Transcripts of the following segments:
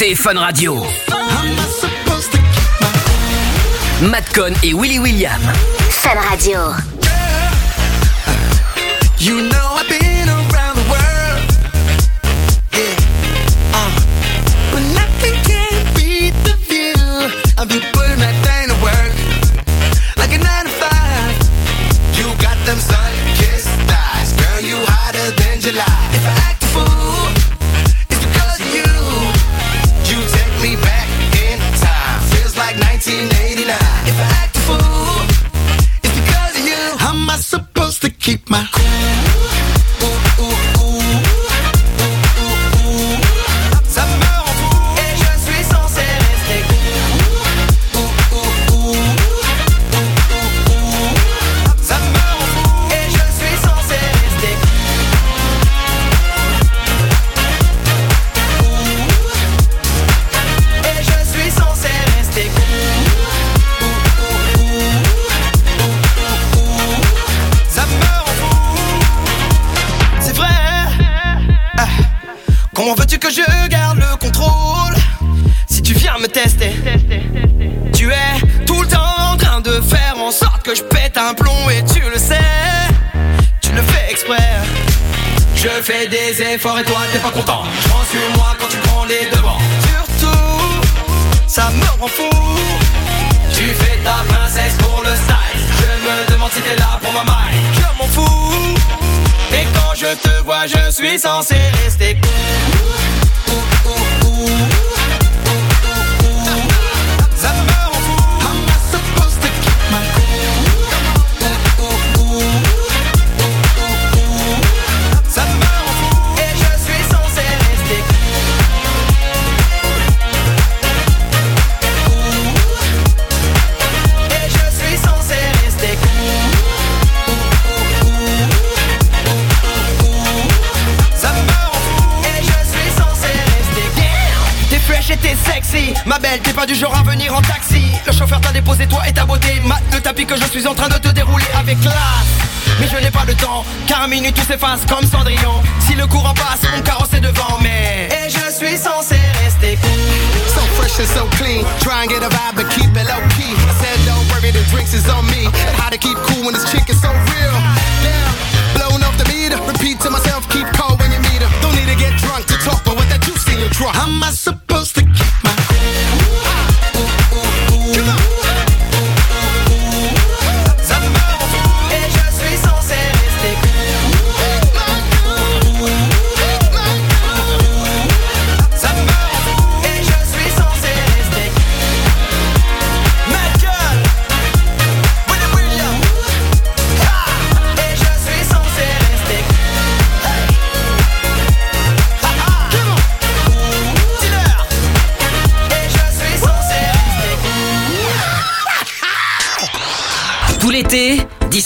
écoutez Fun Radio. Madcon et Willy William. Fun Radio. You know fais des efforts et toi t'es pas content. Je prends sur moi quand tu prends les devants. Surtout Ça me rend fou. Tu fais ta princesse pour le style. Je me demande si t'es là pour ma maille. Je m'en fous. Et quand je te vois, je suis censé rester temps Car un minute tout s'efface comme Cendrillon Si le courant passe, mon carrosse est devant Mais Et je suis censé rester cool So fresh and so clean. Try and get a vibe, but keep it low key. I said, don't worry, the drinks is on me. How to keep cool when this chick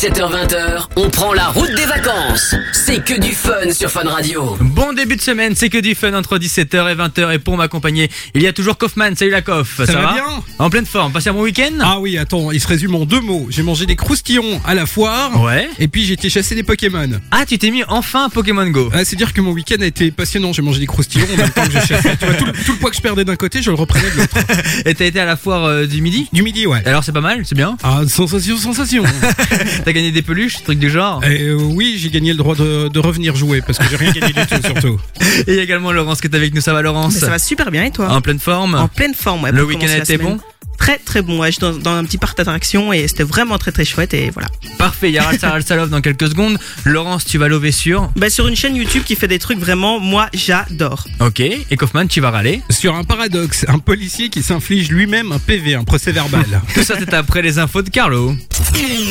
17h20, on prend la route des vacances. C'est que du fun sur Fun Radio. Bon début de semaine, c'est que du fun entre 17h et 20h et pour m'accompagner, il y a toujours Kaufman. Salut la Kauf, ça, va bien En pleine forme, passez un bon week-end? Ah oui, attends, il se résume en deux mots. J'ai mangé des croustillons à la foire. Ouais. Et puis j'ai été chasser des Pokémon. Ah, tu t'es mis enfin à Pokémon Go. Ah, c'est dire que mon week-end a été passionnant. J'ai mangé des croustillons en même temps que je chassais. Tu vois, tout, le, tout le poids que je perdais d'un côté, je le reprenais de l'autre. Et t'as été à la foire euh, du midi? Du midi, ouais. Alors c'est pas mal, c'est bien Ah, sensation, sensation. T'as gagné des peluches, trucs du genre? Et euh, oui, j'ai gagné le droit de, de revenir jouer parce que j'ai rien gagné du tout, surtout. Et également Laurence qui est avec nous, ça va Laurence Mais ça va super bien et toi En pleine forme En pleine forme, ouais. Le week-end a été semaine. bon Très très bon, ouais. J'étais dans, dans un petit parc d'attractions et c'était vraiment très très chouette et voilà. Parfait, il y a Ralsa Ralsalov dans quelques secondes. Laurence, tu vas lover sur. Bah sur une chaîne YouTube qui fait des trucs vraiment, moi j'adore. Ok. Et Kaufman, tu vas râler. Sur un paradoxe, un policier qui s'inflige lui-même un PV, un procès verbal. Tout ça, c'est après les infos de Carlo.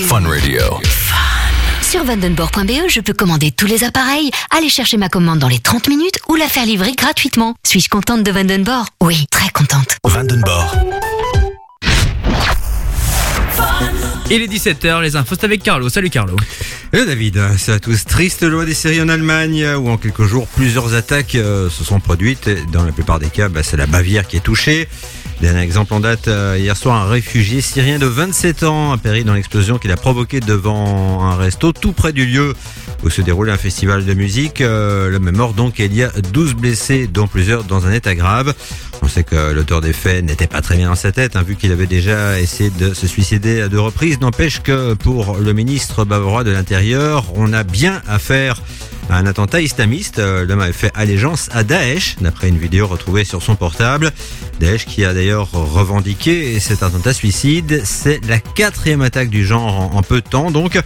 Fun Radio. Sur vandenborg.be, je peux commander tous les appareils, aller chercher ma commande dans les 30 minutes ou la faire livrer gratuitement. Suis-je contente de Vandenborg Oui, très contente. Vandenborg. Il est 17h, les infos, c'est avec Carlo. Salut Carlo. Hello David, c'est à tous. Triste loi des séries en Allemagne où en quelques jours plusieurs attaques euh, se sont produites. Dans la plupart des cas, bah, c'est la Bavière qui est touchée. Dernier exemple en date, euh, hier soir, un réfugié syrien de 27 ans a péri dans l'explosion qu'il a provoquée devant un resto tout près du lieu où se déroule un festival de musique. Euh, le même mort donc, il y a 12 blessés, dont plusieurs dans un état grave. On sait que l'auteur des faits n'était pas très bien dans sa tête, hein, vu qu'il avait déjà essayé de se suicider à deux reprises. N'empêche que pour le ministre bavarois de l'Intérieur, on a bien affaire à un attentat islamiste. Euh, L'homme avait fait allégeance à Daesh, d'après une vidéo retrouvée sur son portable. Daesh qui a d'ailleurs revendiqué cet attentat suicide. C'est la quatrième attaque du genre en, peu de temps, donc.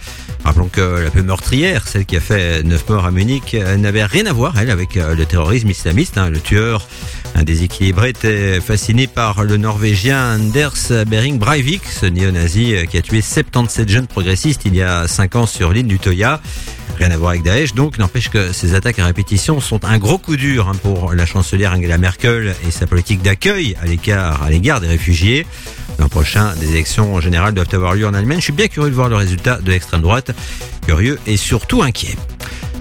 Rappelons que la plus meurtrière, celle qui a fait 9 morts à Munich, euh, n'avait rien à voir, elle, avec euh, le terrorisme islamiste. hein. Le tueur, un déséquilibré, était fasciné par le Norvégien Anders Behring Breivik, ce néo-nazi qui a tué 77 jeunes progressistes il y a 5 ans sur l'île du Toya. Rien à voir avec Daesh, donc n'empêche que ces attaques à répétition sont un gros coup dur hein, pour la chancelière Angela Merkel et sa politique d'accueil à à l'égard des réfugiés. L'an prochain, des élections générales doivent avoir lieu en Allemagne. Je suis bien curieux de voir le résultat de l'extrême droite. Curieux et surtout inquiet.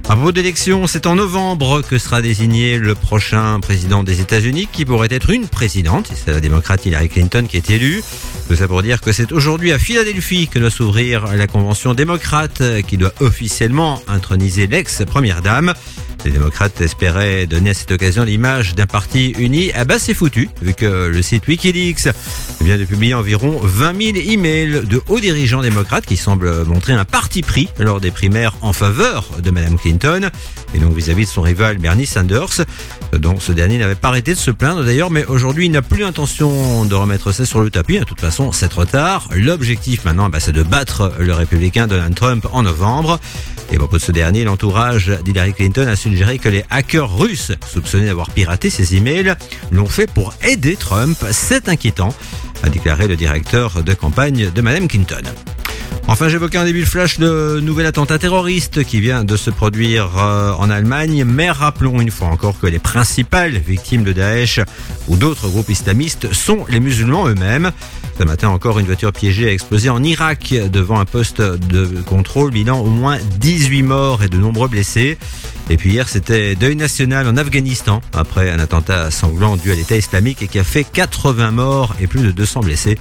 À propos d'élections, c'est en novembre que sera désigné le prochain président des États-Unis qui pourrait être une présidente. C'est la démocrate Hillary Clinton qui est élue. Tout ça pour dire que c'est aujourd'hui à Philadelphie que doit s'ouvrir la convention démocrate qui doit officiellement introniser l'ex-première dame. Les démocrates espéraient donner à cette occasion l'image d'un parti uni. Ah bah c'est foutu, vu que le site Wikileaks vient de publier environ 20 000 emails de hauts dirigeants démocrates qui semblent montrer un parti pris lors des primaires en faveur de Madame Clinton et donc vis-à-vis de son rival Bernie Sanders, dont ce dernier n'avait pas arrêté de se plaindre d'ailleurs, mais aujourd'hui il n'a plus l'intention de remettre ça sur le tapis. De toute façon, c'est trop tard. L'objectif maintenant, bah, c'est de battre le républicain Donald Trump en novembre. Et à propos de ce dernier, l'entourage d'Hillary Clinton a suggéré que les hackers russes, soupçonnés d'avoir piraté ses emails, l'ont fait pour aider Trump. C'est inquiétant, a déclaré le directeur de campagne de Madame Clinton. Enfin, j'évoquais en début de flash le nouvel attentat terroriste qui vient de se produire euh, en Allemagne, mais rappelons une fois encore que les principales victimes de Daesh ou d'autres groupes islamistes sont les musulmans eux-mêmes. Ce matin encore, une voiture piégée a explosé en Irak devant un poste de contrôle, bilan au moins 18 morts et de nombreux blessés. Et puis hier, c'était deuil national en Afghanistan après un attentat sanglant dû à l'État islamique et qui a fait 80 morts et plus de 200 blessés.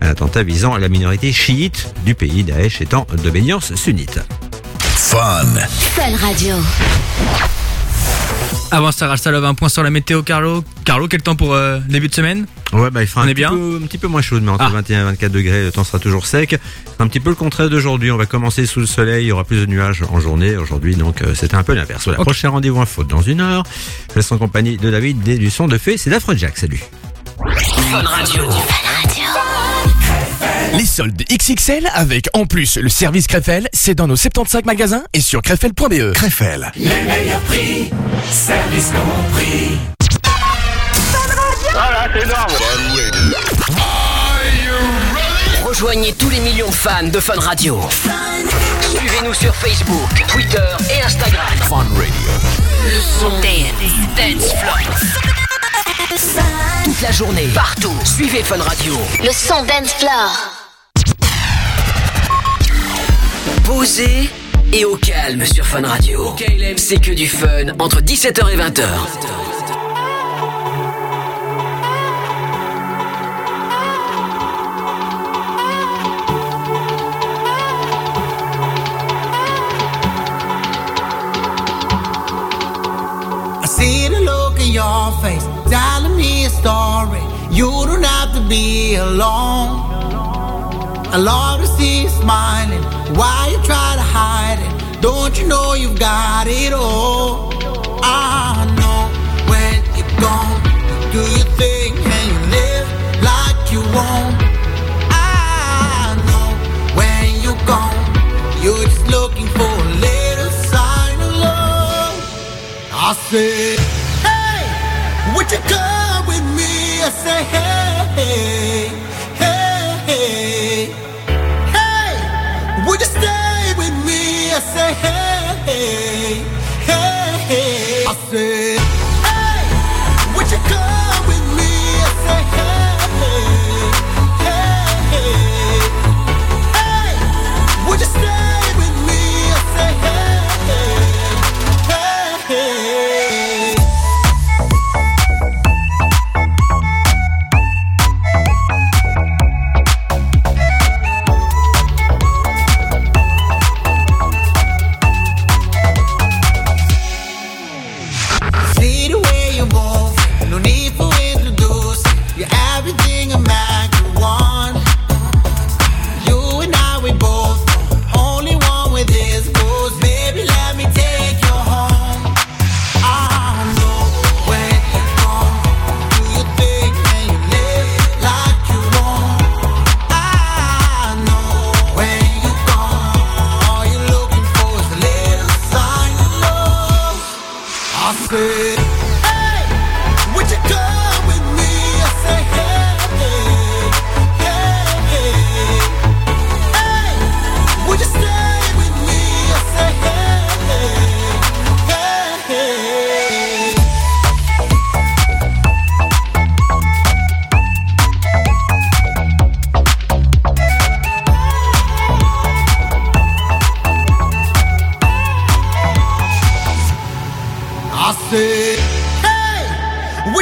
Un attentat visant la minorité chiite du pays, Daesh étant d'obédience sunnite. Fun. Fun Radio. Avant Sarah Salov, un point sur la météo, Carlo. Carlo, quel temps pour euh, début de semaine? Ouais, bah, il fera On un, est petit bien? peu, un petit peu moins chaud demain, entre Ah. 21 et 24 degrés, le temps sera toujours sec. C'est un petit peu le contraire d'aujourd'hui. On va commencer sous le soleil, il y aura plus de nuages en journée aujourd'hui, donc euh, c'était un peu l'inverse. Voilà, prochain rendez-vous info dans une heure. Je laisse en compagnie de David et du son de fée, c'est l'Afrojack. Salut. Fun Radio. Les soldes XXL avec en plus le service Krefel, c'est dans nos 75 magasins et sur krefel.be. Krefel. Rejoignez tous les millions de fans de Fun Radio. Suivez-nous sur Facebook, Twitter et Instagram. Fun Radio. Le son Dance, Dance Floor. Toute la journée, partout. Suivez Fun Radio. Le son Dance Floor. Posé et au calme sur Fun Radio. KLM, c'est que du fun entre 17h et 20h. I see the look in your face, telling me a story. You don't have to be alone. I love to see you smiling. Why you try to hide it? Don't you know you've got it all? I know when you're gone, you do your thing and you live like you won't. I know when you're gone, you're just looking for a little sign of love. I said, hey, would you come with me? I say, hey, say, hey, hey, hey. I said,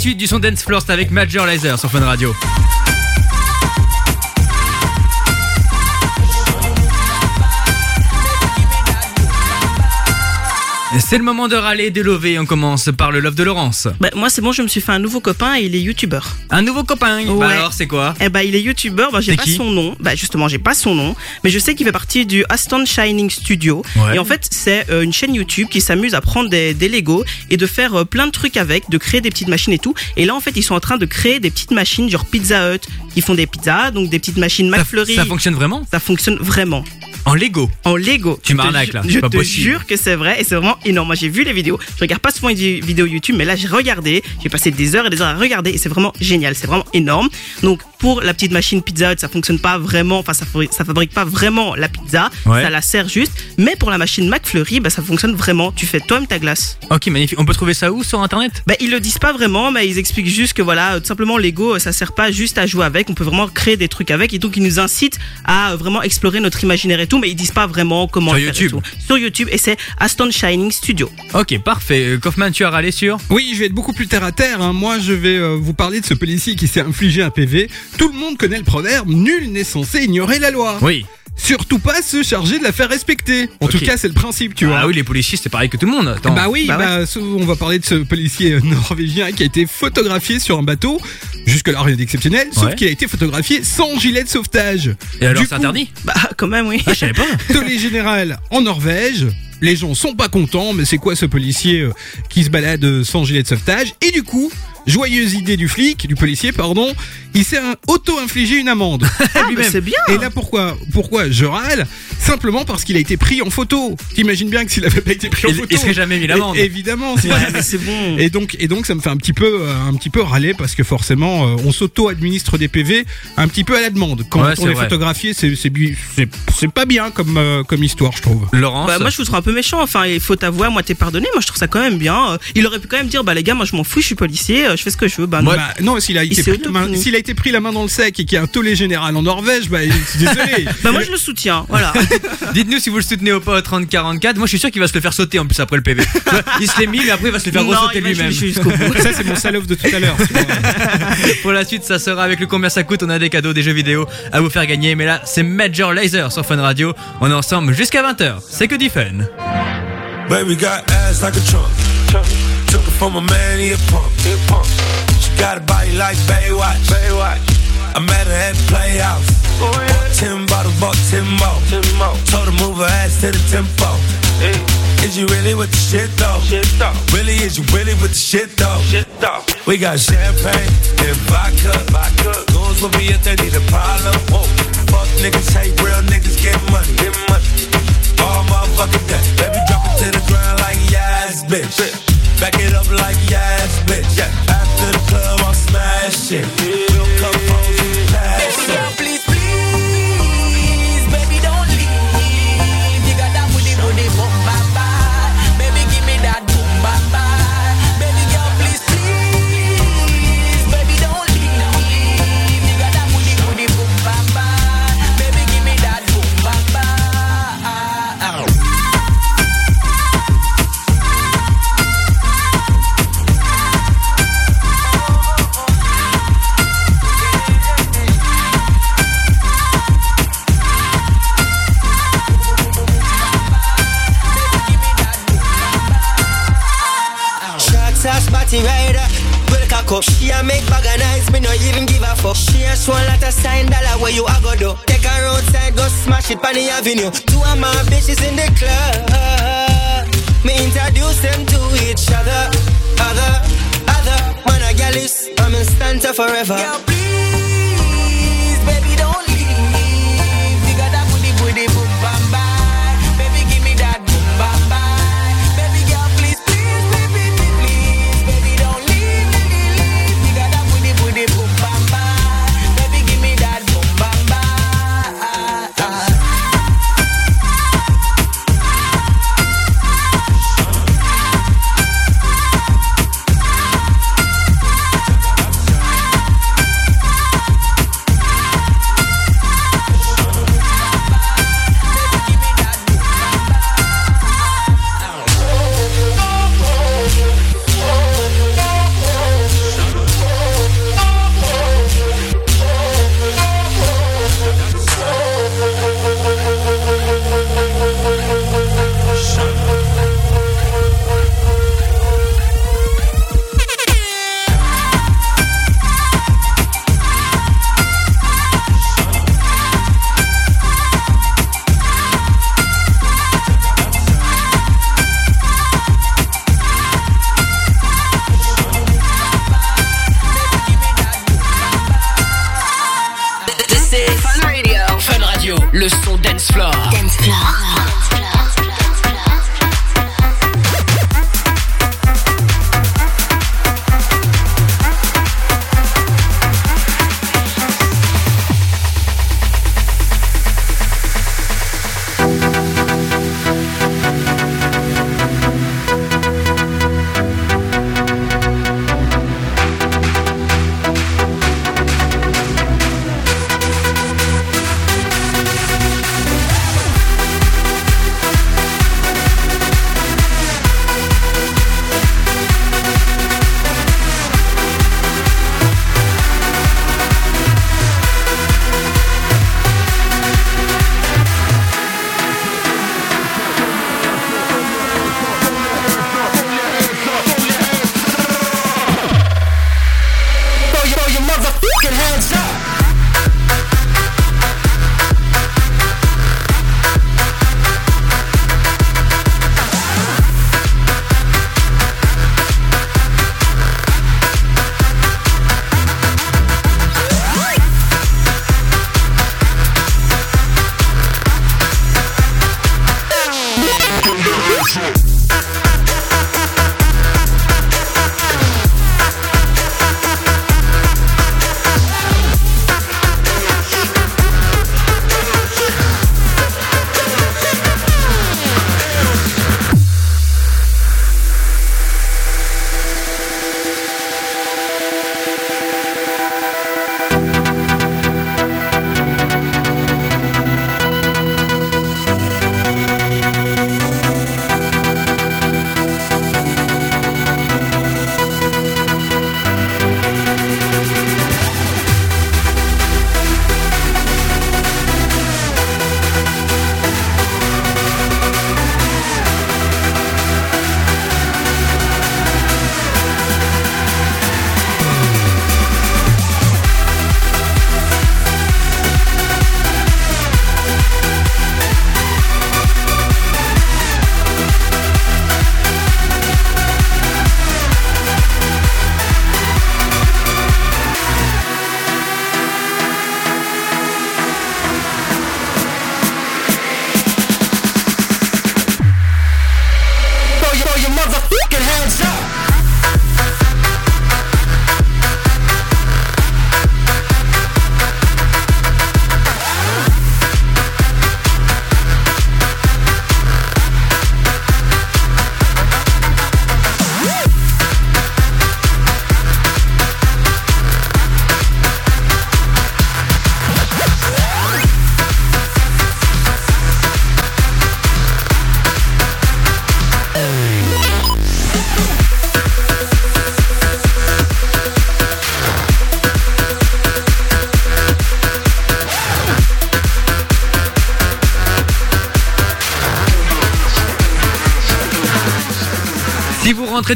suite du son Dance Floor, avec Major Laser sur Fun Radio. C'est le moment de râler, de lever. On commence par le love de Laurence. Bah, moi, c'est bon, je me suis fait un nouveau copain et il est youtubeur. Un nouveau copain. Bah Ouais. alors, c'est quoi Eh bah, il est youtubeur, bah, j'ai pas son nom. Bah, justement, j'ai pas son nom. Mais je sais qu'il fait partie du Aston Shining Studio. Ouais. Et en fait, c'est euh, une chaîne YouTube qui s'amuse à prendre des, des Lego et de faire euh, plein de trucs avec, de créer des petites machines et tout. Et là, en fait, ils sont en train de créer des petites machines, genre Pizza Hut, qui font des pizzas, donc des petites machines ça, McFlurry. ça fonctionne vraiment Ça fonctionne vraiment. En Lego. En Lego. Tu m'arnaques, là, Je pas te possible. jure que c'est vrai et c'est vraiment énorme. Moi j'ai vu les vidéos. Je regarde pas souvent les vidéos YouTube, mais là j'ai regardé. J'ai passé des heures et des heures à regarder et c'est vraiment génial. C'est vraiment énorme. Donc pour la petite machine Pizza Hut, ça fonctionne pas vraiment. Enfin ça fabrique, ça fabrique pas vraiment la pizza. Ouais. Ça la sert juste. Mais pour la machine McFlurry, bah ça fonctionne vraiment. Tu fais toi-même ta glace. Ok, magnifique. On peut trouver ça où sur internet? Bah, ils le disent pas vraiment, mais ils expliquent juste que voilà, tout simplement Lego, euh, ça sert pas juste à jouer avec, on peut vraiment créer des trucs avec, et donc ils nous incitent à euh, vraiment explorer notre imaginaire et tout, mais ils disent pas vraiment comment Sur le faire et YouTube. tout. Sur YouTube, et c'est Aston Shining Studio. Ok, parfait. Euh, Kaufman, tu as râlé sur? Oui, je vais être beaucoup plus terre à terre. hein. Moi, je vais euh, vous parler de ce policier qui s'est infligé un PV. Tout le monde connaît le proverbe nul n'est censé ignorer la loi. Oui. Surtout pas se charger de la faire respecter. En tout cas, c'est le principe, tu vois. Ah oui, les policiers, c'est pareil que tout le monde. Attends. Bah oui, Bah bah, on va parler de ce policier euh, norvégien qui a été photographié sur un bateau. Jusque-là, rien d'exceptionnel, sauf Ouais. qu'il a été photographié sans gilet de sauvetage. Et alors, c'est interdit Bah, quand même, oui. Ah, je savais pas. Tollé général en Norvège. Les gens sont pas contents, mais c'est quoi ce policier euh, qui se balade euh, sans gilet de sauvetage? Et du coup, joyeuse idée du flic, du policier, pardon, il s'est auto-infligé une amende. Ah, bah, lui-même. c'est bien. Et là, pourquoi, pourquoi je râle? Simplement parce qu'il a été pris en photo. T'imagines bien que s'il avait pas été pris en Il- photo, il serait jamais mis l'amende. Évidemment. c'est- Ouais, mais c'est bon. Et donc, et donc, ça me fait un petit peu, euh, un petit peu râler parce que forcément, on s'auto-administre des PV un petit peu à la demande. Quand Ouais, on est photographié, c'est, c'est, bi- c'est, c'est pas bien comme, euh, comme histoire, je trouve. Laurence. Bah, moi je vous trouve un peu méchant, enfin il faut t'avouer, moi t'es pardonné, moi je trouve ça quand même bien. Euh, Il aurait pu quand même dire bah les gars moi je m'en fous, je suis policier, euh, je fais ce que je veux. Bah non. Bah, non, s'il a, été pris main, a été pris la main dans le sec et qu'il y a un tollé général en Norvège, bah, je suis désolé. Bah moi je le soutiens, voilà. Dites-nous si vous le soutenez ou pas au 3044. Moi, je suis sûr qu'il va se le faire sauter en plus après le PV. Il se l'est mis, mais après, il va se le faire non, ressauter lui-même. Ça, c'est mon salope de tout à l'heure. Pour la suite, ça sera avec le combien ça coûte. On a des cadeaux, des jeux vidéo à vous faire gagner. Mais là, c'est Major Laser sur Fun Radio. On est ensemble jusqu'à 20h. C'est que du fun. Baby got ass like a trunk. Took it from a man, he a punk. She got a body like Baywatch. Baywatch. I met her at Playhouse. Bought ten bottles, bought ten more. Told her move her ass to the tempo. Is you really with the shit though? Really, is you really with the shit though? We got champagne and vodka. vodka. Goons will be if they need a problem. Whoa. Fuck niggas, hate real niggas, get money. Get money. All motherfucking day. Baby, drop it to the ground like yes, bitch. Back it up like yes, bitch. Yeah, After the club, I'm smashing. We'll me no even give a fuck. She show a lot of sign dollar where you a go do. Take her outside, go smash it on the avenue. Two of my bitches in the club. Me introduce them to each other, other, other. Man a gal is, I'm in stanza forever. Girl, please,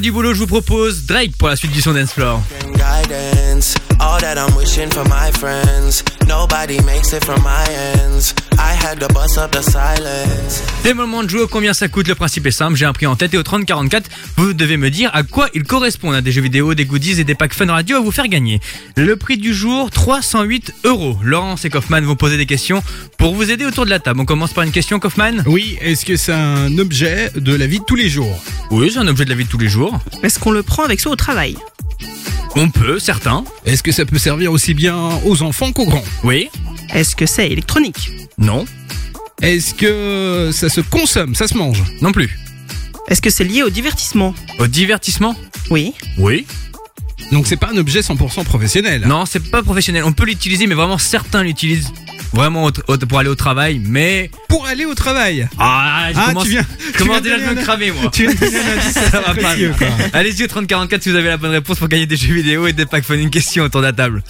Du boulot, je vous propose Drake pour la suite du son dance floor. Got All that I'm wishing for my friends. Nobody makes it from my ends. I had to bust up the silence. C'est le moment de jouer au combien ça coûte? Le principe est simple, j'ai un prix en tête et au 3044, vous devez me dire à quoi il correspond. On a des jeux vidéo, des goodies et des packs fun radio à vous faire gagner. Le prix du jour, 308 euros. Laurence et Kaufman vont poser des questions pour vous aider autour de la table. On commence par une question, Kaufman Oui, est-ce que c'est un objet de la vie de tous les jours? Oui, c'est un objet de la vie de tous les jours. Est-ce qu'on le prend avec soi au travail On peut, certains. Est-ce que ça peut servir aussi bien aux enfants qu'aux grands? Oui. Est-ce que c'est électronique? Non. Est-ce que ça se consomme, ça se mange? Non plus. Est-ce que c'est lié au divertissement? Au divertissement? Oui. Oui. Donc c'est pas un objet 100% professionnel. Non, c'est pas professionnel. On peut l'utiliser, mais vraiment certains l'utilisent vraiment au- au- pour aller au travail, mais... Pour aller au travail Ah, je Ah, commence, tu viens- je viens déjà donner me cramer, moi. Tu un indice Ça va pas. Allez-y au 3044 si vous avez la bonne réponse pour gagner des jeux vidéo et des packs fun. Une question autour de la table.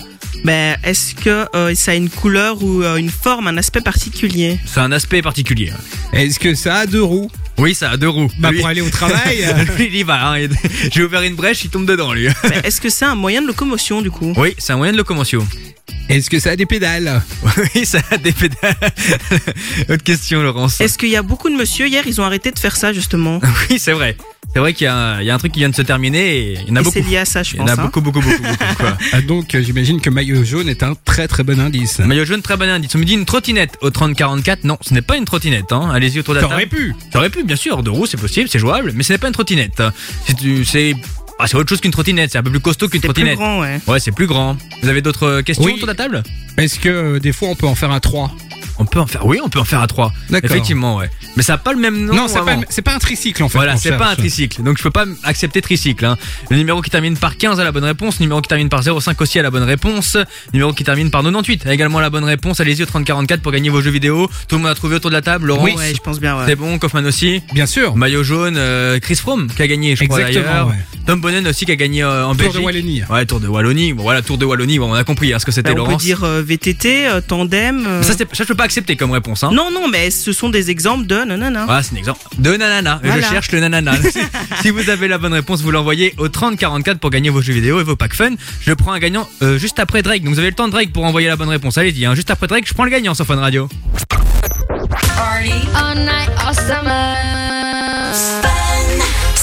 Ben, est-ce que euh, ça a une couleur ou euh, une forme, un aspect particulier? C'est un aspect particulier. Est-ce que ça a deux roues? Oui, ça a deux roues. Bah Lui- pour aller au travail euh, Lui, il y va. hein. J'ai ouvert une brèche, il tombe dedans, lui. Ben, Est-ce que c'est un moyen de locomotion du coup? Oui, c'est un moyen de locomotion. Est-ce que ça a des pédales Oui, ça a des pédales. Autre question, Laurence. Est-ce qu'il y a beaucoup de monsieur hier, ils ont arrêté de faire ça justement Oui, c'est vrai. C'est vrai qu'il y, a un- il y a un truc qui vient de se terminer et il y en a Et beaucoup. c'est lié à ça, je Il y en pense. a hein. beaucoup, beaucoup, beaucoup, beaucoup. quoi. Ah, Donc euh, j'imagine que maillot jaune est un très très bon indice. Maillot jaune, très bon indice. On me dit une trottinette au 3044. Non, ce n'est pas une trottinette. Hein. Allez-y autour de la T'aurais pu Ça aurait pu, bien sûr. Deux roues, c'est possible, c'est jouable, mais ce n'est pas une trottinette. C'est du- C'est ah, c'est autre chose qu'une trottinette. C'est un peu plus costaud qu'une C'est plus trottinette. grand, ouais. Ouais, c'est plus grand. Vous avez d'autres questions Oui. autour de la table? Est-ce que euh, des fois on peut en faire un 3 On peut en faire. Oui, on peut en faire à trois. D'accord. Effectivement, ouais. Mais ça n'a pas le même nom. Non, c'est pas, c'est pas un tricycle en fait. Voilà, c'est pas un tricycle. Donc je peux pas accepter tricycle. Hein. Le numéro qui termine par 15 a la bonne réponse. Le numéro qui termine par 05 aussi a la bonne réponse. Le numéro qui termine par 98 a également la bonne réponse. Allez-y au 3044 pour gagner vos jeux vidéo. Tout le monde a trouvé autour de la table. Laurent, Oui, ouais, je pense bien, ouais. c'est bon. Kaufman aussi. Bien sûr. Maillot jaune, euh, Chris Froome qui a gagné, je crois Exactement, d'ailleurs. ouais. Tom Bonnen aussi qui a gagné euh, en Tour de Belgique. Wallonie. Ouais, Tour de Wallonie. Bon, voilà, Tour de Wallonie. Bon, on a compris hein, ce que c'était Ben, on peut dire euh, VTT, euh, tandem. euh, Ça, ça, je peux pas accepter comme réponse. Hein. Non, non, mais ce sont des exemples de nanana. Voilà, c'est un exemple de nanana. Voilà. Je cherche le nanana. si, si vous avez la bonne réponse, vous l'envoyez au 3044 pour gagner vos jeux vidéo et vos packs fun. Je prends un gagnant euh, juste après Drake. Donc vous avez le temps de Drake pour envoyer la bonne réponse. Allez-y, hein. juste après Drake, je prends le gagnant sur Fun Radio. All night, all summer.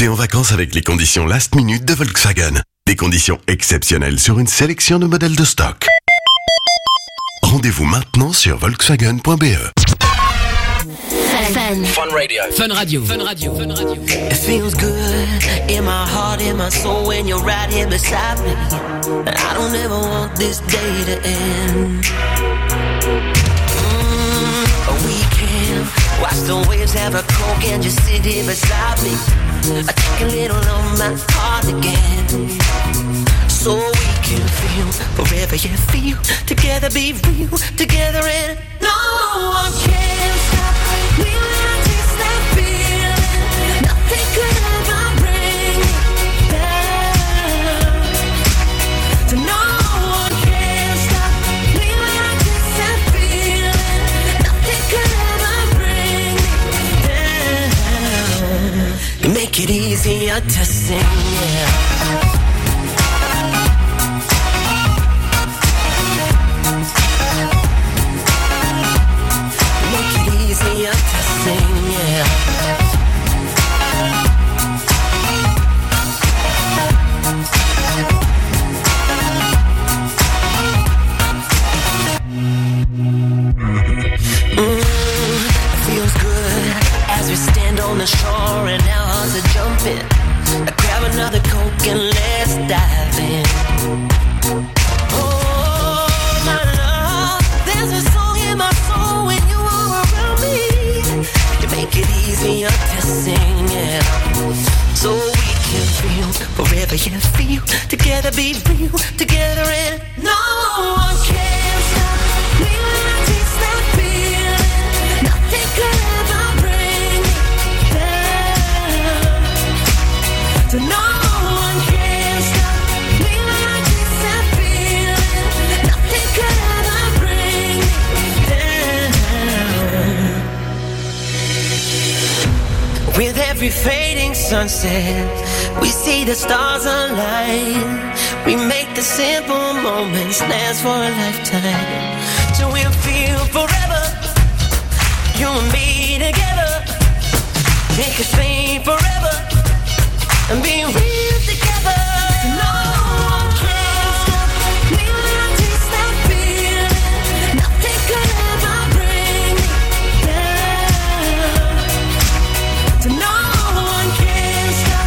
Partez en vacances avec les conditions last minute de Volkswagen. Des conditions exceptionnelles sur une sélection de modèles de stock. Rendez-vous maintenant sur volkswagen.be. Fun. Fun Radio. Fun Radio. Fun Radio. Fun Radio. It feels good in my heart, in my soul when you're right here beside me. I don't ever want this day to end. Watch the waves have a coke and just sit here beside me. I take a little of my heart again. So we can feel forever, yeah, feel together, be real together, and no one can stop. We it easier to sing, yeah. Jumping. Grab another coke and let's dive in. Oh, my love, there's a song in my soul when you are around me. You make it easier to sing. So we can feel forever, feel together, be real together, and no we see the stars align. We make the simple moments last for a lifetime. Till we'll feel forever, you and me together. Make us fade forever and be real together. No one can stop feeling. Nothing could ever bring me down. So no one can stop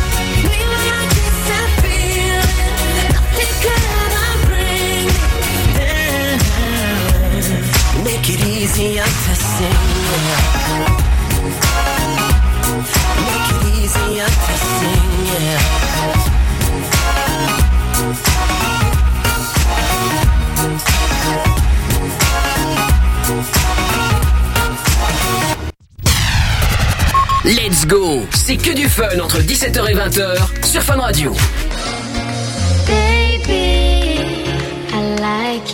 feeling. Nothing could ever bring me down. Make it easier to. Make it Go C'est que du fun entre 17h et 20h sur Fun Radio. Baby, I like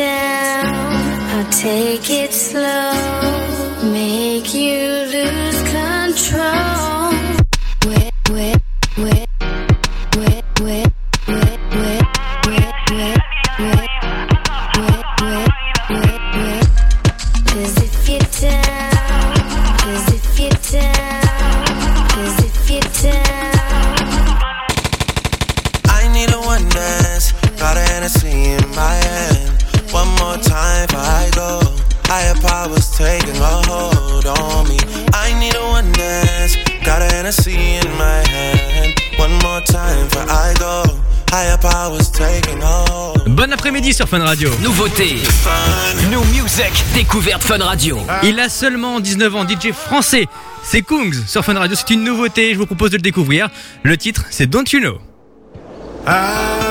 I'll take it slow, make you lose control. Hennessy in my hand. One more time before I go. Higher powers taking a hold. Bon après-midi sur Fun Radio. Nouveauté. New Music. Découverte Fun Radio. Il a seulement 19 ans, DJ français. C'est Kungs sur Fun Radio. C'est une nouveauté. Je vous propose de le découvrir. Le titre, c'est Don't You Know. I'm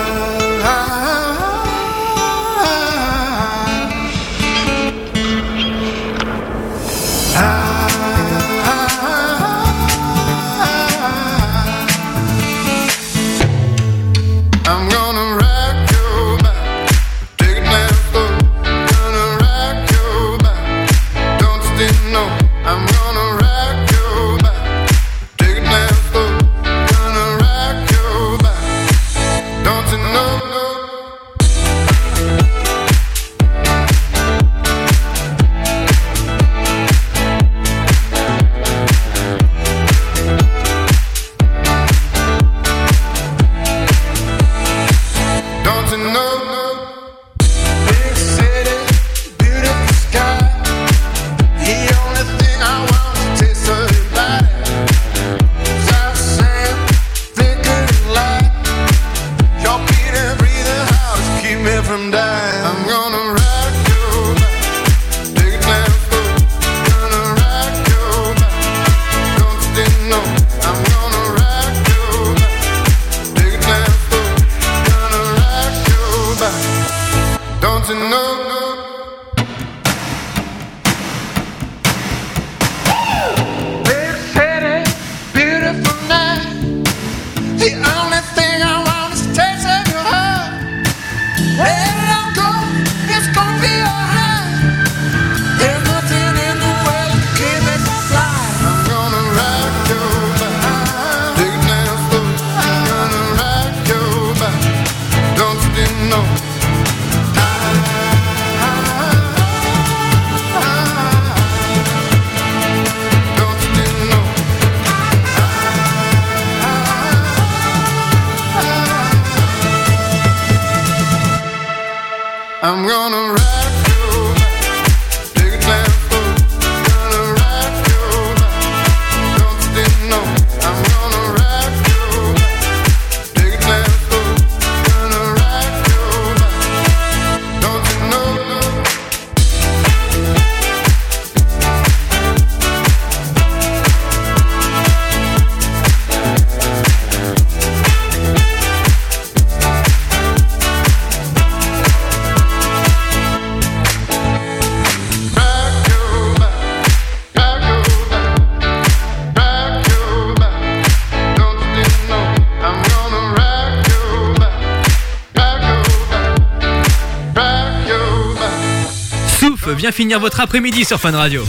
Vient finir votre après-midi sur Fun Radio.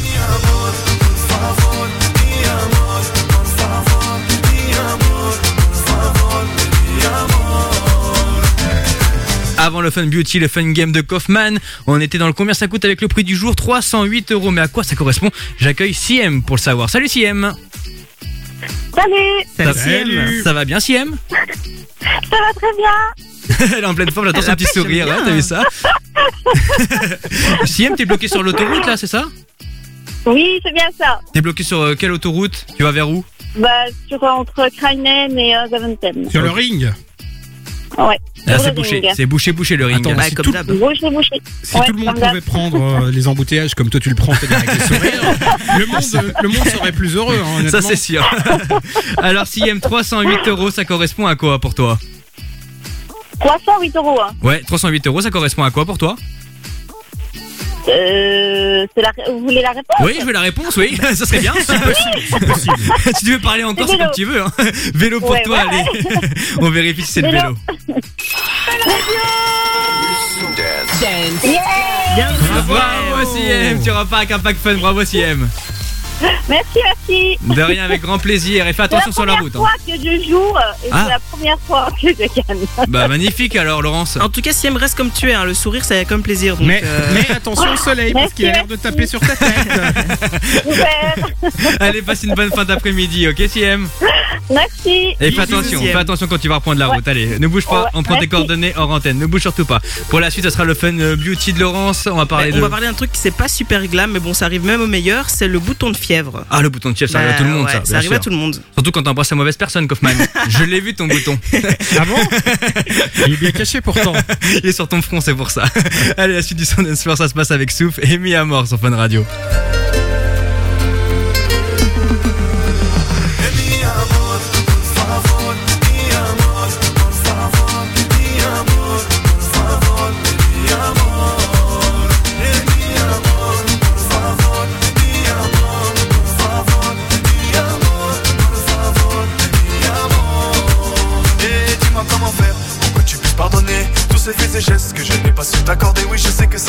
Avant le Fun Beauty, le Fun Game de Kaufman, on était dans le combien ça coûte avec le prix du jour 308 euros. Mais à quoi ça correspond? J'accueille CM pour le savoir. Salut CM Salut. Ça, ça va bien CM Ça va très bien. Elle est en pleine forme, j'attends Elle son petit sourire, hein, t'as vu ça? CM, t'es bloqué sur l'autoroute là, c'est ça? Oui, c'est bien ça. T'es bloqué sur euh, quelle autoroute? Tu vas vers où? Bah, sur, entre Krainen et euh, Zaventem. Sur le ring? Ouais. Ah, c'est le bouché, c'est bouché, bouché le ring. Attends, Bah, si comme tout, d'hab. Bouché, bouché. si Ouais, tout le monde comme d'hab. pouvait prendre euh, les embouteillages comme toi tu le prends, c'est-à-dire avec le monde, le monde serait plus heureux. hein, Ça c'est sûr. Alors CM 308 euros, ça correspond à quoi pour toi? 308 euros. Hein. Ouais, 308 euros, ça correspond à quoi pour toi? Euh, la... Vous voulez la réponse? Oui, je veux la réponse, oui, ça serait bien. si tu veux parler encore, C'est comme tu veux. hein. Vélo pour Ouais, toi, ouais, allez. On vérifie si c'est le Vélo. vélo. Yeah Bravo CM, tu repars avec un pack fun, bravo CM. Merci, merci. De rien, avec grand plaisir. Et fais attention sur la route. C'est la première fois que je joue euh, et Ah. c'est la première fois que je gagne. Bah magnifique alors Laurence. En tout cas, si elle me reste comme tu es, hein, le sourire, c'est comme plaisir. Donc, Mais, euh, mais attention au soleil, parce qu'il a l'air de taper sur ta tête. Allez, passe une bonne fin d'après-midi, ok CM Merci. Et fais attention, fais attention quand tu vas reprendre la route. Allez, ne bouge pas, Ouais, on prend tes coordonnées hors antenne. Ne bouge surtout pas. Pour la suite, ça sera le fun euh, beauty de Laurence. On va parler on de. va parler d'un truc qui c'est pas super glam, mais bon, ça arrive même au meilleur, c'est le bouton de fièvre. Ah, le bouton de chef, ça arrive à Bah, tout le monde, ouais, ça. Arrive à tout le monde. Surtout quand t'embrasses la mauvaise personne, Kaufman. Je l'ai vu ton bouton. Ah bon Il est bien caché pourtant. Il est sur ton front, c'est pour ça. Allez, la suite du son floor, ça se passe avec Souf et mis à mort sur Fun Radio.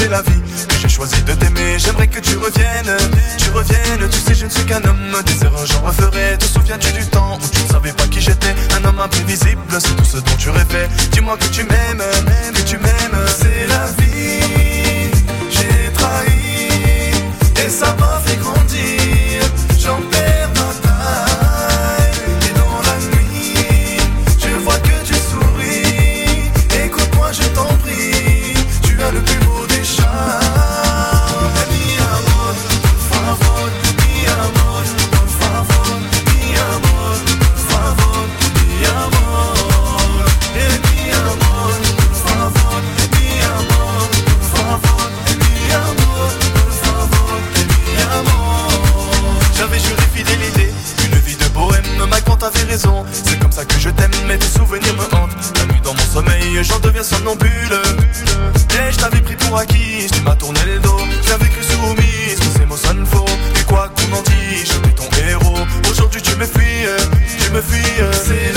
La vie j'ai choisi de t'aimer. J'aimerais que tu reviennes, tu reviennes. Tu sais, je ne suis qu'un homme, des erreurs j'en referai. Te souviens-tu du temps où tu ne savais pas qui j'étais? Un homme imprévisible, c'est tout ce dont tu rêvais. Dis-moi que tu m'aimes, que tu m'aimes. C'est la vie, j'ai trahi et ça m'a fait sommeil, j'en deviens somnambule. Et je t'avais pris pour acquis, tu m'as tourné le dos. J'avais cru soumise, que ces mots sonnent faux. Et quoi qu'on en dise, j'étais ton héros. Aujourd'hui tu me fuis, tu me fuis. C'est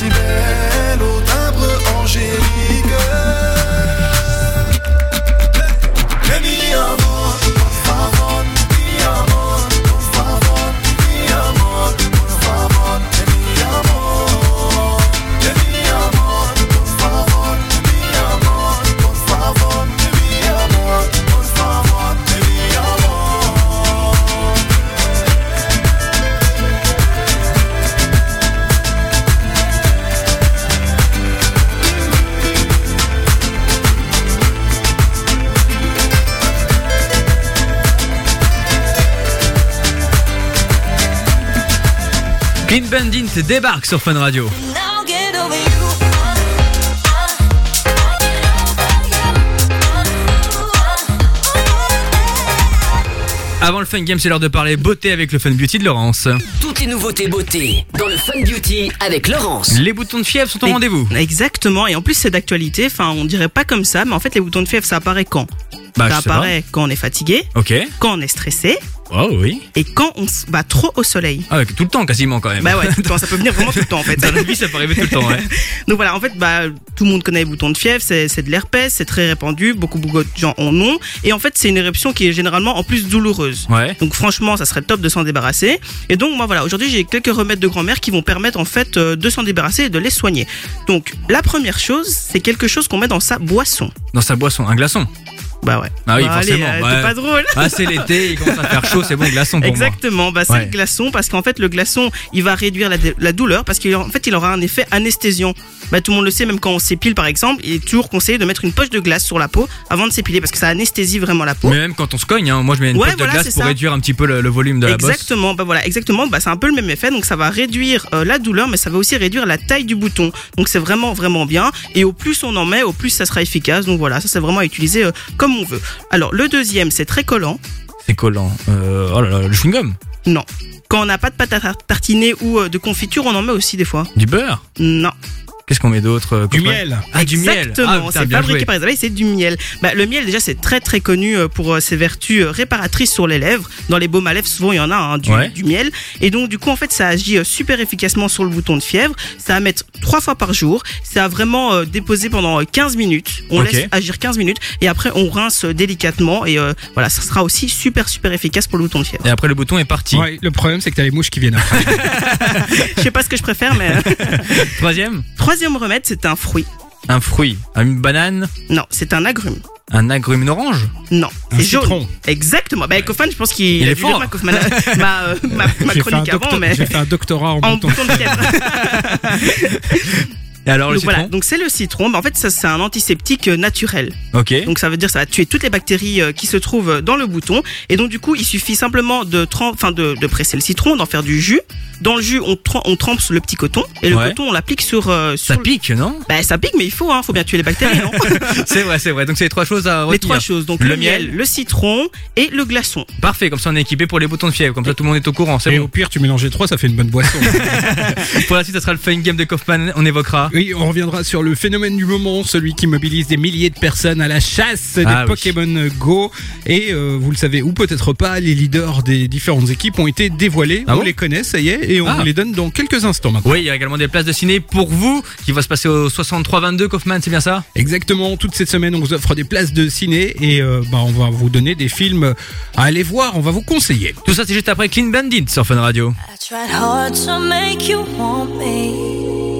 J'entends sa Clean Bandit débarque sur Fun Radio. Avant le Fun Game, c'est l'heure de parler beauté avec le Fun Beauty de Laurence. Toutes les nouveautés beauté dans le Fun Beauty avec Laurence. Les boutons de fièvre sont au rendez-vous. Exactement, et en plus c'est d'actualité, enfin on dirait pas comme ça, mais en fait les boutons de fièvre ça apparaît quand? Bah, Ça apparaît quand on est fatigué, quand on est stressé, Oh oui. et quand on se bat trop au soleil. Ah, ouais, tout le temps quasiment quand même. Bah ouais, tout le temps, ça peut venir vraiment tout le temps en fait. Dans la vie, ça peut arriver tout le temps, ouais. Donc voilà, en fait, bah, tout le monde connaît les boutons de fièvre, c'est c'est de l'herpès, c'est très répandu, beaucoup, beaucoup de gens en ont. Et en fait, c'est une éruption qui est généralement en plus douloureuse. Ouais. Donc franchement, ça serait top de s'en débarrasser. Et donc moi voilà, aujourd'hui j'ai quelques remèdes de grand-mère qui vont permettre en fait euh, de s'en débarrasser et de les soigner. Donc la première chose, c'est quelque chose qu'on met dans sa boisson. Dans sa boisson, un glaçon. Bah ouais. Ah oui, Bah, allez, forcément. euh, ouais. T'es pas drôle. Ah, c'est l'été, il commence à faire chaud, c'est bon, glaçon pour Exactement, bah c'est Ouais. le glaçon parce qu'en fait le glaçon il va réduire la, la douleur parce qu'en fait il aura un effet anesthésiant. Bah tout le monde le sait, même quand on s'épile par exemple, il est toujours conseillé de mettre une poche de glace sur la peau avant de s'épiler parce que ça anesthésie vraiment la peau. moi. Mais même quand on se cogne, hein, moi je mets une Ouais, poche de glace pour ça. réduire un petit peu le, le volume de la bosse. Exactement, bah voilà, exactement, bah c'est un peu le même effet, donc ça va réduire euh, la douleur, mais ça va aussi réduire la taille du bouton. Donc c'est vraiment vraiment bien, et au plus on en met, au plus ça sera efficace. Donc voilà, ça c'est vraiment à utiliser euh, comme on veut. Alors le deuxième, c'est très collant. C'est collant. Euh, oh là là, le chewing-gum. Non. Quand on n'a pas de pâte à tar- tartiner ou euh, de confiture, on en met aussi des fois. Du beurre? Non. Qu'est-ce qu'on met d'autre euh, Du miel. Ah, du miel. Exactement, Ah, c'est fabriqué joué. par Isabelle, c'est du miel. Bah, le miel, déjà, c'est très très connu euh, pour euh, ses vertus réparatrices sur les lèvres. Dans les baumes à lèvres, souvent, il y en a hein, du, Ouais. du miel. Et donc, du coup, en fait, ça agit super efficacement sur le bouton de fièvre. Ça à mettre trois fois par jour. Ça a vraiment euh, déposé pendant euh, 15 minutes. On laisse agir 15 minutes. Et après, on rince délicatement. Et euh, voilà, ça sera aussi super super efficace pour le bouton de fièvre. Et après le bouton est parti. Ouais, le problème c'est que t'as les mouches qui viennent après. Je sais pas ce que je préfère, mais... euh, Troisième, Troisième remède, c'est un fruit. un fruit. Une banane, Non, c'est un agrume. un agrume, une orange. Non, Un c'est jaune. citron. Exactement. Bah, Kaufman, je pense qu'il Il a est dû fort. lire ma, Kaufman- ma, euh, ma, ma J'ai fait, un chronique avant, mais j'ai fait un doctorat en, en bouton. bouton de fièvre. Et alors le donc citron voilà, donc c'est le citron. Bah, en fait, ça c'est un antiseptique euh, naturel. Ok. Donc ça veut dire ça va tuer toutes les bactéries euh, qui se trouvent dans le bouton. Et donc du coup, il suffit simplement de enfin de, de presser le citron, d'en faire du jus. Dans le jus, on, on trempe le petit coton et le Ouais. coton on l'applique sur. euh, sur Ça pique, non? Bah ça pique, mais il faut, hein, faut bien tuer les bactéries, non C'est vrai, c'est vrai. Donc c'est les trois choses à retenir. Les trois choses, donc le, miel, le citron et le glaçon. Parfait, comme ça on est équipé pour les boutons de fièvre. Comme ça tout le monde est au courant. C'est Et bon. au pire, tu mélanges les trois, ça fait une bonne boisson. Pour la suite, ça sera le fun game de Kaufman. On évoquera. Oui, on reviendra sur le phénomène du moment, celui qui mobilise des milliers de personnes à la chasse des Ah oui. Pokémon Go. Et euh, vous le savez, ou peut-être pas, les leaders des différentes équipes ont été dévoilés. Ah on bon les connaît, ça y est, et on Ah. vous les donne dans quelques instants maintenant. Oui, il y a également des places de ciné pour vous qui va se passer au 63-22 Kaufman, c'est bien ça? Exactement, toute cette semaine, on vous offre des places de ciné et euh, bah, on va vous donner des films à aller voir, on va vous conseiller. Tout ça, c'est juste après Clean Bandit sur Fun Radio. I tried hard to make you want me,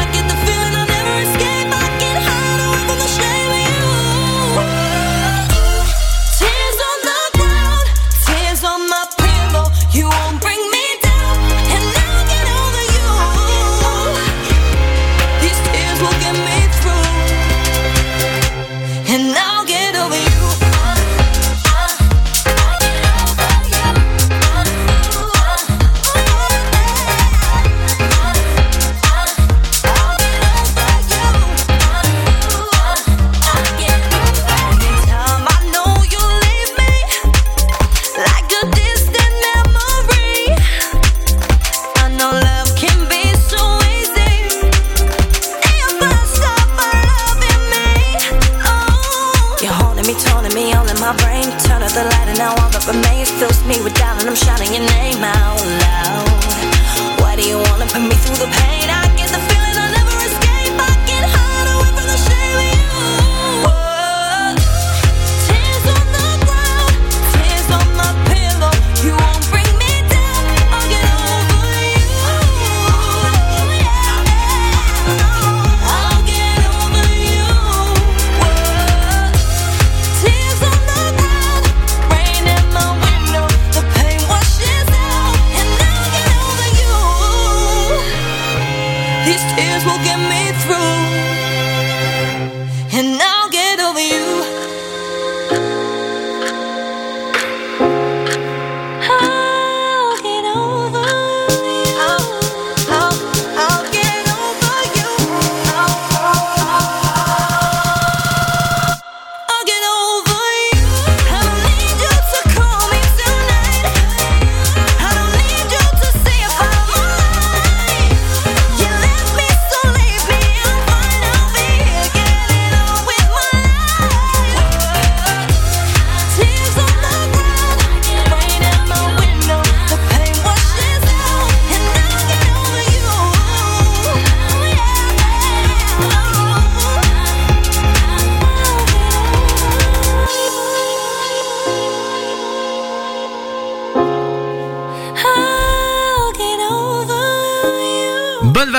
up, maze fills me with doubt, and I'm shouting your name out loud. Why do you wanna put me through the pain?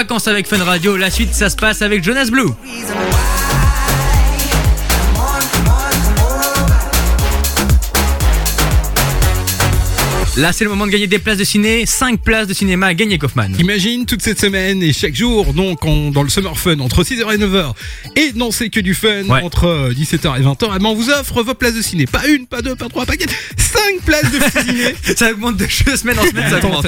Vacances avec Fun Radio. La suite, ça se passe avec Jonas Blue. Là, c'est le moment de gagner des places de ciné. 5 places de cinéma à gagner, Kaufman. Imagine toute cette semaine et chaque jour, donc dans le Summer Fun, entre 6h et 9h, et non c'est que du fun, Ouais. entre euh, 17h et 20h, eh ben, on vous offre vos places de ciné. Pas une, pas deux, pas trois, pas quatre, 5 places de ciné. ça augmente de semaine en semaine, ça augmente.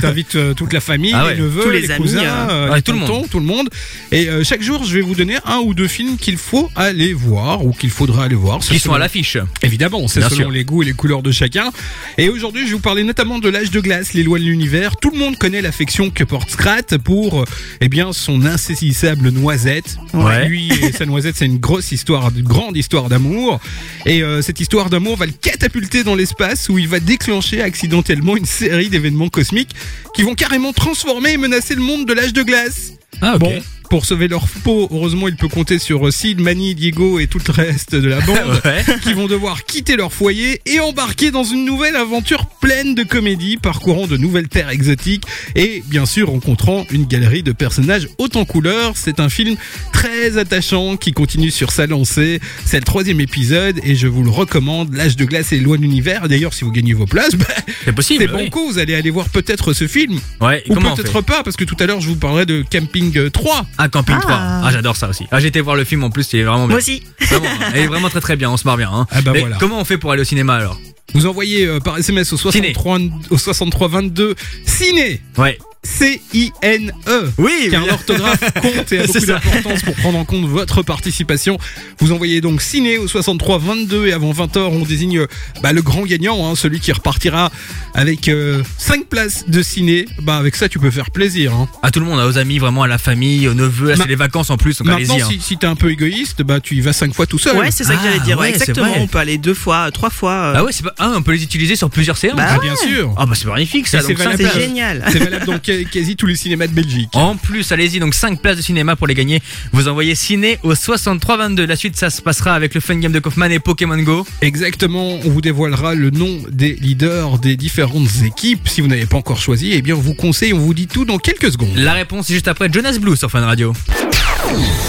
T'invites euh, toute la famille, Ah ouais, les neveux, tous les, les amis, cousins, euh, euh, ouais, les tout le tontons, monde. tout le monde. Et euh, chaque jour, je vais vous donner un ou deux films qu'il faut aller voir ou qu'il faudra aller voir. Qui sont à l'affiche. Évidemment, c'est selon sûr. les goûts et les couleurs de chacun. Et aujourd'hui, je vous parler notamment de l'âge de glace, les lois de l'univers. Tout le monde connaît l'affection que porte Scrat pour, eh bien, son insaisissable noisette. Ouais. Lui et sa noisette, c'est une grosse histoire, une grande histoire d'amour. Et euh, cette histoire d'amour va le catapulter dans l'espace où il va déclencher accidentellement une série d'événements cosmiques qui vont carrément transformer et menacer le monde de l'âge de glace. Ah, ok. Bon, pour sauver leur peau, heureusement, il peut compter sur euh, Sid, Manny, Diego et tout le reste de la bande Ouais. qui vont devoir quitter leur foyer et embarquer dans une nouvelle aventure pleine de comédie, parcourant de nouvelles terres exotiques et bien sûr rencontrant une galerie de personnages haute en couleurs. C'est un film très attachant qui continue sur sa lancée. C'est le troisième épisode et je vous le recommande. L'âge de glace et loin de l'univers. D'ailleurs, si vous gagnez vos places, bah, C'est possible. c'est oui. banco. Vous allez aller voir peut-être ce film Ouais, ou peut-être pas parce que tout à l'heure je vous parlerai de Camping euh, 3. Ah, Camping Ah. 3. Ah, j'adore ça aussi. Ah, j'ai été voir le film en plus, il est vraiment bien. Moi aussi. Vraiment, elle est vraiment très très bien, on se marre bien. Hein. Ah bah voilà. Comment on fait pour aller au cinéma alors? Vous envoyez euh, par SMS au 63, au 63 22 ciné Ouais. C-I-N-E. Oui, car l'orthographe compte et a beaucoup d'importance pour prendre en compte votre participation. Vous envoyez donc ciné au 63 22 et avant 20h on désigne bah, le grand gagnant, hein, celui qui repartira avec 5 places de ciné. Bah avec ça tu peux faire plaisir. Hein. À tout le monde, à aux amis, vraiment à la famille, aux neveux. Ma- c'est les vacances en plus, donc Maintenant allez-y. hein. si, si t'es un peu égoïste, bah tu y vas 5 fois tout seul. Ouais, c'est ça que Ah, j'allais dire. Ouais, ouais, c'est exactement. On peut aller deux fois, trois fois. euh. Ah ouais, c'est pas... ah, on peut les utiliser sur plusieurs séances. Bah Ah, bien sûr. Ah bah c'est magnifique ça. C'est génial. c'est valable dans quasi tous les cinémas de Belgique. En plus, allez-y, donc 5 places de cinéma pour les gagner. Vous envoyez ciné au 6322. La suite, ça se passera avec le fun game de Kaufman et Pokémon Go. Exactement, on vous dévoilera le nom des leaders des différentes équipes. Si vous n'avez pas encore choisi, eh bien on vous conseille, on vous dit tout dans quelques secondes. La réponse est juste après Jonas Blue sur Fun Radio.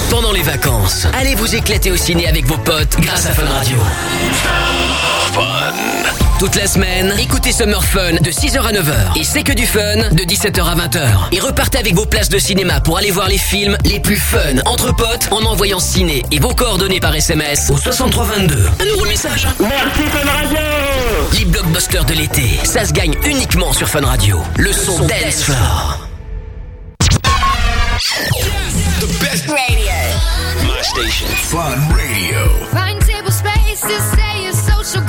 Pendant les vacances, allez vous éclater au ciné avec vos potes grâce à Fun Radio. Toute la semaine, écoutez Summer Fun de 6h à 9h. Et c'est que du fun de 17h à 20h. Et repartez avec vos places de cinéma pour aller voir les films les plus fun entre potes en envoyant ciné et vos coordonnées par SMS au 6322. Un nouveau message. Merci Fun Radio Les blockbusters de l'été, ça se gagne uniquement sur Fun Radio. Le son Dance Floor. The best Radio. My station. Fun Radio. Find table spaces, say your social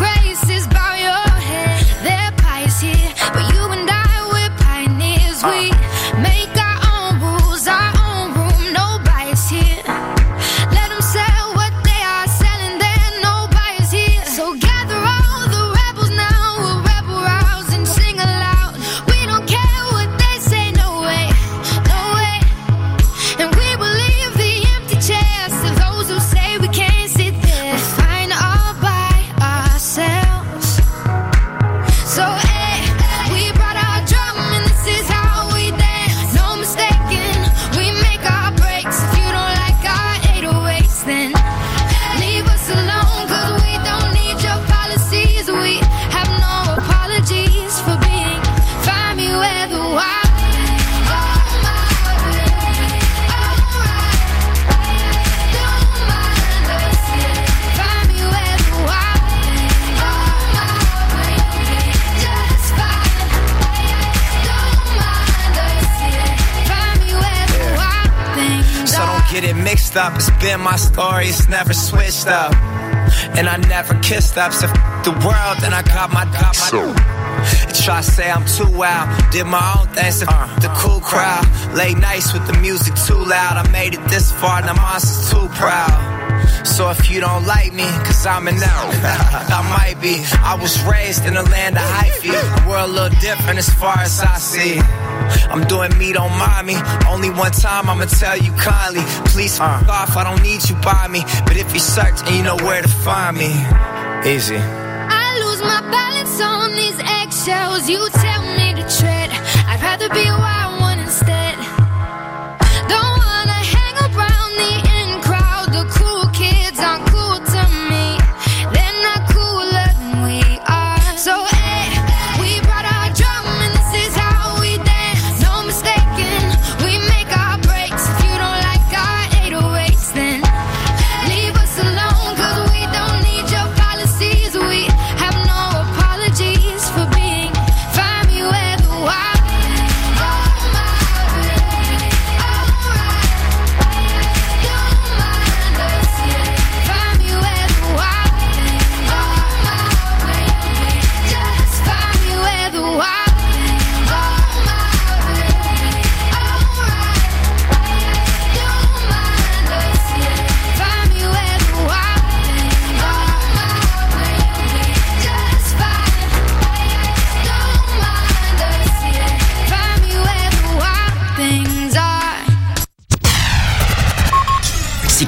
get it mixed up. It's been my story, it's never switched up. And I never kissed up. So f- the world, and I got my got my. Try to say I'm too wild. Did my own thing, so f- uh. the cool crowd. Late nights with the music too loud. I made it this far, now monsters too proud. So if you don't like me, cause I'm an out, I might be. I was raised in a land of hyphy. The world a little different as far as I see. I'm doing me, don't mind me. Only one time I'ma tell you kindly. Please fuck uh. off, I don't need you by me. But if you search and you know where to find me, easy. I lose my balance on these eggshells. You tell me to tread. I'd rather be wild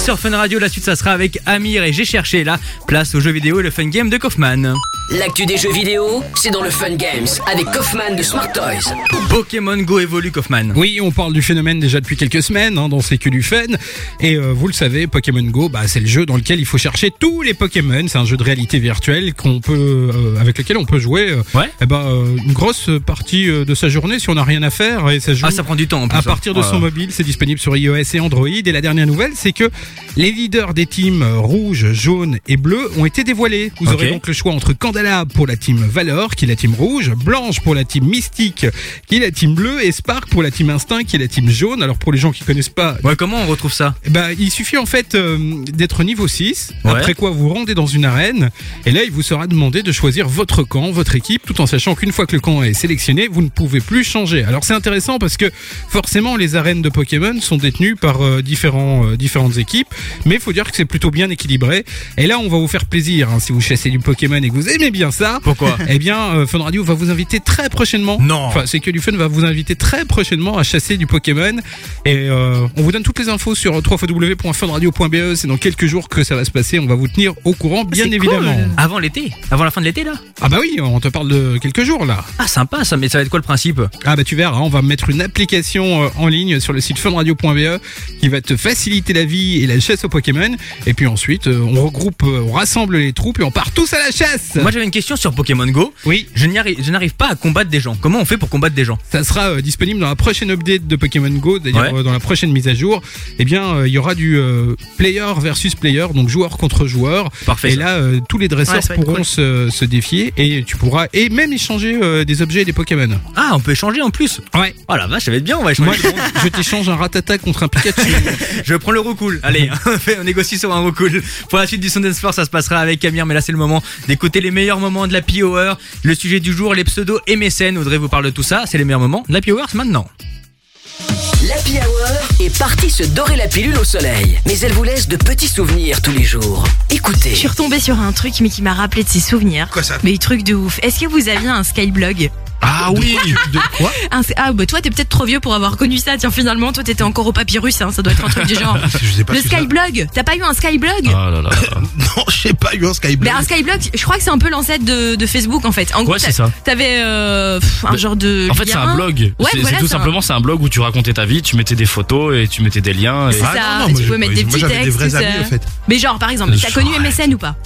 Sur Fun Radio, la suite ça sera avec Amir et j'ai cherché là, place aux jeux vidéo et le fun game de Kaufman. L'actu des jeux vidéo, c'est dans le Fun Games avec Kaufman de Smart Toys. Pokémon Go évolue Kaufman. Oui, on parle du phénomène déjà depuis quelques semaines hein, dans C'est que du fun. Et euh, vous le savez, Pokémon Go, bah, c'est le jeu dans lequel il faut chercher tous les Pokémon. C'est un jeu de réalité virtuelle qu'on peut, euh, avec lequel on peut jouer euh, eh ben, euh, une grosse partie de sa journée si on n'a rien à faire. Et ça joue Ah, ça prend du temps en plus. à partir de hein. son Ouais. mobile. C'est disponible sur iOS et Android. Et la dernière nouvelle, c'est que les leaders des teams rouge, jaune et bleu ont été dévoilés. Vous aurez donc le choix entre Pour la team Valor, qui est la team rouge, Blanche pour la team Mystique, qui est la team bleue, et Spark pour la team Instinct, qui est la team jaune. Alors pour les gens qui connaissent pas, Ouais, comment on retrouve ça eh ben, il suffit en fait euh, d'être niveau 6, Ouais. après quoi vous rendez dans une arène, et là il vous sera demandé de choisir votre camp, votre équipe, tout en sachant qu'une fois que le camp est sélectionné, vous ne pouvez plus changer. Alors c'est intéressant parce que forcément les arènes de Pokémon sont détenues par euh, différents, euh, différentes équipes, mais il faut dire que c'est plutôt bien équilibré. Et là on va vous faire plaisir, hein, si vous chassez du Pokémon et que vous aimez bien ça. Pourquoi Eh bien euh, Fun Radio va vous inviter très prochainement. Non. Enfin c'est que du fun va vous inviter très prochainement à chasser du Pokémon. Et euh, on vous donne toutes les infos sur www.funradio.be. C'est dans quelques jours que ça va se passer. On va vous tenir au courant, bien C'est évidemment. cool. Avant l'été Avant la fin de l'été là Ah bah oui, on te parle de quelques jours là. Ah sympa ça, mais ça va être quoi le principe? Ah bah tu verras, on va mettre une application euh, en ligne sur le site funradio.be qui va te faciliter la vie et la chasse aux Pokémon. Et puis ensuite, euh, on regroupe, euh, on rassemble les troupes et on part tous à la chasse. Moi j'avais une question sur Pokémon Go. Oui. Je n'y arrive, je n'arrive pas à combattre des gens. Comment on fait pour combattre des gens? Ça sera euh, disponible dans la prochaine update de Pokémon Go, c'est-à-dire Ouais. euh, dans la prochaine mise à jour. Eh bien, euh, il y aura du euh, player versus player, donc joueur contre joueur. Parfait, Et ça. là, euh, tous les dresseurs Ouais, pourront cool. se, se défier et tu pourras et même échanger euh, des objets et des Pokémon. Ah, on peut échanger en plus? Ouais. Oh la vache, ça va être bien, on va échanger. Moi, je t'échange un Ratata contre un Pikachu. Je prends le Roucool. Allez, on négocie sur un Roucool. Pour la suite du Sundance Sport, ça se passera avec Amir, mais là c'est le moment d'écouter les meilleurs moments de la P-Hour. Le sujet du jour, les pseudos et mécènes. Audrey vous parle de tout ça. C'est les meilleurs moments de la P-Hour, c'est maintenant. Est partie se dorer la pilule au soleil, mais elle vous laisse de petits souvenirs tous les jours. Écoutez. Je suis retombée sur un truc mais qui m'a rappelé de ses souvenirs. Quoi ça Mais truc de ouf. Est-ce que vous aviez un Skyblog? Ah oui De quoi? Un- Ah bah toi t'es peut-être trop vieux pour avoir connu ça. Tiens finalement toi t'étais encore au papyrus. Hein. Ça doit être un truc du genre. Je sais pas Le. Skyblog? T'as pas eu un Skyblog? Ah là là. Non, j'ai pas eu un Skyblog. Mais un Skyblog, je crois que c'est un peu l'ancêtre de, de Facebook en fait. En gros, Ouais, c'est ça. T'avais euh, un genre de. En fait, c'est un blog. Ouais, c'est voilà, tout un- simplement, c'est un blog où tu racontais ta vie, tu mettais des photos et tu mettais des liens. et- C'est ça, Ah non, moi, tu pouvais mettre des petits textes. des vrais ça. amis, en fait. Mais genre, par exemple, t'as connu MSN ou pas?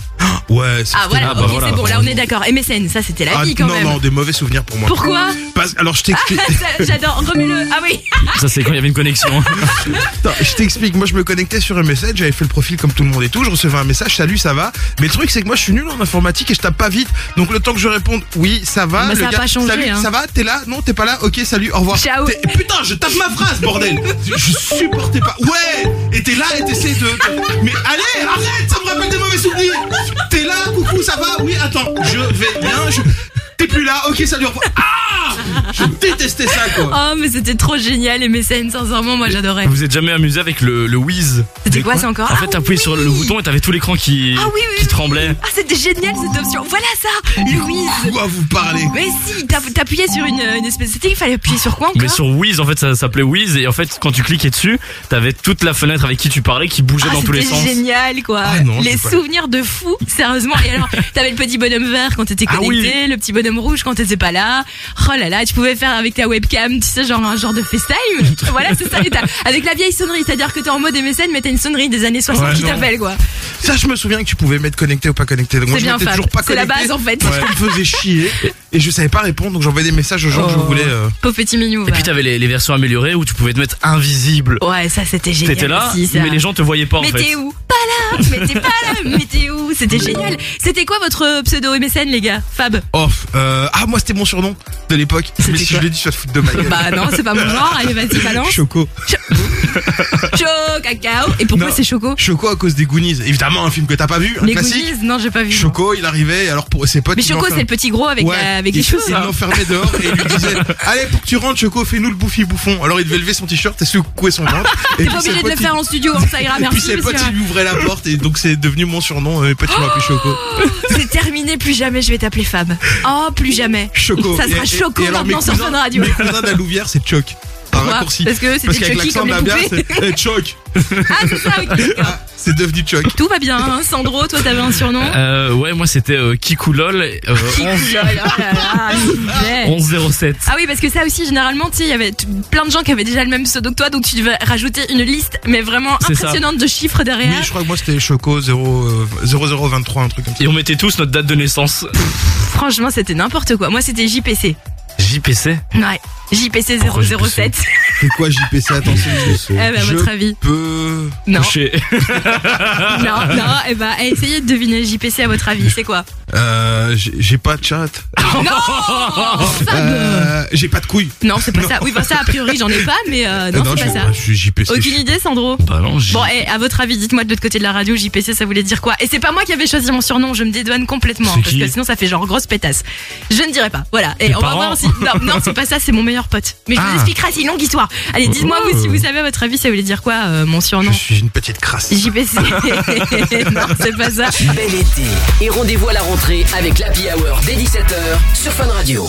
Ouais, c'est- Ah voilà, Ah, bah, ok, voilà. c'est bon, là on est d'accord. MSN, ça c'était la Ah, vie quand non, même. non, des mauvais souvenirs pour moi. Pourquoi? Parce, alors je t'explique. Ça, J'adore, remets-le. Ah oui Ça, c'est quand il y avait une connexion. Je t'explique. Moi, je me connectais sur MSN, j'avais fait le profil comme tout le monde et tout. Je recevais un message, salut, ça va? Mais le truc, c'est que moi, je suis nul en informatique et je tape pas vite. Donc, le temps que je réponde, oui, ça va. Bah, le ça a gars, pas changé, Salut, hein. ça va? T'es là? Non, t'es pas là? Ok, salut, au revoir. Ciao. Putain, je tape ma phrase, bordel. Je supportais pas. Ouais. Et t'es là et t'essaies de, de- Mais allez, arrête, ça me rappelle des mauvais souvenirs. T'es là, coucou, ça va? Oui, attends, je vais bien. Je... T'es plus là Ok, au revoir. Ah Je détestais ça, quoi. Oh, mais c'était trop génial, MSN, sincèrement, moi j'adorais. Vous êtes jamais amusé avec le, le Whiz C'était quoi, ça encore En fait, Ah t'appuyais sur le bouton et t'avais tout l'écran qui, Ah oui, oui, qui oui. tremblait. Ah, c'était génial cette option. Voilà ça, Louise. Quoi vous parlez Mais si, t'app- t'appuyais sur une, une espèce. C'était, il fallait appuyer sur quoi encore Mais sur Whiz, en fait, ça s'appelait Whiz et en fait, quand tu cliquais dessus, t'avais toute la fenêtre avec qui tu parlais qui bougeait Ah, dans tous les c'était sens. génial quoi. Ah non, les souvenirs de fou, sérieusement. Et alors, t'avais le petit bonhomme vert quand t'étais Ah connecté, le petit bonhomme rouge quand t'étais pas là. Oh là là, tu pouvais faire avec ta webcam, tu sais, genre un genre de FaceTime. voilà, c'est ça. T'as- avec la vieille sonnerie, c'est-à-dire que t'es en mode MSN, mais t'as une sonnerie des années 60 Ouais, qui t'appelle quoi. Ça, je me souviens que tu pouvais mettre connecté ou pas connecté. Donc moi, C'est je bien, toujours pas C'est la base, en fait. Parce qu'on me faisait chier et je savais pas répondre, donc j'envoyais des messages aux gens que je Oh. voulais. euh, Pauvre petit minou. Et puis t'avais les, les versions améliorées où tu pouvais te mettre invisible. Ouais, ça c'était génial. T'étais là, aussi, ça. mais les gens te voyaient pas en Mais fait. t'es où Pas là Mais t'es pas là Mais t'es où C'était génial. C'était quoi votre pseudo MSN, les gars Fab Off. Euh, ah, moi, c'était mon surnom de l'époque. Mais si quoi je le dis, tu vas te foutre de ma gueule. Bah non, c'est pas mon genre. Allez, vas-y, balance. Choco. Choco, cacao. Et pourquoi Non. c'est Choco Choco à cause des Goonies. Évidemment, un film que t'as pas vu, un Les classique. Goonies Non, j'ai pas vu. Choco, il arrivait, alors pour ses potes. Mais Choco, c'est le petit gros avec, Ouais, la- avec il-. Il l'enfermait dehors et il lui disait Allez, pour que tu rentres, Choco, fais-nous le bouffi bouffon. Alors il devait lever son t-shirt et secouer son ventre. T'es pas obligé de le faire en studio, hein, ça ira, Et puis merci. ses potes, ils lui ouvraient la porte et donc c'est devenu mon surnom. euh, Mes potes, appelé Choco. C'est terminé, plus jamais je vais t'appeler Fab. Oh, plus jamais. Choco. Ça sera Choco maintenant sur Fun Radio. Mes cousins d'Alouvière, c'est Choc. Pourquoi raccourci. Parce que c'était Chucky comme les poupées. c'est eh, Choc. Ah, c'est ça, ok. d'accord. Ah, c'est devenu Choc. Tout va bien, hein. Sandro, toi t'avais un surnom Euh, ouais, moi c'était euh, Kikoulol, euh, 11, Oh là là, l'hiver. 1107. Ah oui, parce que ça aussi, généralement, tu sais, il y avait t- plein de gens qui avaient déjà le même pseudo que toi, donc tu devais rajouter une liste, mais vraiment C'est ça. impressionnante de chiffres derrière. Oui, je crois que moi c'était Choco 0, euh, 0023, un truc comme ça. Et on mettait tous notre date de naissance. Franchement, c'était n'importe quoi. Moi, c'était JPC. JPC. Ouais. JPC Pourquoi 007. C'est quoi JPC Attention. Eh ben, à Je votre avis peux. Non. Coucher. Non, non, eh ben, eh, essayez de deviner JPC à votre avis, c'est quoi Euh, j'ai j'ai pas de chat. Non Fab Euh, j'ai pas de couilles. Non, c'est pas ça. Oui, bah ça, a priori, j'en ai pas, mais euh, non, c'est je, pas ça. je suis JPC. Aucune idée, Sandro Bah non. Bon, et à votre avis, dites-moi de l'autre côté de la radio, JPC, ça voulait dire quoi? Et c'est pas moi qui avais choisi mon surnom, je me dédouane complètement, C'est parce qui? que sinon ça fait genre grosse pétasse. Je ne dirais pas, voilà. Et Tes on va parents voir si. Non, non c'est pas ça, c'est mon meilleur pote. Mais je vous Ah. expliquerai, c'est une longue histoire. Allez, dites-moi vous si vous savez à votre avis, ça voulait dire quoi euh, mon surnom Je suis une petite crasse. JPC. non, c'est pas ça. Bel été. Et rendez-vous à la rentrée avec l'Happy Hour dès 17h sur Fun Radio.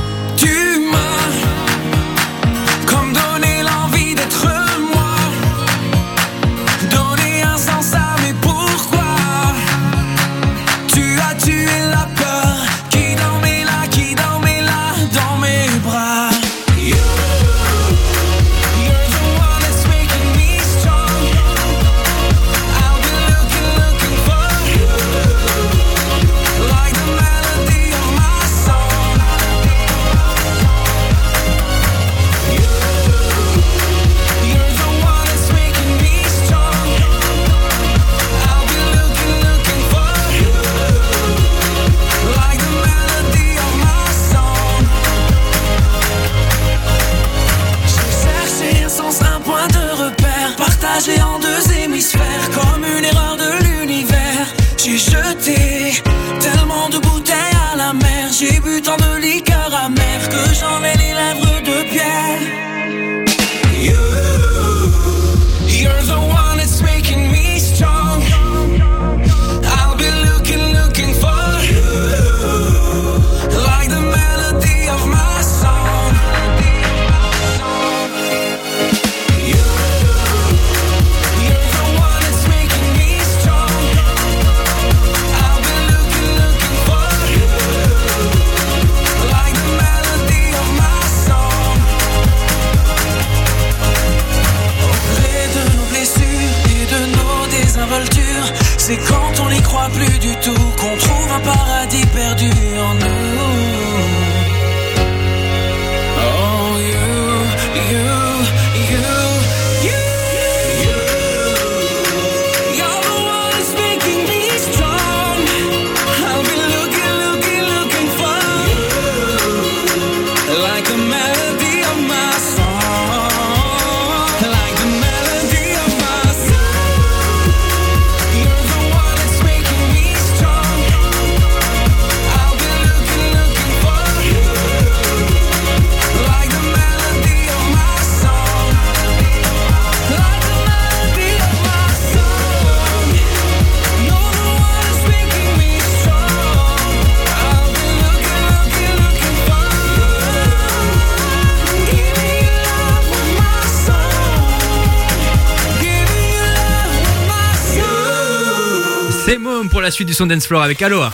La suite du son Dance Floor avec Aloha.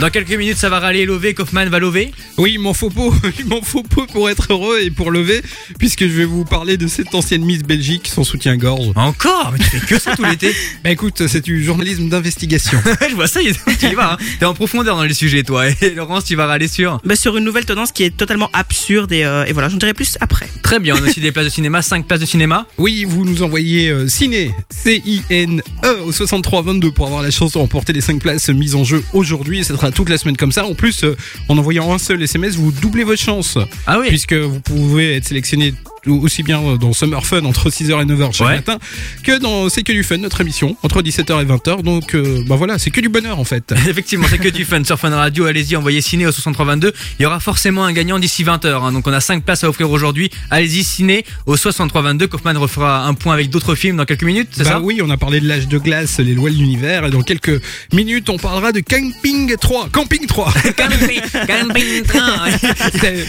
Dans quelques minutes, ça va râler et lever. Kaufman va lever. Oui, il m'en faut peu, il m'en faut peu pour être heureux et pour lever, puisque je vais vous parler de cette ancienne Miss Belgique sans soutien-gorge. Encore Mais tu fais que ça tout l'été Bah écoute, c'est du journalisme d'investigation. Je vois ça, tu y vas. Hein. T'es en profondeur dans les sujets, toi. Et Laurence, tu vas râler sur. Bah, sur une nouvelle tendance qui est totalement absurde et, euh, et voilà, j'en dirai plus après. Très bien, on a aussi des places de cinéma, 5 places de cinéma. Oui, vous nous envoyez euh, ciné, C-I-N-E au 6322 pour avoir la chance de remporter les 5 places mises en jeu aujourd'hui. Et ça toute la semaine comme ça. En plus, euh, en envoyant un seul SMS, vous doublez votre chance. Ah oui Puisque vous pouvez être sélectionné aussi bien dans Summer Fun entre 6h et 9h chaque Ouais. matin que dans C'est que du fun, notre émission, entre 17h et 20h. Donc euh, bah voilà, c'est que du bonheur en fait. Effectivement, c'est que du fun sur Fun Radio. Allez-y, envoyez ciné au 6322. Il y aura forcément un gagnant d'ici 20h. hein. Donc on a 5 places à offrir aujourd'hui. Allez-y, ciné au 6322. Kaufman refera un point avec d'autres films dans quelques minutes, c'est bah ça? oui, on a parlé de l'âge de glace, les lois de l'univers, et dans quelques minutes, on parlera de Camping 3. Camping 3. Camping, camping train.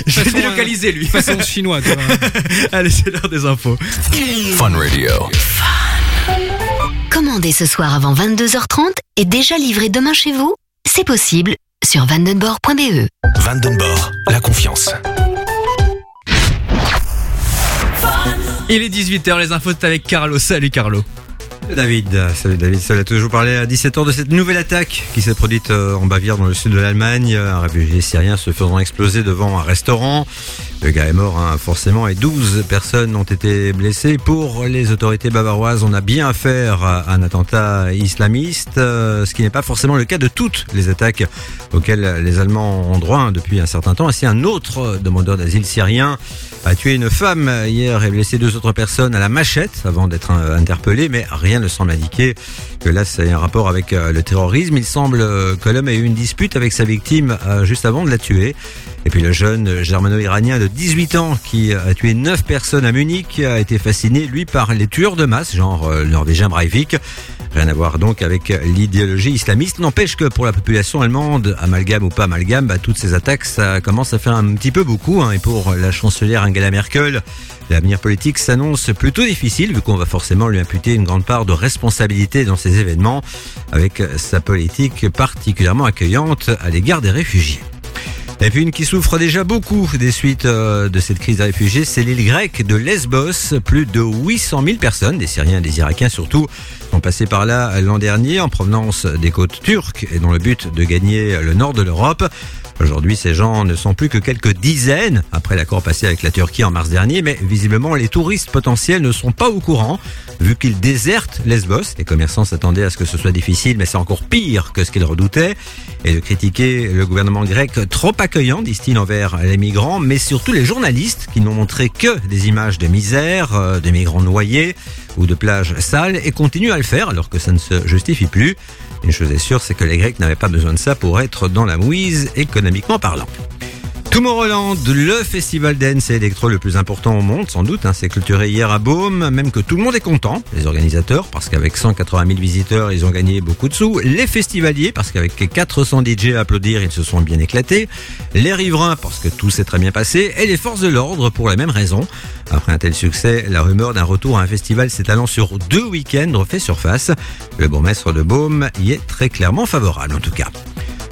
Je vais délocaliser lui. Façon chinois, tu vois. Allez, c'est l'heure des infos. Fun Radio. Commandez ce soir avant 22h30 et déjà livré demain chez vous C'est possible sur vandenborg.be. Vandenborg, la confiance. Il est 18h, les infos c'est avec Carlo. Salut Carlo. David, salut David, ça a toujours parlé à 17h de cette nouvelle attaque qui s'est produite euh, en Bavière dans le sud de l'Allemagne. Un réfugié syrien se faisant exploser devant un restaurant. Le gars est mort, hein, forcément, et 12 personnes ont été blessées. Pour les autorités bavaroises, on a bien affaire à un attentat islamiste, euh, ce qui n'est pas forcément le cas de toutes les attaques auxquelles les Allemands ont droit hein, depuis un certain temps. Ainsi, un autre demandeur d'asile syrien a tué une femme hier et blessé deux autres personnes à la machette avant d'être euh, interpellé, mais rien ne semble indiquer que là, c'est un rapport avec euh, le terrorisme. Il semble que l'homme ait eu une dispute avec sa victime juste avant de la tuer. Et puis le jeune germano-iranien de 18 ans qui a tué 9 personnes à Munich a été fasciné, lui, par les tueurs de masse, genre euh, le norvégien Breivik. Rien à voir donc avec l'idéologie islamiste. N'empêche que pour la population allemande, amalgame ou pas amalgame, bah, toutes ces attaques, ça commence à faire un petit peu beaucoup. hein. Et pour la chancelière Angela Merkel, l'avenir politique s'annonce plutôt difficile vu qu'on va forcément lui imputer une grande part de responsabilité dans ces événements avec sa politique particulièrement accueillante à l'égard des réfugiés. Et puis une qui souffre déjà beaucoup des suites euh, de cette crise des réfugiés, c'est l'île grecque de Lesbos. Plus de 800 000 personnes, des Syriens et des Irakiens surtout, sont passés par là l'an dernier en provenance des côtes turques et dans le but de gagner le nord de l'Europe. Aujourd'hui, ces gens ne sont plus que quelques dizaines après l'accord passé avec la Turquie en mars dernier, mais visiblement les touristes potentiels ne sont pas au courant vu qu'ils désertent Lesbos. Les commerçants s'attendaient à ce que ce soit difficile, mais c'est encore pire que ce qu'ils redoutaient. Et de critiquer le gouvernement grec trop accueillant, disent-ils, envers les migrants, mais surtout les journalistes qui n'ont montré que des images de misère, euh, de migrants noyés ou de plages sales et continuent à le faire alors que ça ne se justifie plus. Une chose est sûre, c'est que les Grecs n'avaient pas besoin de ça pour être dans la mouise économiquement parlant. Le festival dance et électro le plus important au monde, sans doute, hein, s'est clôturé hier à Baume, même que tout le monde est content, les organisateurs, parce qu'avec 180 000 visiteurs, ils ont gagné beaucoup de sous, les festivaliers, parce qu'avec 400 DJ à applaudir, ils se sont bien éclatés, les riverains, parce que tout s'est très bien passé, et les forces de l'ordre, pour la même raison. Après un tel succès, la rumeur d'un retour à un festival s'étalant sur deux week-ends refait surface. Le bourgmestre de Baume y est très clairement favorable, en tout cas.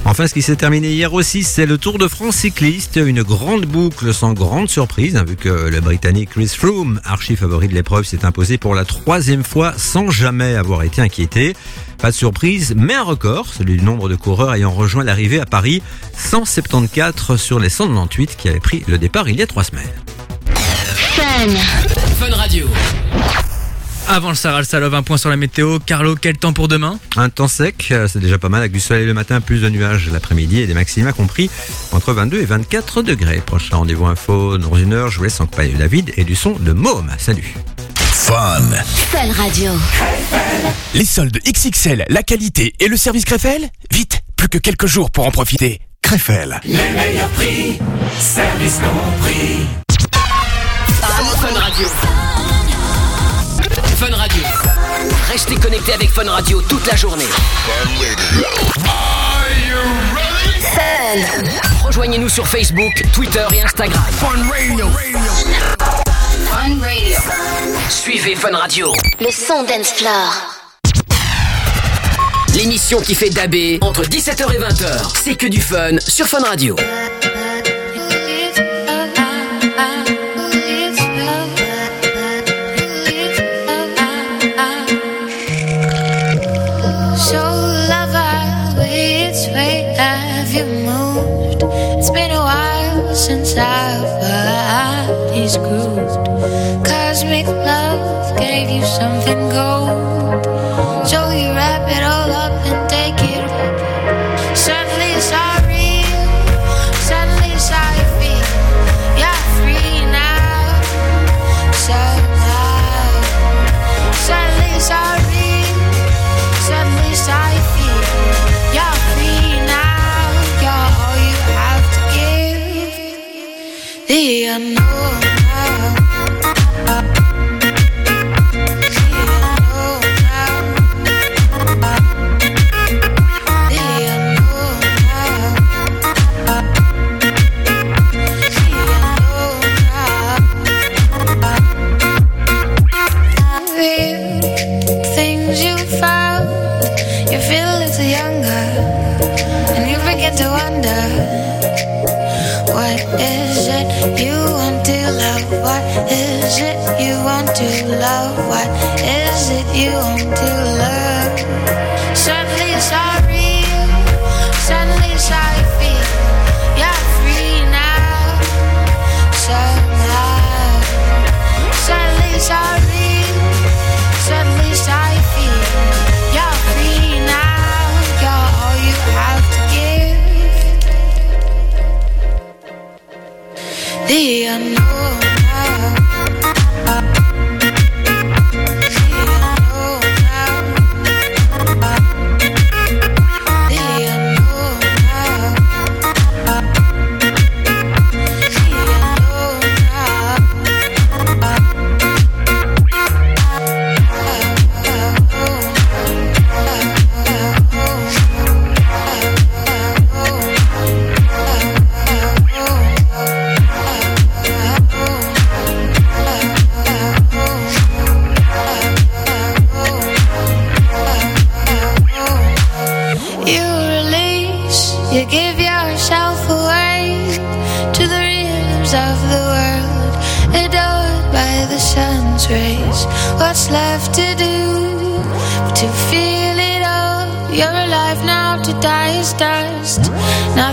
Enfin, ce qui s'est terminé hier aussi, c'est le Tour de France cycliste. Une grande boucle sans grande surprise, hein, vu que le Britannique Chris Froome, archi favori de l'épreuve, s'est imposé pour la troisième fois sans jamais avoir été inquiété. Pas de surprise, mais un record, celui du nombre de coureurs ayant rejoint l'arrivée à Paris, 174 sur les 198 qui avaient pris le départ il y a trois semaines. Fun. Fun Radio. Avant le Sarah, le Salov, un point sur la météo. Carlo, quel temps pour demain? Un temps sec, euh, c'est déjà pas mal, avec du soleil le matin, plus de nuages l'après-midi et des maxima compris entre 22 et 24 degrés. Prochain rendez-vous info dans une heure, je vous laisse en compagnie de David et du son de Môme. Salut Fun. Fun Radio. Les soldes XXL, la qualité et le service Krefel Vite, plus que quelques jours pour en profiter. Krefel. Les meilleurs prix, service compris. Fun Radio. Restez connectés avec Fun Radio toute la journée. Fun. Rejoignez-nous sur Facebook, Twitter et Instagram. Fun Radio. Fun Radio. Suivez Fun Radio. Le son dance floor. L'émission qui fait daber entre 17h et 20h. C'est que du fun sur Fun Radio. It's been a while since bodies grooved. Cosmic love gave you something gold. So you wrap it all up and give. The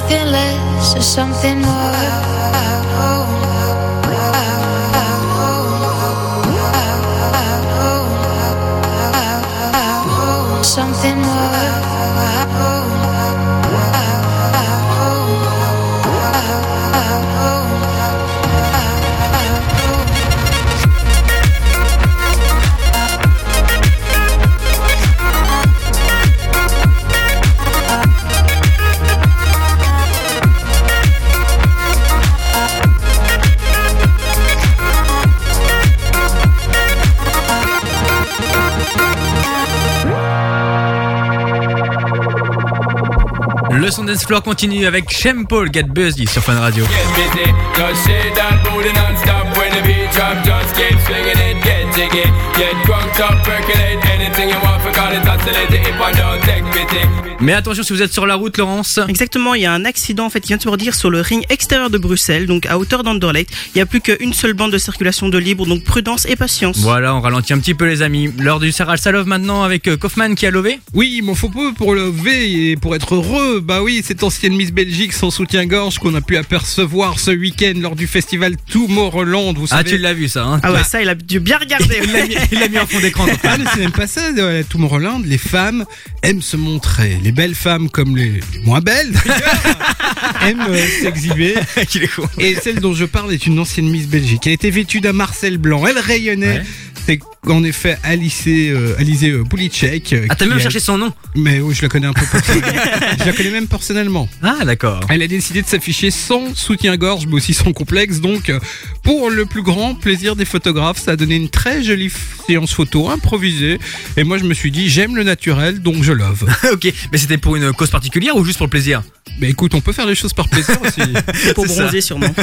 Nothing less or something more. Dance floor continue avec Shem Paul Get Busy sur Fun Radio. Just shake that booty non-stop when the beat drop. Just keep swinging it, get jiggy, get crunked up, percolate anything you want. Forgot it, oscillate it if I don't take pity. Mais attention si vous êtes sur la route, Laurence. Exactement, il y a un accident en fait qui vient de se produire sur le ring extérieur de Bruxelles, donc à hauteur d'Anderlecht. Il n'y a plus qu'une seule bande de circulation de libre, donc prudence et patience. Voilà, on ralentit un petit peu les amis. L'heure du Sarah Salov maintenant avec euh, Kaufman qui a levé. Oui, il m'en faut peu pour lever et pour être heureux. Bah oui, cette ancienne Miss Belgique sans soutien-gorge qu'on a pu apercevoir ce week-end lors du festival Tomorrowland. Vous Ah, tu l'as vu ça, hein Ah ouais, ça, il a dû bien regarder. Il l'a mis, en fond d'écran. Ah, mais c'est même pas ça, euh, à Tomorrowland, les femmes aiment se montrer. Les belles femmes comme les moins belles aiment euh, s'exhiber. Et celle dont je parle est une ancienne Miss Belgique. Elle était vêtue d'un Marcel blanc. Elle rayonnait. Ouais. C'est en effet Alice, euh, Alizé euh, Poulicek. euh, Ah, t'as qui même a- cherché son nom Mais oui, je la connais un peu personnellement. je la connais même personnellement. Ah, d'accord. Elle a décidé de s'afficher sans soutien-gorge, mais aussi sans complexe. Donc, euh, pour le plus grand plaisir des photographes, ça a donné une très jolie f- séance photo improvisée. Et moi, je me suis dit, j'aime le naturel, donc je love. ok, mais c'était pour une cause particulière ou juste pour le plaisir? Mais écoute, on peut faire les choses par plaisir aussi. pour C'est ça. bronzer sûrement.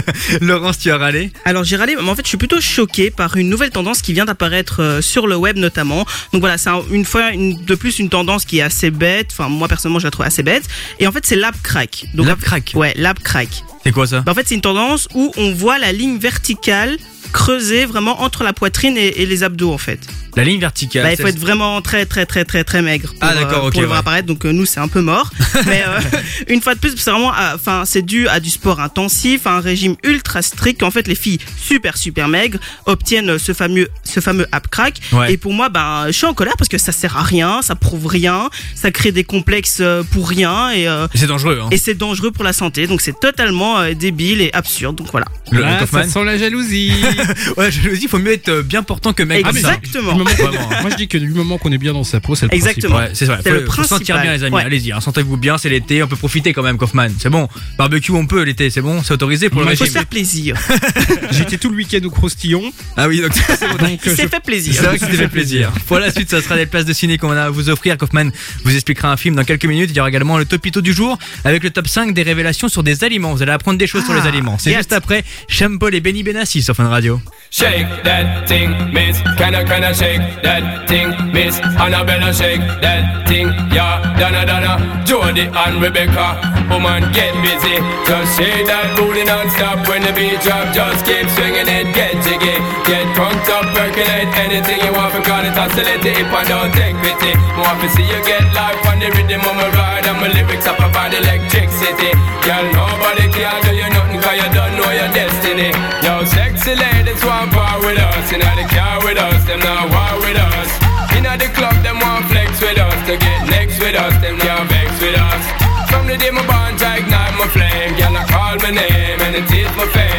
Laurence, tu as râlé? Alors j'ai râlé, mais en fait je suis plutôt choqué par une nouvelle tendance qui vient d'apparaître euh, sur le web notamment. Donc voilà, c'est un- une fois une, de plus une tendance qui est assez bête. Enfin moi personnellement je la trouve assez bête. Et en fait c'est l'app crack. Donc L'app crack Ouais, l'app crack. C'est quoi ça Bah, en fait c'est une tendance où on voit la ligne verticale creusée vraiment entre la poitrine et, et les abdos en fait. La ligne verticale. Bah, il faut être vraiment très très très très très maigre pour, Ah, d'accord, euh, ok, pour le voir ouais. apparaître. Donc euh, nous c'est un peu mort. Mais euh, une fois de plus, c'est vraiment, euh, enfin c'est dû à du sport intensif, à un régime ultra strict. En fait, les filles super super maigres obtiennent ce fameux ce fameux ab crack. Ouais. Et pour moi, ben je suis en colère parce que ça sert à rien, ça prouve rien, ça crée des complexes pour rien et C'est dangereux, hein. et c'est dangereux pour la santé. Donc c'est totalement euh, débile et absurde. Donc voilà. Le Ah, Kaufman. ça sent la jalousie. Ouais, jalousie, faut mieux être euh, bien portant que mec. comme ça. Exactement. Du moment-. Moi, je dis que du moment qu'on est bien dans sa peau, c'est le Exactement. Ouais, c'est vrai. C'est Faut, le faut se sentir principal. bien, les amis. Ouais. Allez-y, hein, sentez-vous bien, c'est l'été, on peut profiter quand même, Kaufman. C'est bon. Barbecue, on peut l'été, c'est bon, c'est autorisé pour le Moi, Il faut se régime. faire plaisir. principal. J'étais tout le week-end au croustillon. Ah oui, donc c'est bon. Je- fait plaisir. C'est vrai que c'était fait plaisir. Pour la suite, ça sera des places de ciné qu'on a à vous offrir. Kaufman vous expliquera un film dans quelques minutes. Il y aura également le topito du jour avec le top 5 des révélations sur des aliments. Vous allez apprendre des choses sur les Ah, aliments. C'est yes. juste après Champol et Benny Benassi sur Fun Radio. Shake that thing, miss. Can I, can I shake that thing, miss? Annabella, shake that thing, yeah. Donna, Donna, Jody and Rebecca. Woman, get busy. Just shake that booty non-stop when the beat drop. Just keep swinging it, get jiggy. Get crunked up, percolate anything you want. Forgot it, oscillate it, if I don't take pity. More to see you get life on the rhythm of my ride. And my lyrics up about electricity. Girl, nobody can do you nothing cause you don't know your destiny. Yo, sexy ladies want part with us. Inna the car with us, them not war with us. Inna the club, them want flex with us. To get next with us, them not vex with us. From the day my bond, I ignite my flame. Girl, I call my name and it is my fame.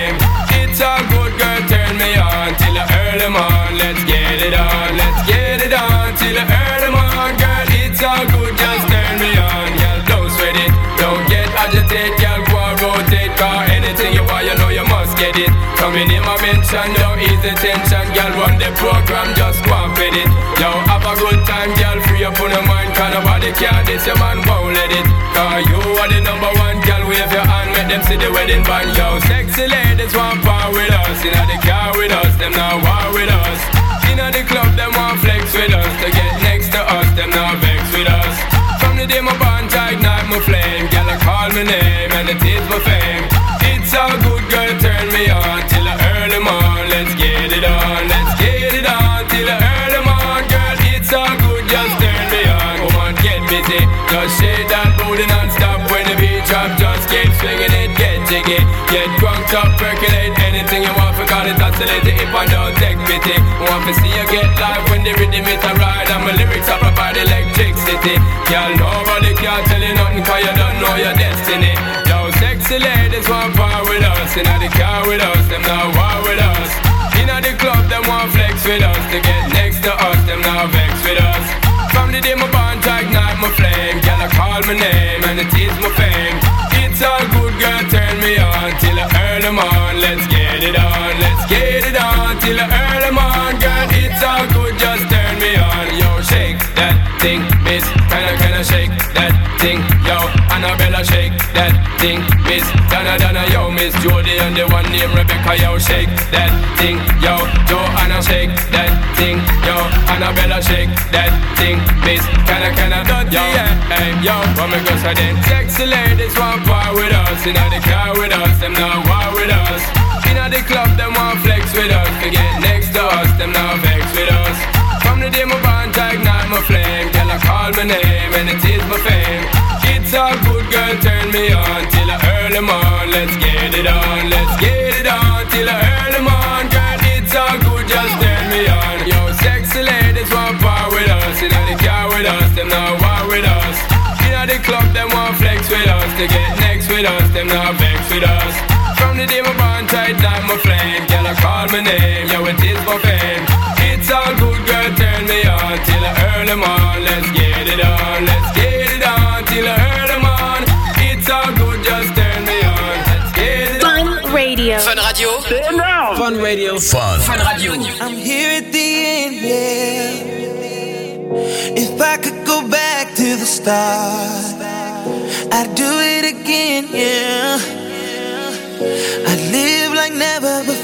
Don't ease the tension. Girl, run the program, just go and fit it. Yo, have a good time, girl, free up on your mind. Cause nobody can this, your man won't let it. Cause you are the number one, girl, wave your hand, make them see the wedding band. Yo, sexy ladies want part with us. Inna the car with us, them not war with us. Inna the club, them want flex with us. To get next to us, them not vex with us. From the day my bond, I ignite my flame. Girl, I call my name and it is my fame. It's all good, girl, It, if I don't take pity. Want to see you get live when the rhythm it a ride and my lyrics are provide electricity. Girl, nobody can tell you nothing 'cause you don't know your destiny. Yo, sexy ladies want part with us, inna the car with us, them not war with us. Inna the club, them want flex with us, to get next to us, them not vex with us. From the day my bond ignite my flame, girl I call my name and it is my fame. It's all good, girl, turn me on till the early morn. Let's get it on, till the early morn, girl. It's all good, just turn me on. Yo, shake that thing, miss. Kinda, kinda shake that thing, yo. Annabella, shake that thing, miss. Donna, Donna, yo, miss Jody and the one named Rebecca, yo, shake that thing, yo. Joanna, shake that thing, yo. Annabella, shake that thing, miss. Kinda, kinda, yo, hey, yo. What me go say then? Sexy ladies want part with us, inna the car with us, them not war with us. Inna the club, them want flex with us. To get next to us, them not vex with us. From the day my bond to ignite my flame, girl I call my name and it is my fame. It's all good, girl, turn me on till the early morn. Let's get it on, let's get it on till the early morn, girl. It's all good, just turn me on. Yo, sexy ladies want part with us, inna the car with us, them not war with us. Inna the club, them want flex with us, to get next with us, them not vex with us. From the day my bond tight like my flame, girl I call my name, yo it is my fame. It's all good, girl, turn me on till the early morn. Let's get it on, let's get it on till the early morn. It's all good, just turn me on. Let's get it on. Fun Radio. Fun Radio. Fun Radio. Fun. Fun Radio. I'm here at the end, yeah. If I could go back to the start, I'd do it again, yeah. I'd live like never before.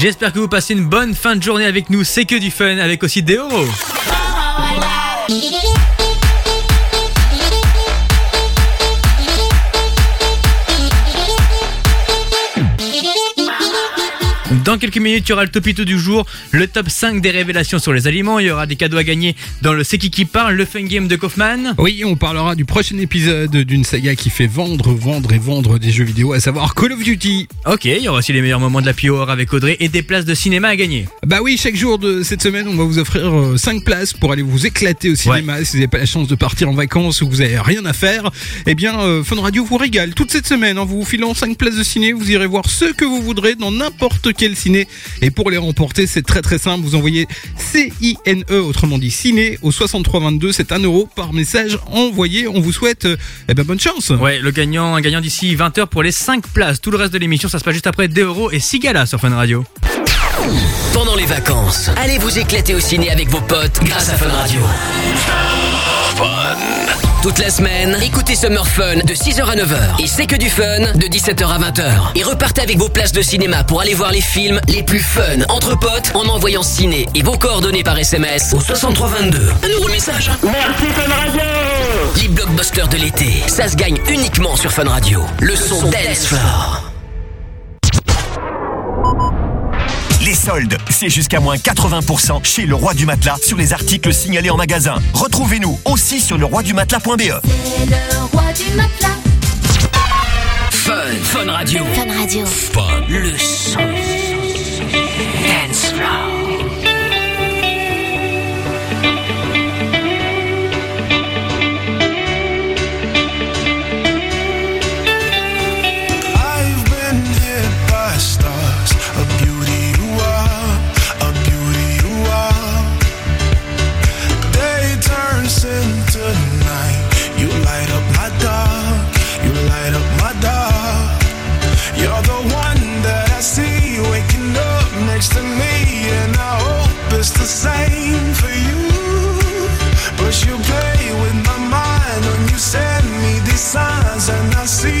J'espère que vous passez une bonne fin de journée avec nous. C'est que du fun avec aussi des Dans quelques minutes, il y aura le topito du jour, le top 5 des révélations sur les aliments. Il y aura des cadeaux à gagner dans le C'est qui qui parle, le fun game de Kaufman. Oui, on parlera du prochain épisode d'une saga qui fait vendre, vendre et vendre des jeux vidéo, à savoir Call of Duty. Ok, il y aura aussi les meilleurs moments de la Pior avec Audrey et des places de cinéma à gagner. Bah oui, chaque jour de cette semaine, on va vous offrir 5 places pour aller vous éclater au cinéma. Si vous n'avez pas la chance de partir en vacances ou que vous avez rien à faire, eh bien, euh, Fun Radio vous régale toute cette semaine en vous filant 5 places de ciné. Vous irez voir ce que vous voudrez dans n'importe quel ciné. Et pour les remporter, c'est très très simple. Vous envoyez C-I-N-E, autrement dit ciné, au 6322. C'est 1 euro par message envoyé. On vous souhaite euh, eh ben, bonne chance. Ouais, le gagnant, un gagnant d'ici 20h pour les 5 places. Tout le reste de l'émission, ça se passe juste après 2 euros et 6 galas sur Fun Radio. Pendant les vacances, allez vous éclater au ciné avec vos potes grâce à Fun Radio. Toute la semaine, écoutez Summer Fun de 6h à 9h. Et c'est que du fun de 17h à 20h. Et repartez avec vos places de cinéma pour aller voir les films les plus fun entre potes en envoyant ciné et vos coordonnées par SMS au 6322. Un nouveau message. Merci Fun Radio Les blockbusters de l'été, ça se gagne uniquement sur Fun Radio. Le, son, Dance Floor. Les soldes, c'est jusqu'à moins 80% chez Le Roi du Matelas sur les articles signalés en magasin. Retrouvez-nous aussi sur leroidumatelas.be. Le roi du matelas. Fun, Fun Radio. Fun Radio. Fun. Le son. Dance Floor. It's the same for you. But you play with my mind when you send me these signs, and I see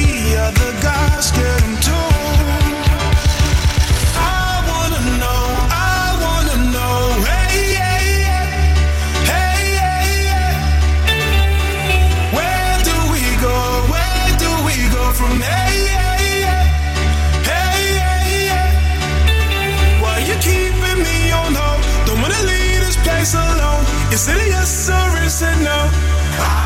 alone. Is it a yes or is it no?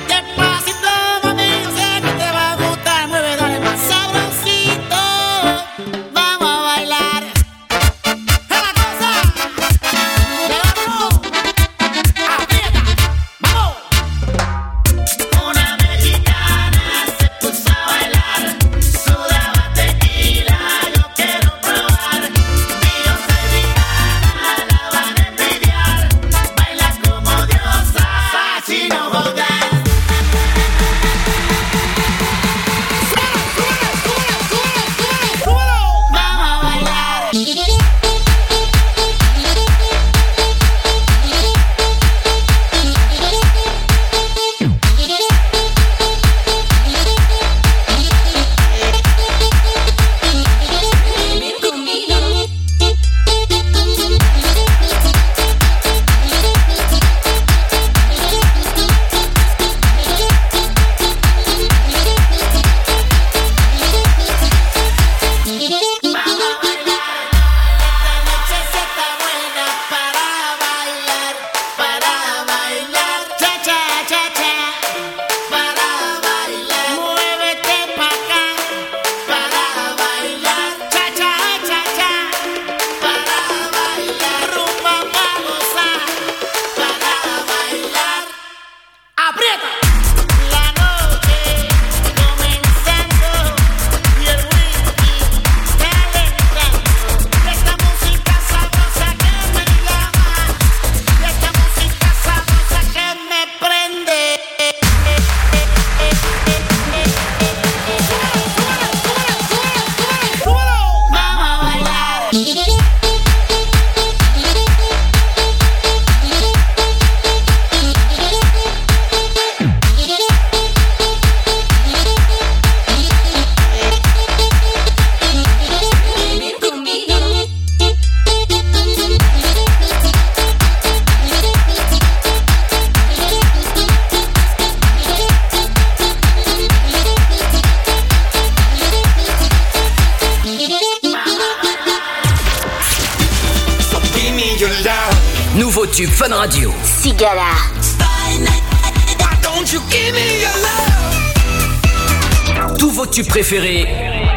Vos tubes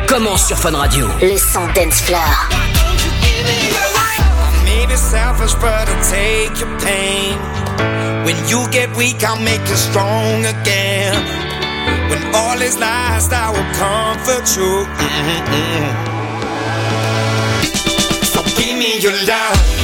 préférés sur Fun Radio. Le son dance floor. Maybe selfish, but I'll take your pain. When you get weak, I'll make you strong again. When all is lost, I will comfort you. Mm-mm-mm. So give me your love.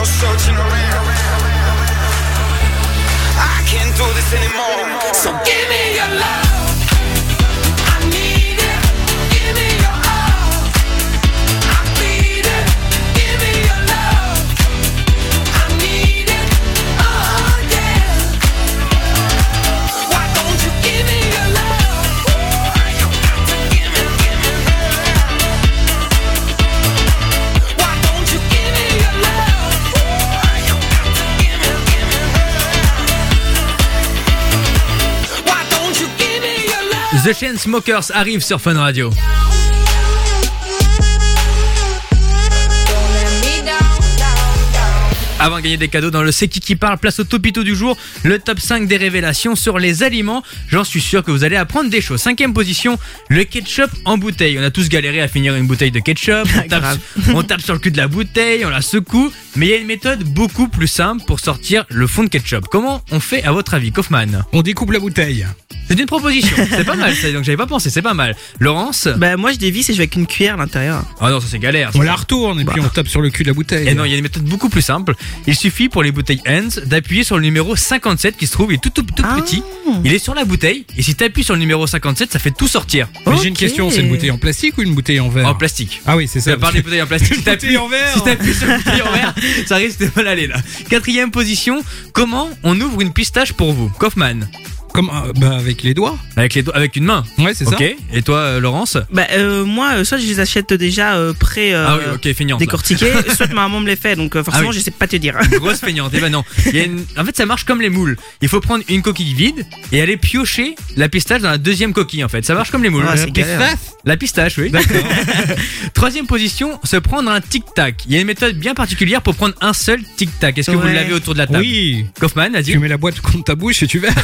Stop your searching around. I can't do this anymore. So give me your love. The Chainsmokers arrive sur Fun Radio. Avant de gagner des cadeaux dans le C'est qui qui parle, place au topito du jour, le top 5 des révélations sur les aliments. J'en suis sûr que vous allez apprendre des choses. Cinquième position, le ketchup en bouteille. On a tous galéré à finir une bouteille de ketchup. On tape, on tape sur le cul de la bouteille, on la secoue. Mais il y a une méthode beaucoup plus simple pour sortir le fond de ketchup. Comment on fait à votre avis, Kaufman? On découpe la bouteille. C'est une proposition. C'est pas mal, ça, donc j'avais pas pensé, c'est pas mal. Laurence? Bah moi je dévisse et je vais avec une cuillère à l'intérieur. Ah non, ça c'est galère. On la retourne et puis on tape sur le cul de la bouteille. Et non, il y a une méthode beaucoup plus simple. Il suffit pour les bouteilles Hans d'appuyer sur le numéro 57 qui se trouve, il est tout tout, tout petit. Il est sur la bouteille et si tu appuies sur le numéro 57, ça fait tout sortir. Mais j'ai une question, c'est une bouteille en plastique ou une bouteille en verre En plastique. Ah oui, c'est ça. Les bouteilles en plastique, si Une t'appuies bouteille en verre. si t'appuies sur la bouteille en verre, ça risque de mal aller là. Quatrième position, comment on ouvre une pistache pour vous? Kaufman Comment Bah avec les doigts. Avec les doigts, avec une main. Ouais, c'est ça. Ok. Et toi, euh, Laurence? Bah euh, moi euh, soit je les achète déjà euh, prêt euh, Ah oui, ok, feignante. décortiqués, soit ma maman me les fait donc euh, forcément Ah oui. je sais pas te dire. Grosse feignante. Eh ben non. Il y a une- En fait, ça marche comme les moules. Il faut prendre une coquille vide et aller piocher la pistache dans la deuxième coquille. En fait, ça marche comme les moules. Ah, c'est la galère. pistache La pistache, oui. Troisième position, se prendre un tic tac. Il y a une méthode bien particulière pour prendre un seul tic tac. Est-ce que vous Ouais. l'avez autour de la table? Oui. Kaufman a dit. Tu mets la boîte contre ta bouche et tu verses.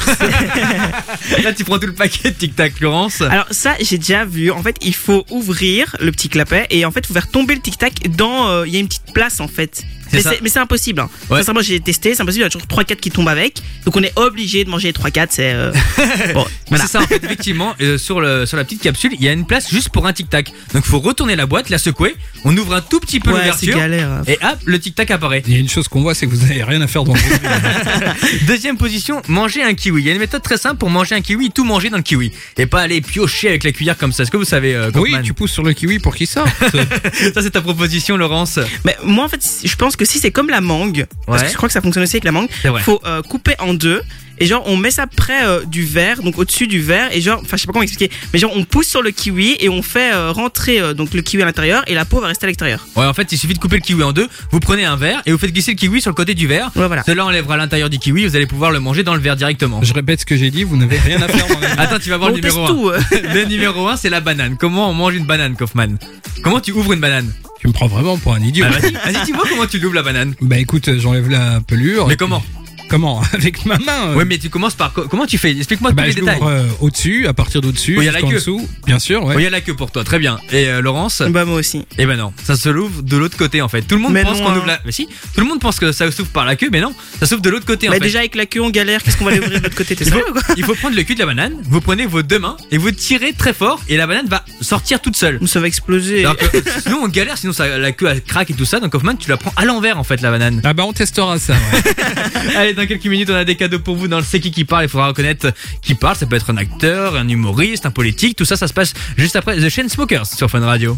Là, tu prends tout le paquet de tic tac, Laurence. Alors ça j'ai déjà vu. En fait il faut ouvrir le petit clapet et en fait faut faire tomber le tic tac dans. euh, Il y a une petite place en fait. Mais c'est, mais c'est impossible. Hein. Ouais. Sincèrement, j'ai testé, c'est impossible. Il y a toujours 3-4 qui tombent avec. Donc on est obligé de manger les 3-4. C'est. euh, bon, Mais voilà. C'est ça, en fait, effectivement, euh, sur, le, sur la petite capsule, il y a une place juste pour un tic-tac. Donc il faut retourner la boîte, la secouer, on ouvre un tout petit peu Ouais, l'ouverture, hein. et hop, le tic-tac apparaît. Il y a une chose qu'on voit, c'est que vous avez rien à faire dans votre vie. Deuxième position, manger un kiwi. Il y a une méthode très simple pour manger un kiwi, tout manger dans le kiwi. Et pas aller piocher avec la cuillère comme ça. Est-ce que vous savez, euh, Oui, tu pousses sur le kiwi pour qu'il sorte. Ça, c'est ta proposition, Laurence. Mais moi, en fait, je pense que si c'est comme la mangue, parce que je crois que ça fonctionne aussi avec la mangue, vrai. faut euh, couper en deux. Et genre, on met ça près euh, du verre, donc au-dessus du verre, et genre, enfin, je sais pas comment expliquer, mais genre, on pousse sur le kiwi et on fait euh, rentrer euh, donc le kiwi à l'intérieur et la peau va rester à l'extérieur. Ouais, en fait, il suffit de couper le kiwi en deux. Vous prenez un verre et vous faites glisser le kiwi sur le côté du verre. Ouais, voilà. Cela enlèvera l'intérieur du kiwi. Vous allez pouvoir le manger dans le verre directement. Je répète ce que j'ai dit, vous n'avez rien à faire. Attends, tu vas voir On le numéro teste 1. tout. euh. Le numéro 1, c'est la banane. Comment on mange une banane, Kaufman Comment tu ouvres une banane? Tu me prends vraiment pour un idiot. Ah, Vas-y, vois comment tu l'ouvres la banane Bah écoute, j'enlève la pelure. Mais comment? Comment Avec ma main. euh. Ouais, mais tu commences par co- comment tu fais? Explique-moi Bah, tous les je détails. euh, au-dessus, à partir d'au-dessus, Oui, il y a la jusqu'en queue. dessous. Bien sûr, ouais. Oui, il y a la queue pour toi, très bien. Et euh, Laurence? Bah, moi aussi. Eh ben non, ça se l'ouvre de l'autre côté en fait. Tout le monde Mais pense qu'on hein. ouvre la. Mais si, tout le monde pense que ça s'ouvre par la queue, mais non, ça s'ouvre de l'autre côté en Bah, fait. déjà, avec la queue, on galère. Qu'est-ce qu'on va aller ouvrir de l'autre côté? T'es il faut, sérieux ou quoi? il faut prendre le cul de la banane, vous prenez vos deux mains et vous tirez très fort et la banane va sortir toute seule. Ça va exploser. Alors que, euh, sinon on galère, sinon ça, la queue elle craque et tout ça. Donc Hoffman, tu la prends à l'envers en fait la banane. Ah bah on testera ça. Ouais. Allez, dans quelques minutes, on a des cadeaux pour vous dans le C'est qui qui parle. Il faudra reconnaître qui parle. Ça peut être un acteur, un humoriste, un politique. Tout ça, ça se passe juste après The Chainsmokers sur Fun Radio.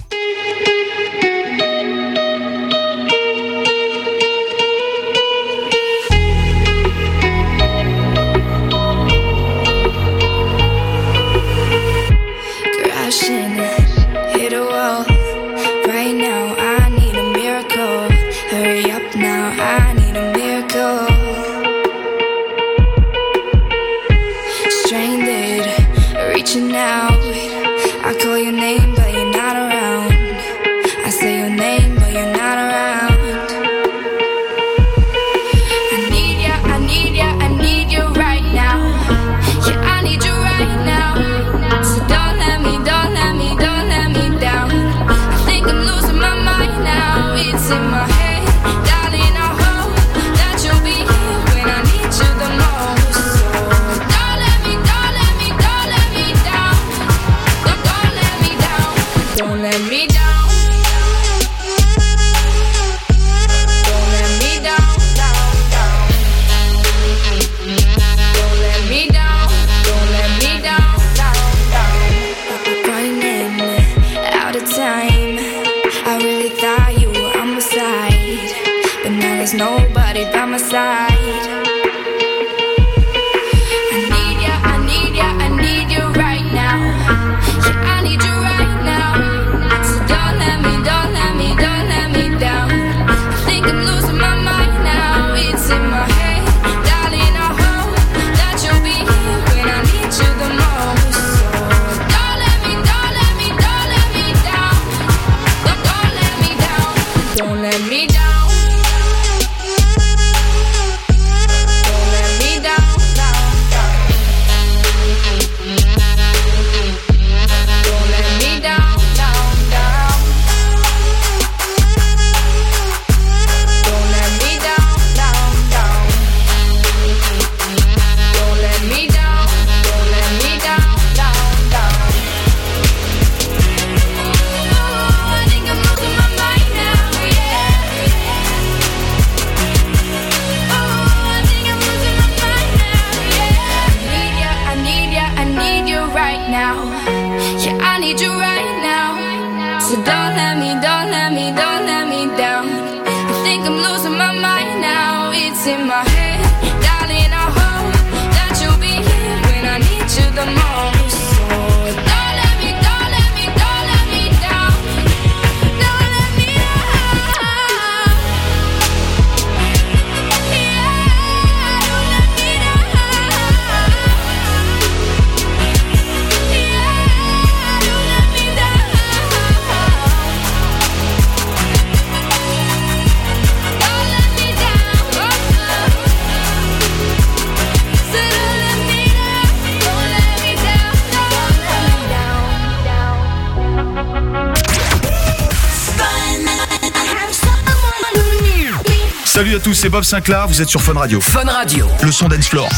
C'est Bob Sinclair, vous êtes sur Fun Radio. Fun Radio. Le son dance floor.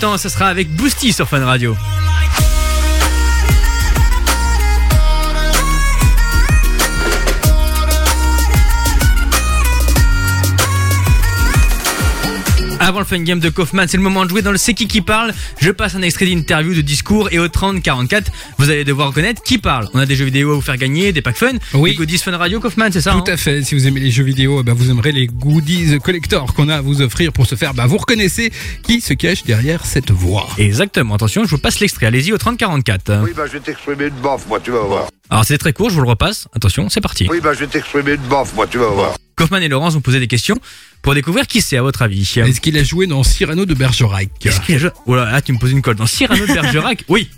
Ça sera avec Boosty sur Fun Radio. Avant le fun game de Kaufman, c'est le moment de jouer dans le C'est qui qui parle. Je passe un extrait d'interview, de discours et au 30-44, vous allez devoir reconnaître qui parle. On a des jeux vidéo à vous faire gagner, des packs fun, Oui. des goodies Fun Radio, Kaufman, c'est ça Tout hein à fait. Si vous aimez les jeux vidéo, eh ben, vous aimerez les goodies collector qu'on a à vous offrir pour ce faire. Bah, vous reconnaissez qui se cache derrière cette voix. Exactement, attention, je vous passe l'extrait. Allez-y au 30-44. Oui, bah je vais t'exprimer une baffe, moi, tu vas voir. Alors c'est très court, je vous le repasse. Attention, c'est parti. Oui, bah je vais t'exprimer une baffe, moi, tu vas voir. Kaufman et Laurence vont poser des questions pour découvrir qui c'est à votre avis. Est-ce qu'il a joué dans Cyrano de Bergerac Est-ce qu'il a joué Oh là, là, tu me poses une colle. Dans Cyrano de Bergerac Oui.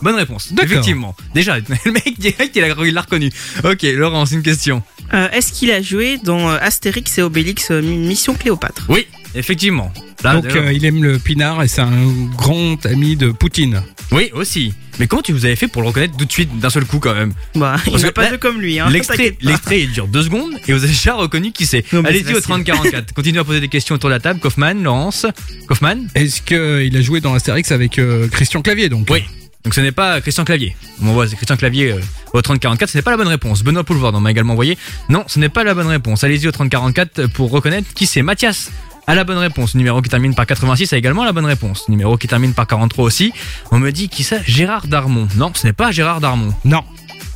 Bonne réponse. D'accord. Effectivement. Déjà, le mec direct, il a- il l'a reconnu. Ok, Laurence, une question. Euh, Est-ce qu'il a joué dans euh, Astérix et Obélix euh, Mission Cléopâtre? Oui, effectivement. Là, Donc euh, il aime le pinard et c'est un grand ami de Poutine. Oui, aussi. Mais comment tu vous avez fait pour le reconnaître tout de suite d'un seul coup quand même Bah, il Parce n'a que pas là, deux comme lui. Hein, L'extrait, il dure deux secondes et vous avez déjà reconnu qui c'est. Allez-y au facile. 30-44. Continuez à poser des questions autour de la table. Kaufman, Laurence. Kaufman Est-ce qu'il a joué dans Astérix avec euh, Christian Clavier donc Oui. Donc ce n'est pas Christian Clavier. On voit c'est Christian Clavier euh, au 3044, ce n'est pas la bonne réponse. Benoît Poulvord on m'a également envoyé. Non, ce n'est pas la bonne réponse. Allez-y au 3044 pour reconnaître qui c'est. Mathias a la bonne réponse. Numéro qui termine par 86 a également la bonne réponse. Numéro qui termine par 43 aussi. On me dit qui ça Gérard Darmon. Non, ce n'est pas Gérard Darmon. Non.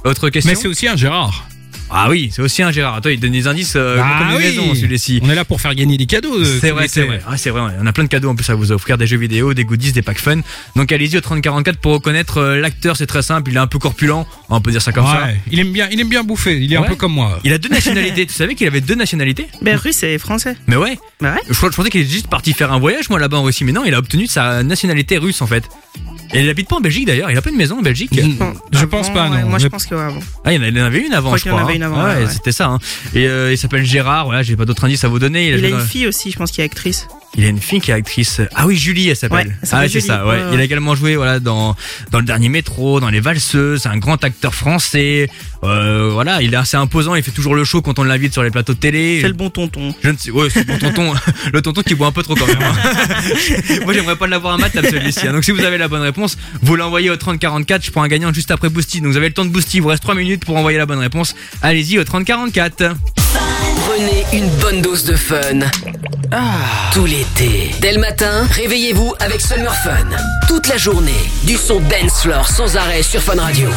Autre question Mais c'est aussi un Gérard. Ah oui, c'est aussi un Gérard. Attends, il donne des indices euh, Bah comme une oui. maison celui-ci. On est là pour faire gagner des cadeaux. euh, C'est vrai, c'est vrai. Ah, c'est vrai. On a plein de cadeaux en plus à vous offrir, des jeux vidéo, des goodies, des packs fun. Donc allez-y au 3044 pour reconnaître euh, l'acteur. C'est très simple. Il est un peu corpulent. On peut dire ça comme ça. Ouais, Il aime bien, il aime bien bouffer. Il est un peu comme moi. Il a deux nationalités. tu savais qu'il avait deux nationalités? Ben, russe et français. Mais ouais. Bah ouais. Je, crois- je pensais qu'il était juste parti faire un voyage moi là-bas en Russie, mais non, il a obtenu sa nationalité russe en fait. Et il habite pas en Belgique d'ailleurs. Il a pas une maison en Belgique. Je pense pas, Ouais, non. Moi, je pense que ouais, avant. Ah, il y en avait une avant, je qu'il crois. Ouais, c'était ça. hein. Et euh, il s'appelle Gérard. Voilà, j'ai pas d'autres indices à vous donner. Il a joué une fille aussi, je pense, qui est actrice. Il y a une fille qui est actrice. Ah oui, Julie, elle s'appelle. Ouais, ah c'est ça. Ouais. Il a également joué voilà dans dans le dernier métro, dans les valseuses. Un grand acteur français. Euh, voilà, il est assez imposant. Il fait toujours le show quand on l'invite sur les plateaux de télé. C'est le bon tonton. Je ne sais, ouais, c'est le bon tonton, le tonton qui boit un peu trop quand même. hein. Moi, j'aimerais pas l'avoir un mat celui-ci. hein. Donc, si vous avez la bonne réponse, vous l'envoyez au 3044. Je prends un gagnant juste après Boosty. Donc, vous avez le temps de Boosty. Il vous reste 3 minutes pour envoyer la bonne réponse. Allez-y au 3044. Prenez une bonne dose de fun. Tout l'été. Dès le matin, réveillez-vous avec Summer Fun. Toute la journée, du son dance floor sans arrêt sur Fun Radio.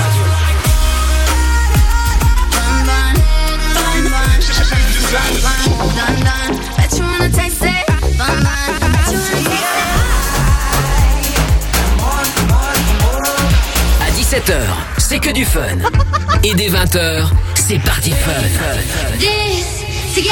À 17h, c'est que du fun. Et dès 20h, c'est parti fun. La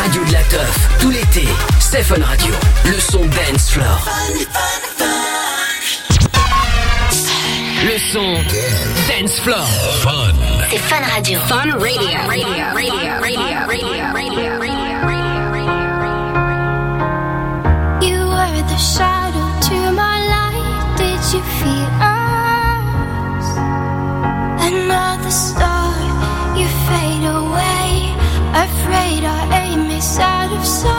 radio de la teuf, tout l'été, c'est Fun Radio. Le son dance floor. Le son dance floor. Fun. C'est Fun Radio. Fun Radio. Radio, radio, radio, radio, radio, You were the shadow Another star, you fade away. Afraid our aim is out of sight.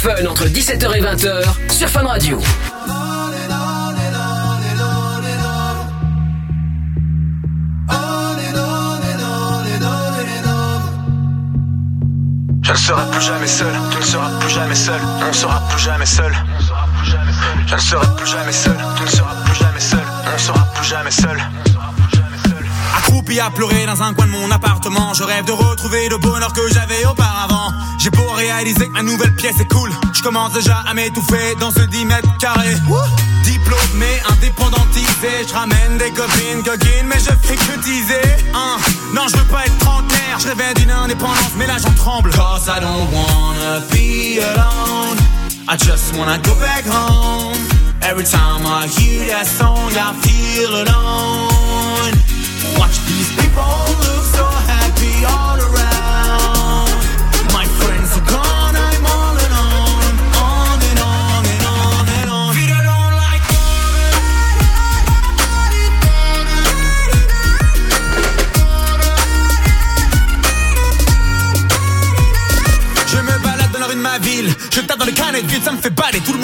Fun entre 17h et 20h sur Fun Radio. Je ne serai plus jamais seul, tu ne seras plus jamais seul, on ne sera plus jamais seul. Je ne serai plus jamais seul, tu ne seras plus jamais seul, on ne sera plus jamais seul. Accroupi à pleurer dans un coin de mon appartement, je rêve de retrouver le bonheur que j'avais auparavant. J'ai beau réaliser que ma nouvelle pièce est cool, je commence déjà à m'étouffer dans ce 10 mètres carrés. Diplômé, indépendantisé, je ramène des copines coquines, mais je fais que teaser. Hein, non, je veux pas être trentenaire, je rêvais d'une indépendance, mais là j'en tremble. Cause I don't wanna be alone. I just wanna go back home. Every time I hear that song, I feel alone. Watch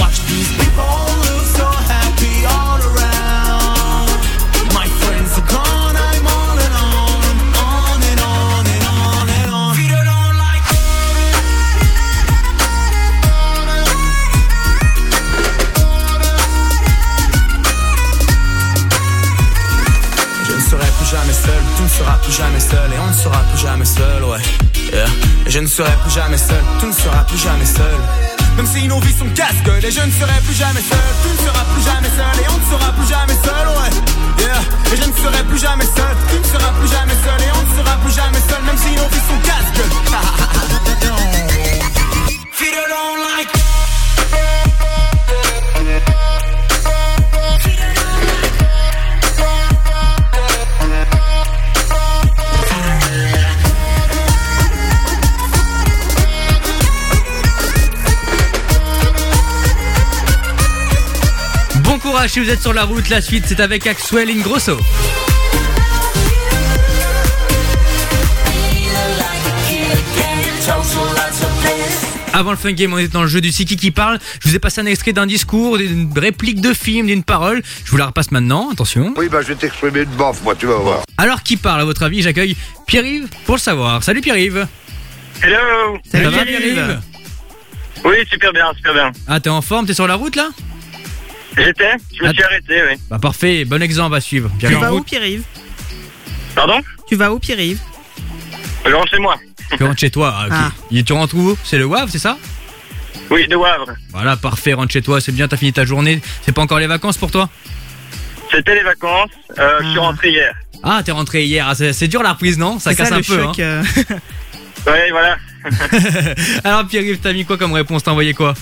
Watch these people look so happy all around My friends are gone, I'm all alone On and on and on and on Vida don't like Je ne serai plus jamais seul, tu ne seras plus jamais seul et on ne sera plus jamais seul, ouais. Et je ne serai plus jamais seul, tu ne seras plus jamais seul. Même si nos vies sont casse-gueule et je ne serai plus jamais seul, tu ne seras plus jamais seul et on ne sera plus jamais seul, ouais. Yeah. Et je ne serai plus jamais seul, tu ne seras plus jamais seul et on ne sera plus jamais seul, même si nos vies sont. Vida don't like courage si vous êtes sur la route, la suite c'est avec Axwell Ingrosso. Avant le fun game, on était dans le jeu du Siki qui parle. Je vous ai passé un extrait d'un discours, d'une réplique de film, d'une parole. Je vous la repasse maintenant, attention. Oui, bah je vais t'exprimer une baffe, moi, tu vas voir. Alors qui parle à votre avis? J'accueille Pierre-Yves pour le savoir. Salut Pierre-Yves. Hello Ça va Pierre-Yves Oui, super bien, super bien. Ah t'es en forme, t'es sur la route là? J'étais, je me Ah. suis arrêté, oui. Bah parfait, bon exemple à suivre. Tu vas où, Pierre-Yves Pardon? Tu vas où, Pierre-Yves Je rentre chez moi. Tu rentres chez toi. ah, ok. Ah. Et Tu rentres où? C'est le WAV, c'est ça? Oui, de Wavre. Voilà, parfait, rentre chez toi, c'est bien, t'as fini ta journée. C'est pas encore les vacances pour toi? C'était les vacances, euh, je suis rentré hier. Ah, t'es rentré hier, ah, c'est c'est dur la reprise, non? Ça C'est casse ça, un le peu. choc, hein. euh. Ouais, voilà. Alors Pierre-Yves, t'as mis quoi comme réponse? T'as envoyé quoi?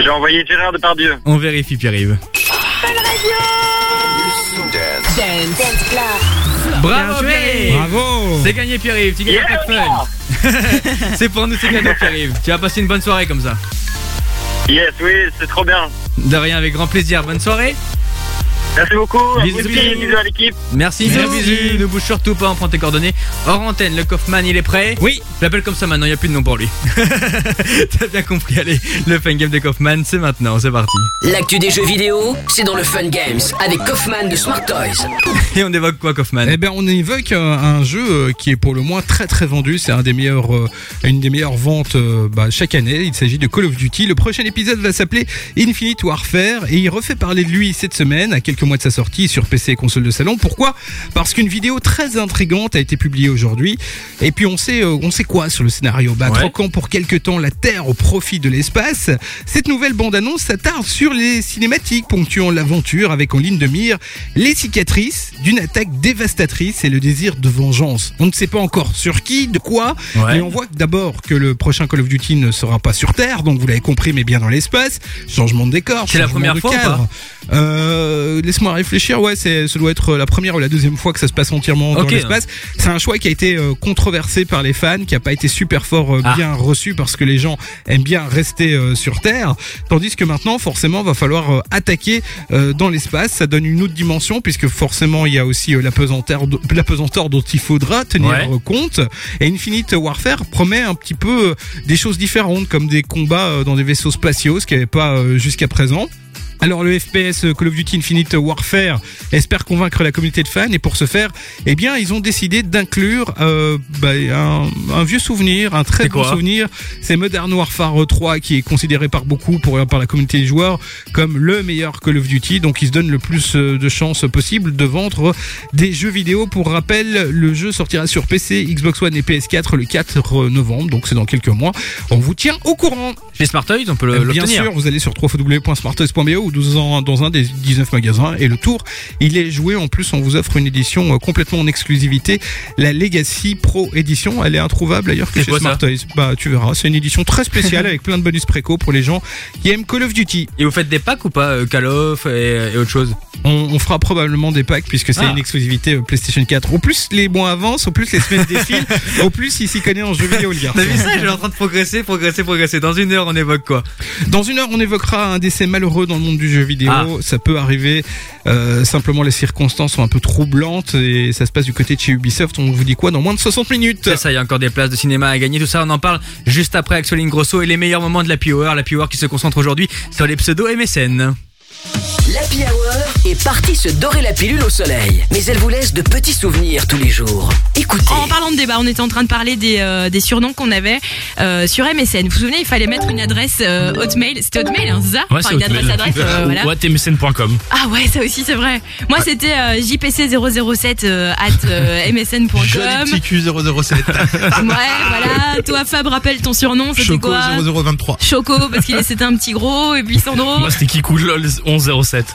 J'ai envoyé Gérard Depardieu. On vérifie Pierre-Yves. Bravo joué. Pierre-Yves Bravo C'est gagné Pierre-Yves, tu gagnes un pack fun C'est pour nous, c'est cadeau Pierre-Yves. Tu vas passer une bonne soirée comme ça. Yes, oui, c'est trop bien. De rien, avec grand plaisir. Bonne soirée. Merci beaucoup. à Bisous, aussi, bisous. bisous à l'équipe. Merci, Bisous. bisous. Ne bouge surtout pas, on prend tes coordonnées. Hors antenne, le Kaufman, il est prêt Oui. Je l'appelle comme ça maintenant, il n'y a plus de nom pour lui. T'as bien compris, allez, le fun game de Kaufman, c'est maintenant, c'est parti. L'actu des jeux vidéo, c'est dans le Fun Games avec Kaufman de Smart Toys. Et on évoque quoi, Kaufman? Eh ben, on évoque euh, un jeu euh, qui est pour le moins très très vendu. C'est un des meilleurs, euh, une des meilleures ventes bah, chaque année. Il s'agit de Call of Duty. Le prochain épisode va s'appeler Infinite Warfare et il refait parler de lui cette semaine, à quelques mois de sa sortie sur PC et console de salon. Pourquoi? Parce qu'une vidéo très intrigante a été publiée aujourd'hui. Et puis on sait, euh, on sait quoi sur le scénario? Bah, Ouais. troquant pour quelque temps la Terre au profit de l'espace. Cette nouvelle bande-annonce s'attarde sur les cinématiques ponctuant l'aventure avec en ligne de mire les cicatrices d'une attaque dévastatrice et le désir de vengeance. On ne sait pas encore sur qui, de quoi, Ouais. mais on voit d'abord que le prochain Call of Duty ne sera pas sur Terre, donc vous l'avez compris, mais bien dans l'espace. Changement de décor, C'est la première de fois ou. Euh, Laisse-moi réfléchir. Ouais, c'est, ça doit être la première ou la deuxième fois que ça se passe entièrement dans l'espace. C'est un choix qui a été euh, controversé par les fans, qui a pas été super fort euh, Ah. bien reçu parce que les gens aiment bien rester euh, sur Terre. Tandis que maintenant, forcément, va falloir euh, attaquer euh, dans l'espace. Ça donne une autre dimension puisque forcément, il y a aussi euh, la pesanteur, la pesanteur dont il faudra tenir Ouais. euh, compte. Et Infinite Warfare promet un petit peu euh, des choses différentes, comme des combats euh, dans des vaisseaux spatiaux, ce qu'il n'y avait pas euh, jusqu'à présent. Alors le FPS Call of Duty Infinite Warfare espère convaincre la communauté de fans et pour ce faire, eh bien ils ont décidé d'inclure euh, bah, un, un vieux souvenir, un très bon souvenir. C'est Modern Warfare 3 qui est considéré par beaucoup, pour, par la communauté des joueurs, comme le meilleur Call of Duty. Donc ils se donnent le plus euh, de chances possible de vendre des jeux vidéo. Pour rappel, le jeu sortira sur PC, Xbox One et PS4 le 4 novembre, donc c'est dans quelques mois. On vous tient au courant. Chez Smart Toys, on peut le- Euh, Bien l'obtenir. sûr, vous allez sur www.smartoys.be ou dans un, dans un des 19 magasins et le tour, il est joué. En plus, on vous offre une édition euh, complètement en exclusivité, la Legacy Pro Edition. Elle est introuvable ailleurs que chez Smart Toys. Bah, tu verras. C'est une édition très spéciale avec plein de bonus préco pour les gens qui aiment Call of Duty. Et vous faites des packs ou pas euh, Call of et, et autre chose? On, on fera probablement des packs puisque c'est Ah. une exclusivité euh, PlayStation 4. Au plus les mois avancent, au plus les semaines défilent, au plus il s'y connaît en jeux vidéo, le gars. T'as vu ça Je suis en train de progresser, progresser, progresser. Dans une heure, on évoque quoi? Dans une heure, on évoquera un décès malheureux dans le monde du jeu vidéo. Ah. Ça peut arriver. euh, simplement, les circonstances sont un peu troublantes et ça se passe du côté de chez Ubisoft. On vous dit quoi dans moins de 60 minutes ça, il y a encore des places de cinéma à gagner. Tout ça, on en parle juste après Axeline Grosso et les meilleurs moments de la Hour. La Hour qui se concentre aujourd'hui sur les pseudos MSN. L'Happy Hour est partie se dorer la pilule au soleil, mais elle vous laisse de petits souvenirs tous les jours. Écoutez. En parlant de débat, on était en train de parler des, euh, des surnoms qu'on avait euh, sur MSN. Vous vous souvenez, il fallait mettre une adresse euh, Hotmail. C'était Hotmail, hein, c'est ça Ouais, Enfin, c'est une Hotmail. adresse adresse. euh, voilà. Ouais, tmsn.com. Ah ouais, ça aussi c'est vrai. Moi c'était euh, jpc007 euh, at euh, msn.com. Joli petit cul 007. Ouais, voilà. Toi Fab, rappelle ton surnom, c'était Choco quoi 0023. Choco parce qu'il c'était un petit gros et puis Sandro. Moi, c'était Kikoulol 1107.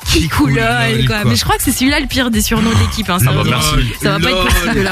Quoi. Mais je crois que c'est celui-là le pire des surnoms de l'équipe. Hein, Ah bah. Ça va pas être possible là.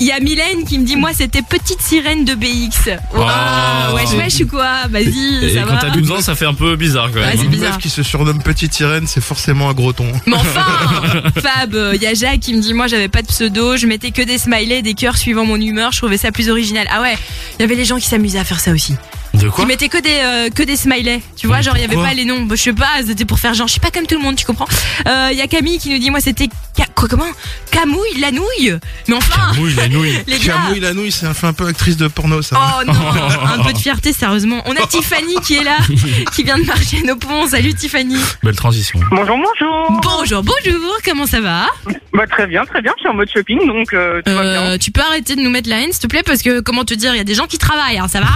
Il y a Mylène qui me dit moi c'était petite sirène de BX. Waouh, wesh wesh ou quoi? Vas-y, quand t'as 12 ans, ça fait un peu bizarre quand Ouais, même. c'est Une bizarre. meuf qui se surnomme Petite Sirène, c'est forcément un gros ton. Mais enfin Fab, il y a Jacques qui me dit moi j'avais pas de pseudo, je mettais que des smileys, des cœurs suivant mon humeur, je trouvais ça plus original. Ah ouais, il y avait les gens qui s'amusaient à faire ça aussi. De quoi Ils mettaient que des euh, que des smileys, tu vois, genre il y avait pourquoi pas les noms, Bah, je sais pas, c'était pour faire genre je suis pas comme tout le monde, tu comprends Euh, Il y a Camille qui nous dit moi c'était Ca- quoi comment Camouille la nouille. Mais enfin Camouille la nouille. Les gars. Camouille la nouille, c'est un fait un peu actrice de porno, ça. Oh non, un peu de fierté sérieusement. On a Tiffany qui est là, qui vient de marcher nos ponts. Salut Tiffany. Belle transition. Bonjour, bonjour. Bonjour, bonjour, comment ça va Bah, très bien, très bien. Je suis en mode shopping, donc euh, tout va bien. Euh, tu peux arrêter de nous mettre la haine, s'il te plaît, parce que comment te dire, il y a des gens qui travaillent, hein, ça va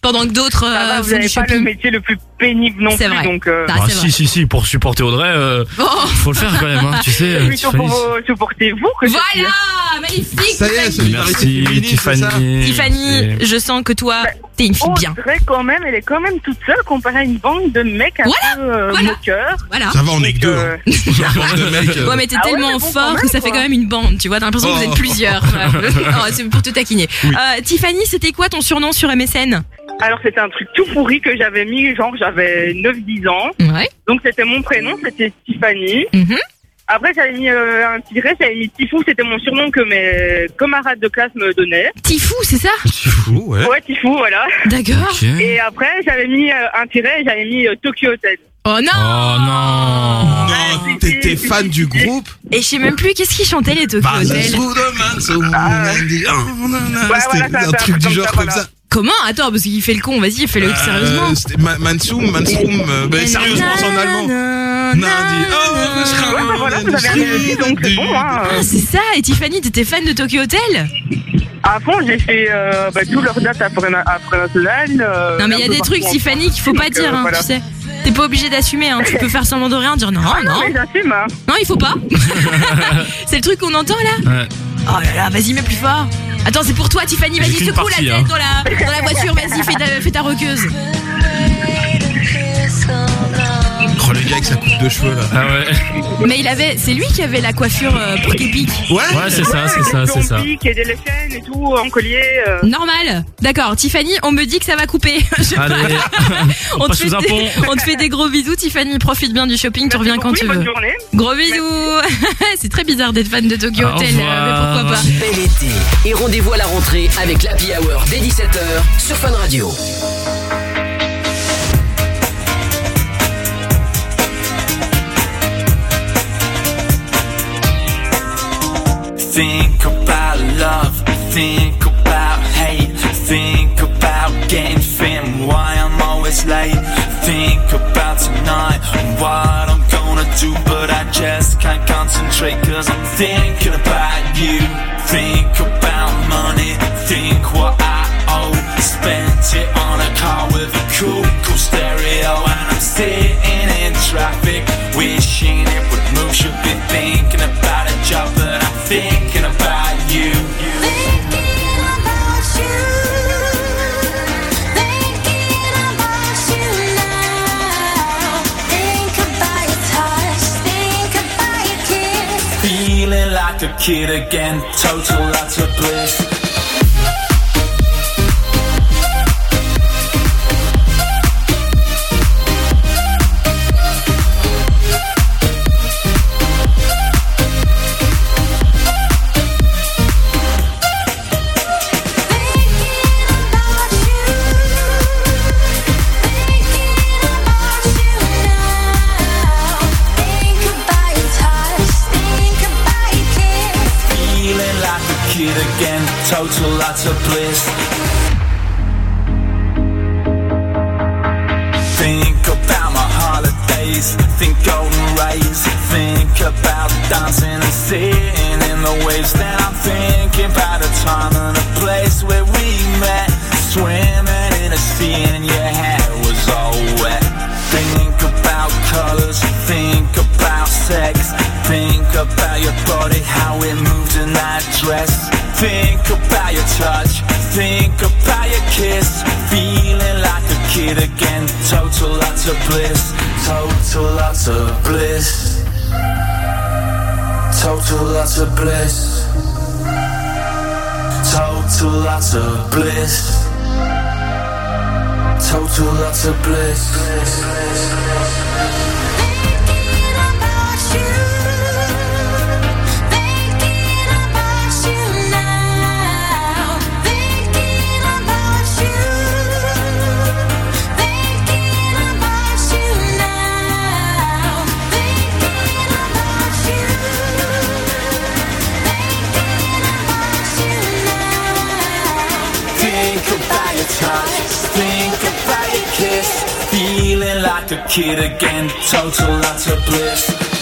Pendant que d'autres Va, euh, vous n'avez pas le métier le plus pénible non C'est plus, vrai. donc. Euh... Ah, Ah, c'est si, vrai. si, si, pour supporter Audrey, euh, Oh. faut le faire quand même, hein, tu sais. Vous. Voilà, magnifique. Ça y est, Tiffany. Merci, Tiffany. Tiffany, je sens que toi, t'es une fille bien. Audrey, quand même, elle est quand même toute seule comparée à une bande de mecs un Voilà, peu euh, voilà. moqueurs. Voilà. Ça va, on est que deux. hein. De euh, Ouais, mais t'es Ah tellement bon, fort que ça fait quoi. quand même une bande, tu vois. T'as l'impression que vous Oh. êtes plusieurs. Oh, c'est pour te taquiner. Euh, Tiffany, c'était quoi ton surnom sur MSN Alors, c'était un truc tout pourri que j'avais mis, genre, j'avais 9-10 ans. Ouais. Donc, c'était mon prénom, c'était Tiffany. Mhm. Après, j'avais mis euh, un tiret, j'avais mis Tifou, c'était mon surnom que mes camarades de classe me donnaient. Tifou, c'est ça C'est fou, ouais. Ouais, Tifou, voilà. D'accord. Et après, j'avais mis euh, un tiret, j'avais mis euh, Tokyo Hotel. Oh non Oh non Non, t'étais fan du groupe Et je sais même plus qu'est-ce qu'ils chantaient les Tokyo Bah, Hotel. ça se trouve demain, so- Ah. Oh, non, non, Ouais, C'était voilà, un truc du genre ça, comme voilà. ça. Comment Attends, parce qu'il fait le con, vas-y, fais-le Euh, sérieusement. C'était Ma- Mansum, Mansum, euh, mais sérieusement, c'est en allemand. Oh, Ouais, bah voilà, vous avez donc c'est bon, hein. Ah, c'est ça Et Tiffany, t'étais fan de Tokyo Hotel À fond, j'ai fait euh, bah, tous leurs dates après, après national. euh, Non mais il y a des trucs, Tiffany, qu'il faut Donc, pas dire, euh, hein, voilà. tu sais. T'es pas obligé d'assumer, hein. tu peux faire semblant de rien, dire non, Ah non. non, mais j'assume. hein. Non, il faut pas. c'est le truc qu'on entend là Ouais. Oh là là, vas-y, mets plus fort. Attends, c'est pour toi, Tiffany, vas-y, secoue la tête hein. dans, la, dans la voiture, vas-y, fais ta, fais ta roqueuse. Oh, le gars avec sa coupe de cheveux, là. Ah ouais. Mais il avait, c'est lui qui avait la coiffure euh, pour Képic. Ouais, Ouais, c'est ça, c'est ça, c'est ça. Est des chaînes et tout, en collier. euh. Normal. D'accord, Tiffany, on me dit que ça va couper. Je- Allez, on on, te passe fait sous un des, pont. on te fait des gros bisous, Tiffany. Profite bien du shopping, tu reviens quand tu bonne veux. journée. Gros bisous. c'est très bizarre d'être fan de Tokyo Au Hotel, euh, mais revoir. pourquoi pas. Bel été. Et rendez-vous à la rentrée avec l'Happy Hour dès 17h sur Fun Radio. Think about love, think about hate, think about getting thin, why I'm always late. Think about tonight, and what I'm gonna do, but I just can't concentrate cause I'm thinking about you. Think about money, think what I owe. Spent it on a car with a cool, cool stereo, and I'm sitting in traffic, wishing it would move. Should be thinking a kid again, total of bliss. Total lots of bliss. Think about my holidays, think golden rays, think about dancing and sitting in the waves. Then I'm thinking about a time and a place where we met, swimming in a sea and your hair was all wet. Think about colors, think about sex, think about your body, how it moved in that dress. Think about your touch, think about your kiss, feeling like a kid again. Total lots of bliss, total lots of bliss, total lots of bliss, total lots of bliss. Total lots of bliss. Like a kid again, total lots of bliss.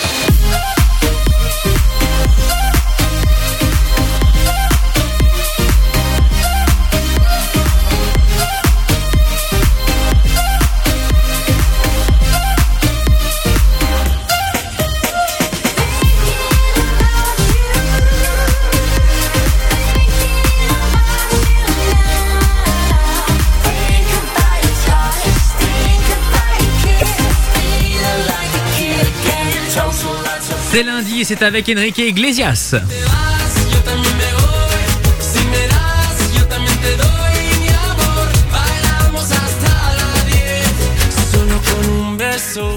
C'est lundi et c'est avec Enrique Iglesias.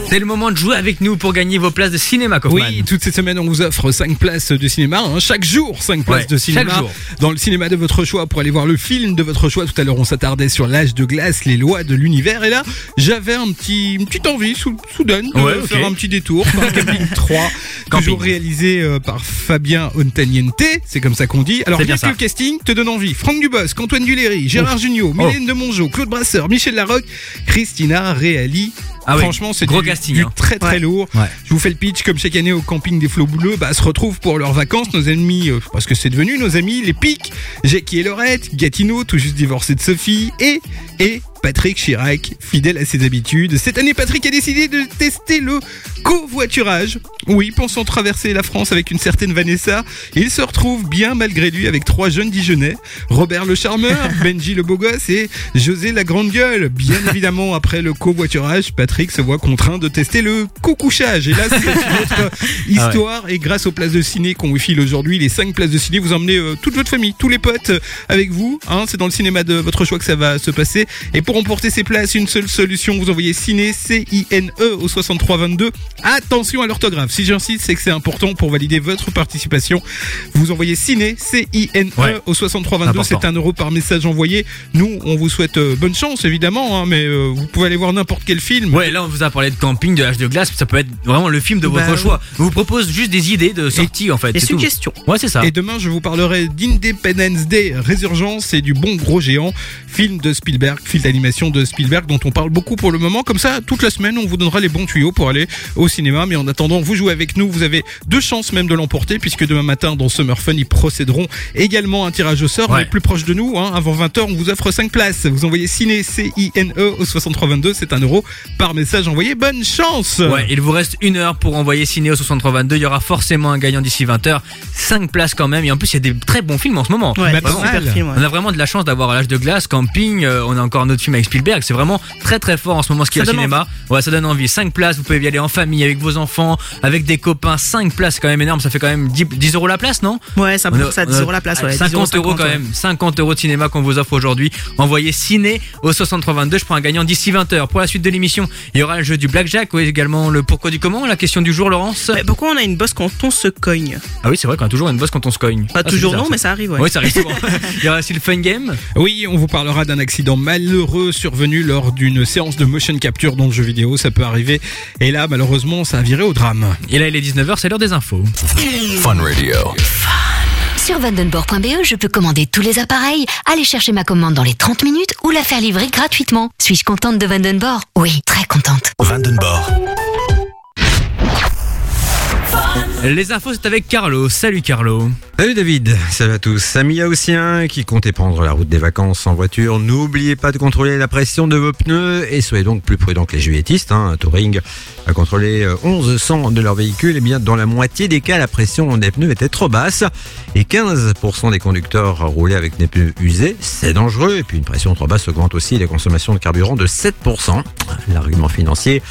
C'est le moment de jouer avec nous pour gagner vos places de cinéma, Kaufman. Oui, toutes ces semaines, on vous offre 5 places de cinéma. hein. Chaque jour, 5 places Ouais, de cinéma. chaque jour. Dans le cinéma de votre choix pour aller voir le film de votre choix. Tout à l'heure, on s'attardait sur l'âge de glace, les lois de l'univers. Et là, j'avais un petit, une petite envie sou- soudaine de Ouais, faire un petit détour par Camping 3. toujours réalisé euh, par Fabien Ontaniente. C'est comme ça qu'on dit. Alors, bien que le casting te donne envie. Franck Dubosc, Antoine Duléry, Gérard Ouf. Jugnot, Oh. Mylène de Mongeau, Claude Brasseur, Michel Larocque, Christina Reali. Ah oui, Franchement, c'est gros du, casting, du hein. très très Ouais. lourd. Ouais. Je vous fais le pitch comme chaque année au camping des Flots Bouleux, bah, se retrouvent pour leurs vacances nos ennemis, euh, parce que c'est devenu nos amis, les Pics, Jackie et Laurette, Gatineau, tout juste divorcé de Sophie, et, et Patrick Chirac, fidèle à ses habitudes. Cette année, Patrick a décidé de tester le covoiturage. Oui, pensant traverser la France avec une certaine Vanessa, il se retrouve bien malgré lui avec trois jeunes Dijonais, Robert le charmeur, Benji le beau gosse et José la grande gueule. Bien évidemment, après le covoiturage, Patrick se voit contraint de tester le coucouchage. Et là, c'est une autre histoire. Et grâce aux places de ciné qu'on vous file aujourd'hui, les 5 places de ciné, vous emmenez euh, toute votre famille, tous les potes euh, avec vous. Hein, c'est dans le cinéma de votre choix que ça va se passer. Et pour emporter ces places, une seule solution, vous envoyez ciné, C-I-N-E au 6322. Attention à l'orthographe. Si j'insiste, c'est que c'est important pour valider votre participation. Vous envoyez ciné, C-I-N-E Ouais. au 6322. Important. C'est un euro par message envoyé. Nous, on vous souhaite euh, bonne chance, évidemment, hein, mais euh, vous pouvez aller voir n'importe quel film. Ouais, là on vous a parlé de camping, de l'âge de glace, ça peut être vraiment le film de Bah, votre oui. choix. On vous propose juste des idées de sortie en fait. des tout. suggestions. Ouais, c'est ça. Et demain, je vous parlerai d'Independence Day Résurgence et du bon gros géant, film de Spielberg, film d'animation de Spielberg dont on parle beaucoup pour le moment. Comme ça, toute la semaine, on vous donnera les bons tuyaux pour aller au cinéma. Mais en attendant, vous jouez avec nous. Vous avez deux chances même de l'emporter puisque demain matin, dans Summer Fun, ils procéderont également à un tirage au sort. Ouais. Mais plus proche de nous, hein, avant 20h, on vous offre 5 places. Vous envoyez ciné C-I-N-E au 6322. C'est un euro par message envoyé. Bonne chance! Ouais, il vous reste une heure pour envoyer Ciné au 6322. Il y aura forcément un gagnant d'ici 20h. 5 places quand même. Et en plus, il y a des très bons films en ce moment. Ouais, Bah, film. ouais. On a vraiment de la chance d'avoir l'âge de glace, camping. euh, on a encore un autre film avec Spielberg. C'est vraiment très très fort en ce moment ce qu'il y a au cinéma. Ouais, ça donne envie. 5 places. Vous pouvez y aller en famille, avec vos enfants, avec des copains. 5 places, c'est quand même énorme. Ça fait quand même 10, 10 euros la place, non? Ouais, ça a- ça, 10 on a- euros la place. Ouais, 10 50 euros quand ouais. même. 50 euros de cinéma qu'on vous offre aujourd'hui. Envoyez ciné au 6322. Je prends un gagnant d'ici 20h. Pour la suite de l'émission, il y aura le jeu du blackjack. Oui, également le pourquoi du comment. La question du jour, Laurence? Mais pourquoi on a une bosse quand on se cogne? Ah oui, c'est vrai qu'on a toujours une bosse quand on se cogne. Pas Ah, toujours bizarre, non, mais ça arrive. Ouais. Oui, ça arrive souvent. Il y aura aussi le fun game. Oui, on vous parlera d'un accident malheureux survenu lors d'une séance de motion capture dans le jeu vidéo. Ça peut arriver. Et là, malheureusement, ça a viré au drame. Et là, il est 19h, c'est l'heure des infos. Fun Radio. Sur vandenborg.be, je peux commander tous les appareils, aller chercher ma commande dans les 30 minutes ou la faire livrer gratuitement. Suis-je contente de Vandenborg? Oui, très contente. Vandenborg. Les infos, c'est avec Carlo. Salut Carlo. Salut David, salut à tous. Amis haussiens qui comptez prendre la route des vacances en voiture, n'oubliez pas de contrôler la pression de vos pneus et soyez donc plus prudents que les juilletistes. Hein. Touring a contrôlé euh, 1100 de leurs véhicules et bien dans la moitié des cas, la pression des pneus était trop basse et 15% des conducteurs roulaient avec des pneus usés. C'est dangereux et puis une pression trop basse augmente aussi les consommations de carburant de 7%. L'argument financier,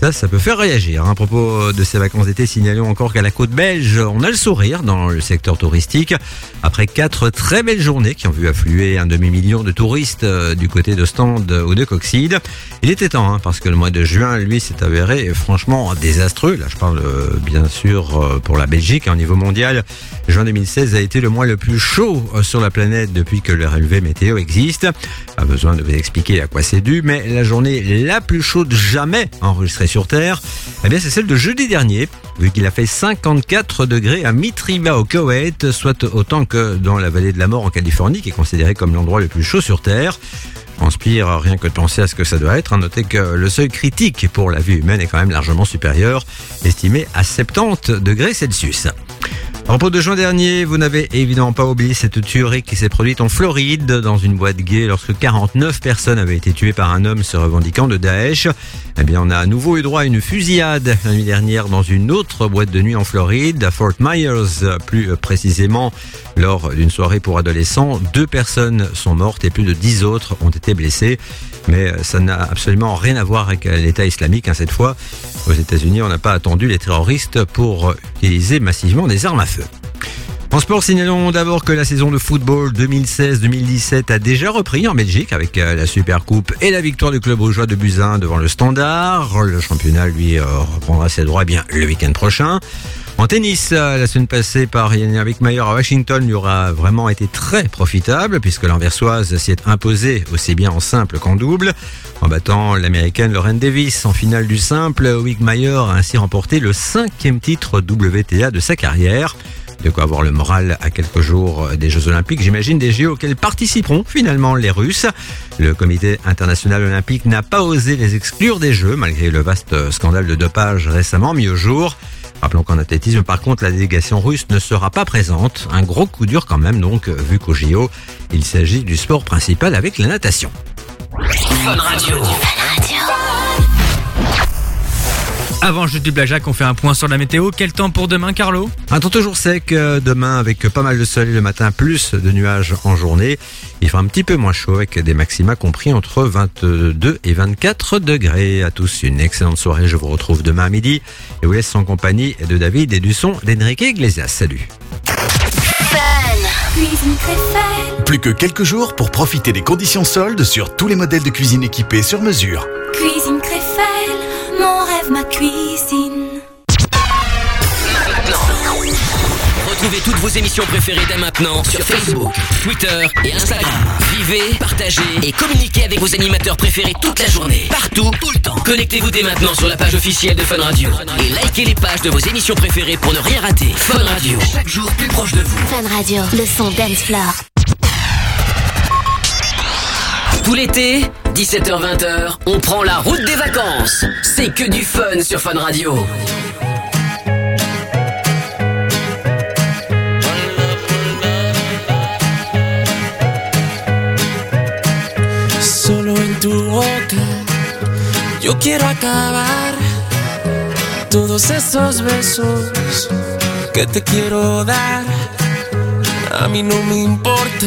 ça, ça peut faire réagir. hein. À propos de ces vacances d'été, signalons encore qu'à la belge, on a le sourire dans le secteur touristique. Après quatre très belles journées qui ont vu affluer un demi-million de touristes euh, du côté de ou de Coxide, il était temps, hein, parce que le mois de juin, lui, s'est avéré franchement désastreux. Là, je parle euh, bien sûr euh, pour la Belgique. Au niveau mondial, juin 2016 a été le mois le plus chaud sur la planète depuis que le relevé météo existe. Pas besoin de vous expliquer à quoi c'est dû, mais la journée la plus chaude jamais enregistrée sur Terre, eh bien, c'est celle de jeudi dernier, vu qu'il a fait 54 degrés à Mitriva au Koweït, soit autant que dans la vallée de la mort en Californie, qui est considérée comme l'endroit le plus chaud sur Terre. Transpire rien que de penser à ce que ça doit être. Notez que le seuil critique pour la vie humaine est quand même largement supérieur, estimé à 70 degrés Celsius. À propos de juin dernier, vous n'avez évidemment pas oublié cette tuerie qui s'est produite en Floride dans une boîte gay lorsque 49 personnes avaient été tuées par un homme se revendiquant de Daesh. Eh bien, on a à nouveau eu droit à une fusillade la nuit dernière dans une autre boîte de nuit en Floride, à Fort Myers, plus précisément lors d'une soirée pour adolescents. Deux personnes sont mortes et plus de 10 autres ont été blessées. Mais ça n'a absolument rien à voir avec l'État islamique. hein, cette fois, aux États-Unis, on n'a pas attendu les terroristes pour utiliser massivement des armes à. En sport, signalons d'abord que la saison de football 2016-2017 a déjà repris en Belgique avec euh, la Super Coupe et la victoire du club rougeois de Buzyn devant le Standard. Le championnat, lui, euh, reprendra ses droits eh bien le week-end prochain. En tennis, euh, la semaine passée par Yannick Wickmayer à Washington lui aura vraiment été très profitable puisque l'Anversoise s'y est imposée aussi bien en simple qu'en double. En battant l'américaine Lauren Davis en finale du simple, Wickmayer a ainsi remporté le cinquième titre WTA de sa carrière. De quoi avoir le moral à quelques jours des Jeux Olympiques, j'imagine des Jeux auxquels participeront finalement les Russes. Le comité international olympique n'a pas osé les exclure des Jeux malgré le vaste scandale de dopage récemment mis au jour. Rappelons qu'en athlétisme, par contre, la délégation russe ne sera pas présente. Un gros coup dur quand même, donc, vu qu'au JO, il s'agit du sport principal avec la natation. Avant jeu du blackjack, on fait un point sur la météo. Quel temps pour demain, Carlo? Un temps toujours sec euh, demain avec pas mal de soleil le matin, plus de nuages en journée. Il fera un petit peu moins chaud avec des maxima compris entre 22 et 24 degrés. À tous une excellente soirée. Je vous retrouve demain à midi et vous laisse en compagnie de David et du son d'Enrique Iglesias. Salut. Plus que quelques jours pour profiter des conditions soldes sur tous les modèles de cuisine équipés sur mesure. Cuisine Créfelle. Ma cuisine. Retrouvez toutes vos émissions préférées dès maintenant sur Facebook, Twitter et Instagram. Vivez, partagez et communiquez avec vos animateurs préférés toute la journée, partout, tout le temps. Connectez-vous dès maintenant sur la page officielle de Fun Radio et likez les pages de vos émissions préférées pour ne rien rater. Fun Radio, chaque jour plus proche de vous. Fun Radio, le son dance floor. Tout l'été, 17h20h, on prend la route des vacances. C'est que du fun sur Fun Radio. Solo en tu boca yo quiero acabar todos esos besos que te quiero dar. A mí no me importa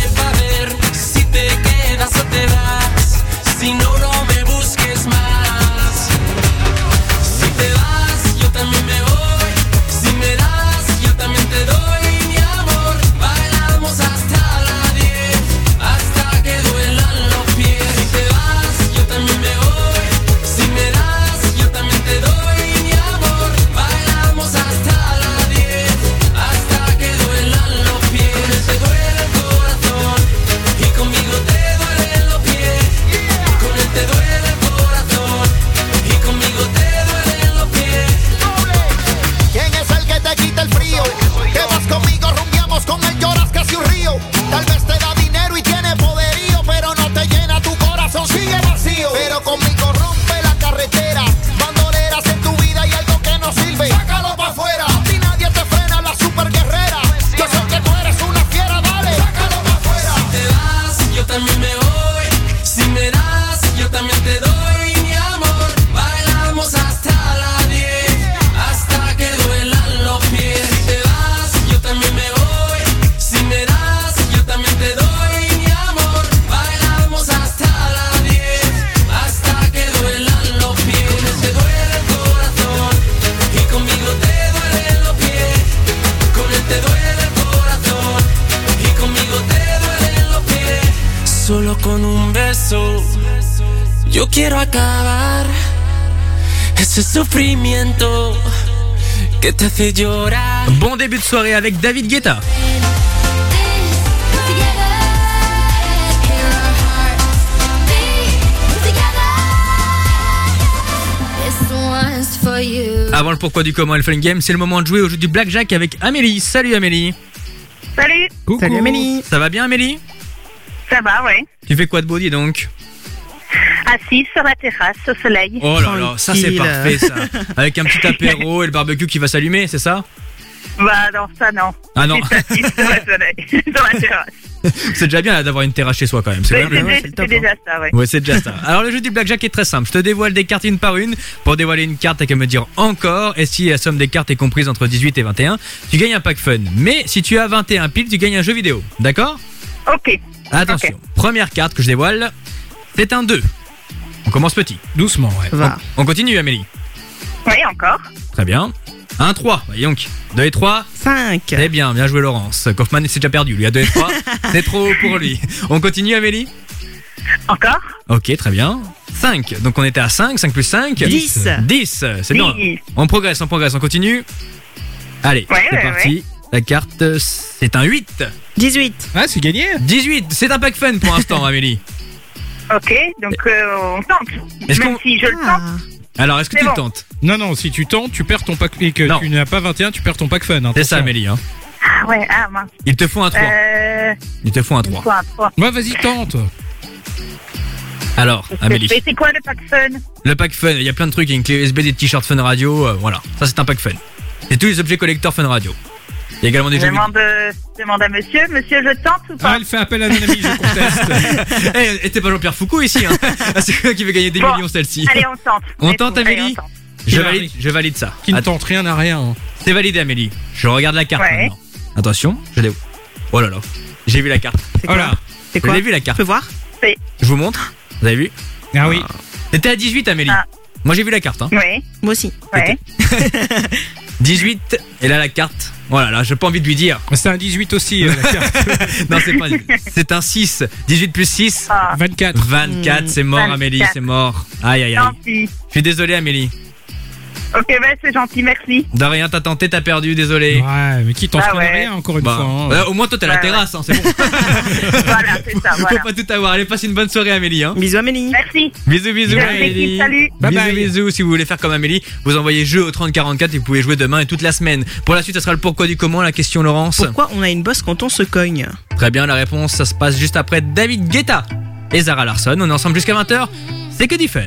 quiero acabar ese sufrimiento que te hace llorar. Bon début de soirée avec David Guetta. Avant le pourquoi du comment et le fun game, c'est le moment de jouer au jeu du blackjack avec Amélie. Salut Amélie. Salut. Coucou. Ça va bien Amélie? Ça va, ouais. Tu fais quoi de beau dis donc? Assise sur la terrasse au soleil. Oh là là, ça c'est parfait ça. Avec un petit apéro et le barbecue qui va s'allumer, c'est ça? Bah non, ça non. Ah non. Assise sur le soleil, sur la terrasse. C'est déjà bien d'avoir une terrasse chez soi quand même. C'est bien. c'est déjà ça, ouais. Ouais, c'est déjà ça. Alors le jeu du blackjack est très simple. Je te dévoile des cartes une par une. Pour dévoiler une carte, t'as qu'à me dire encore. Et si la somme des cartes est comprise entre 18 et 21, tu gagnes un pack fun. Mais si tu as 21 piles, tu gagnes un jeu vidéo. D'accord? Ok. Attention. Première carte que je dévoile, c'est un 2. On commence petit. Doucement, ouais. On, on continue, Amélie. Oui, encore. Très bien. Un 3, voyons donc. 2 et 3 5. Très bien, bien joué Laurence. Kaufmann s'est déjà perdu, lui à 2 et 3. c'est trop haut pour lui. On continue, Amélie Encore Ok, très bien. 5. Donc on était à 5, 5 plus 5. 10. 10, c'est bien. Dix. On progresse, on progresse, on continue. Allez, Ouais, c'est ouais, parti. La carte, c'est un 8. 18. Ouais, c'est gagné. 18, c'est un pack fun pour l'instant, Amélie. Ok, donc euh, on tente. Est-ce Même qu'on- si je le tente. Alors, est-ce que C'est tu le bon. tentes Non, non, si tu tentes, tu perds ton pack et que Non. tu n'as pas 21, tu perds ton pack fun. C'est ça, attention. Amélie. Hein. Ah ouais, ah mince. Il te faut un 3. Euh, Il te faut un il 3. faut un 3. Ouais, vas-y, tente. Alors, Amélie. Mais c'est quoi le pack fun? Le pack fun, il y a plein de trucs, il y a une clé USB, des t-shirts fun radio, euh, voilà. Ça c'est un pack fun. Et tous les objets collecteurs fun radio. Il y a également des Je jeux demande, euh, je demande à monsieur. Monsieur, je tente ou pas Ah, elle fait appel à un ami, je conteste. Eh, et t'es pas Jean-Pierre Foucault ici, hein C'est quoi qui veut gagner des Bon, millions celle-ci Allez, on tente. On tente. Allez, Amélie on tente. Je valide, je valide ça. Qui ne Attends, tente rien à rien. hein. c'est validé Amélie. Je regarde la carte Ouais. maintenant. Attention, je l'ai où Oh là là. J'ai vu la carte. C'est quoi Voilà. C'est Je quoi l'ai vu la Je carte. peux voir Je vous montre Vous avez vu Ah oui. T'étais à 18 Amélie. Ah. Moi j'ai vu la carte. Hein. Oui, Moi aussi. ouais. 18 et là la carte. Voilà, là j'ai pas envie de lui dire. C'est un 18 aussi, euh, la carte. Non, c'est pas. C'est un 6. 18 plus 6. Ah, 24. 24, c'est mort 24. Amélie, c'est mort. Aïe aïe aïe. Je suis désolé Amélie. Ok, ben c'est gentil, merci. De rien, t'as tenté, t'as perdu, désolé. Ouais, mais qui tente Ah ouais. rien, encore une Bah, fois. hein. euh, au moins toi t'as la Ouais, terrasse, hein, c'est bon. Voilà, c'est ça, Faut voilà. pas tout avoir. Allez, passe une bonne soirée Amélie. Hein. Bisous Amélie. Merci. Bisous bisous Bisous, Amélie. salut. Bye bisous bye. bisous. Si vous voulez faire comme Amélie, vous envoyez jeu au 3044 et vous pouvez jouer demain et toute la semaine. Pour la suite, ça sera le pourquoi du comment, la question Laurence. Pourquoi on a une bosse quand on se cogne Très bien, la réponse, ça se passe juste après David Guetta et Zara Larson. On est ensemble jusqu'à 20h. C'est que du fun.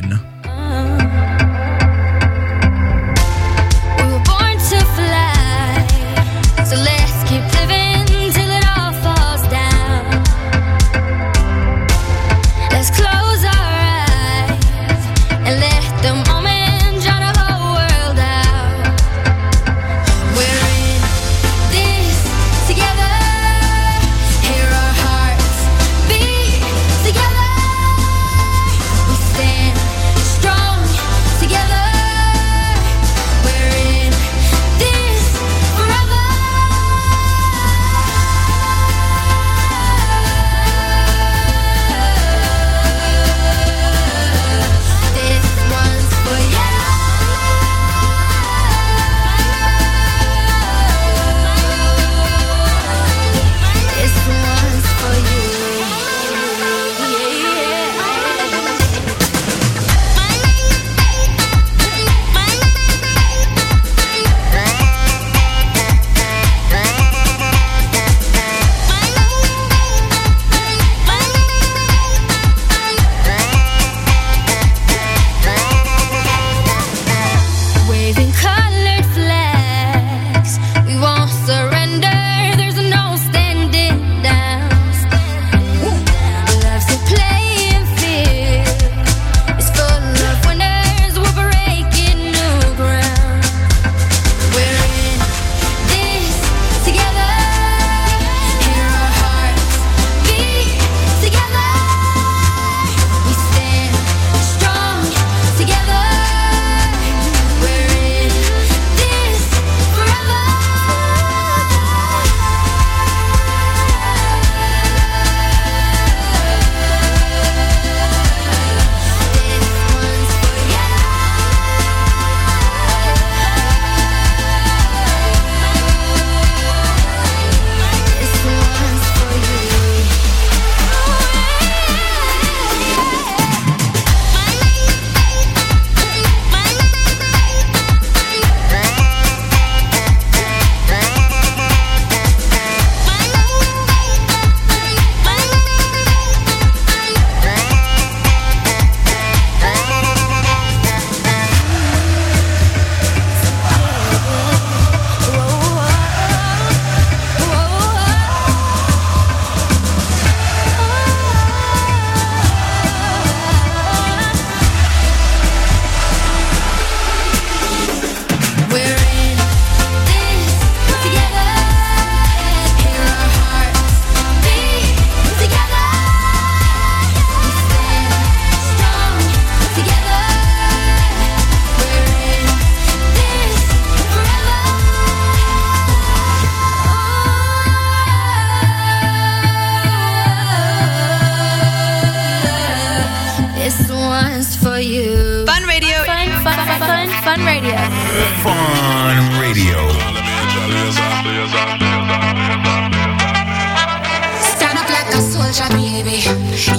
Baby.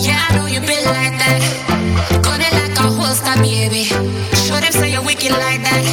Yeah, I know you been like that. Like a baby. Show them say you're wicked like that.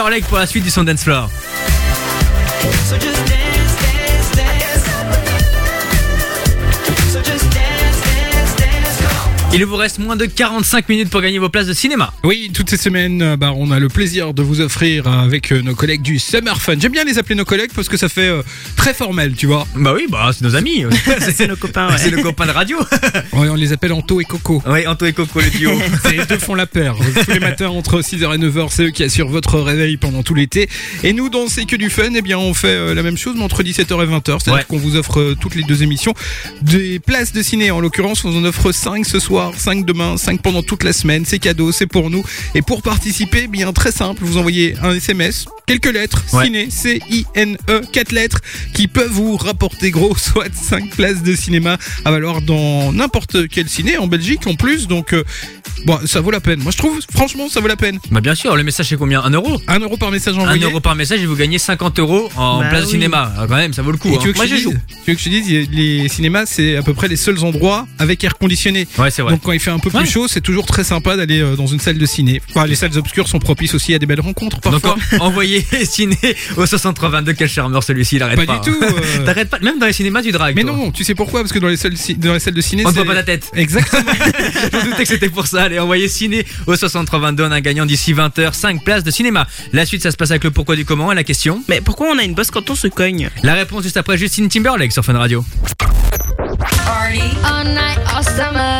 Pour la suite du son dance floor. Il vous reste moins de 45 minutes pour gagner vos places de cinéma. Oui, toutes ces semaines, euh, bah, on a le plaisir de vous offrir euh, avec euh, nos collègues du Summer Fun. J'aime bien les appeler nos collègues parce que ça fait très formel, tu vois. Bah oui, bah c'est nos amis. C'est nos copains, ouais. C'est nos copains de radio. Ouais, on les appelle Anto et Coco. Oui, Anto et Coco, le duo. C'est les deux font la paire. Tous les matins entre 6h et 9h, c'est eux qui assurent votre réveil pendant tout l'été. Et nous, dans C'est que du fun, eh bien, on fait euh, la même chose, mais entre 17h et 20h. C'est-à-dire Ouais. qu'on vous offre euh, toutes les deux émissions des places de ciné. En l'occurrence, on en offre 5 ce soir, 5 demain, 5 pendant toute la semaine. C'est cadeau, c'est pour nous. Et pour participer, eh bien, très simple, vous envoyez un SMS, quelques lettres, Ouais. ciné, C-I-N-E, 4 lettres, qui peuvent vous rapporter gros, soit 5 places de cinéma à valoir dans n'importe quel ciné, en Belgique en plus. Donc, euh, bon, ça vaut la peine. Moi, je trouve, franchement, ça vaut la peine. Bah bien sûr, le message c'est combien? 1 euro? 1 euro par message 1 envoyé. euro par message et vous gagnez 50 euros en Bah place de cinéma. Ah, quand même, ça vaut le coup. Et hein. tu veux, que Moi je joue. dise, tu veux que je te dise, les cinémas, c'est à peu près les seuls endroits avec air conditionné. Ouais, c'est vrai. Donc quand il fait un peu plus Ouais. chaud, c'est toujours très sympa d'aller euh, dans une salle de ciné. Enfin, les salles obscures sont propices aussi à des belles rencontres Donc parfois. en- envoyez ciné au 6322 quel charmeur celui-ci, il arrête Pas pas. du tout, euh. T'arrêtes pas. Même dans les cinémas tu dragues. Mais toi. non, tu sais pourquoi Parce que dans les salles, dans les salles de ciné, On ne voit pas ta tête. Exactement. Je me doutais que c'était pour ça. Allez, envoyez ciné au 6322. On a un gagnant d'ici 20h, 5 places de cinéma. La suite, ça se passe avec le pourquoi du comment et la question. Mais pourquoi on a une bosse quand on se cogne? La réponse juste après Justine Timberlake sur Fun Radio. All night, all summer.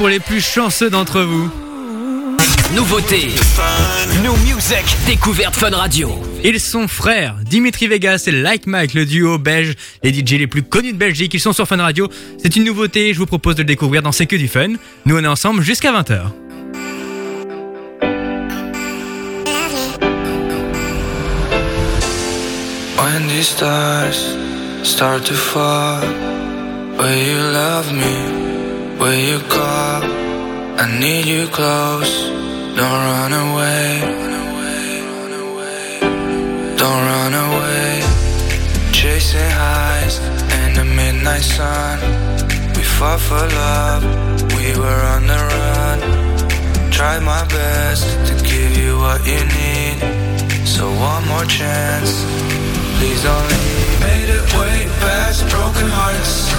pour les plus chanceux d'entre vous. Nouveauté, New Music, découverte Fun Radio. Ils sont frères, Dimitri Vegas et Like Mike, le duo belge, les DJ les plus connus de Belgique, ils sont sur Fun Radio. C'est une nouveauté, je vous propose de le découvrir dans C'est que du fun. Nous on est ensemble jusqu'à 20h. When these stars start to fall, you love me? Will you call? I need you close. Don't run away. Don't run away. Chasing highs in the midnight sun. We fought for love. We were on the run. Tried my best to give you what you need. So one more chance. Please don't leave. Made it way past broken hearts.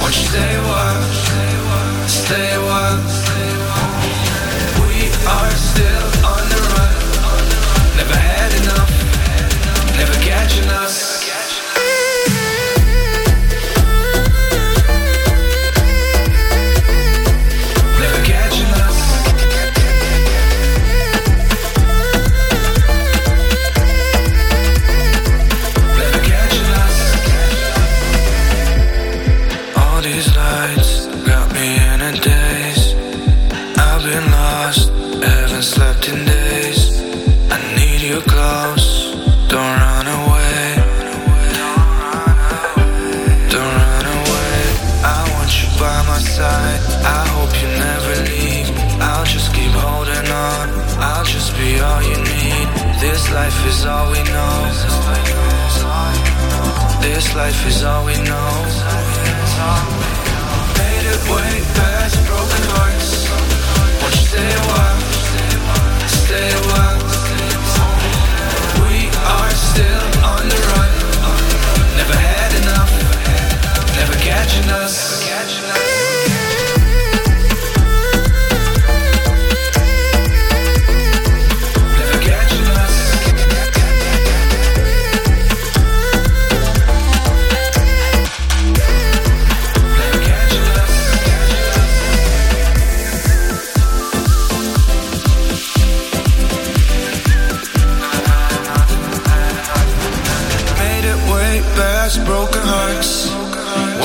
Won't you stay? What? stay wild. We are still on the run. Never had enough. Never catching us. All we know. This life is all we know. Made it way past broken hearts. Won't you stay a while? Stay a while. We are still on the run. Never had enough. Never catching us.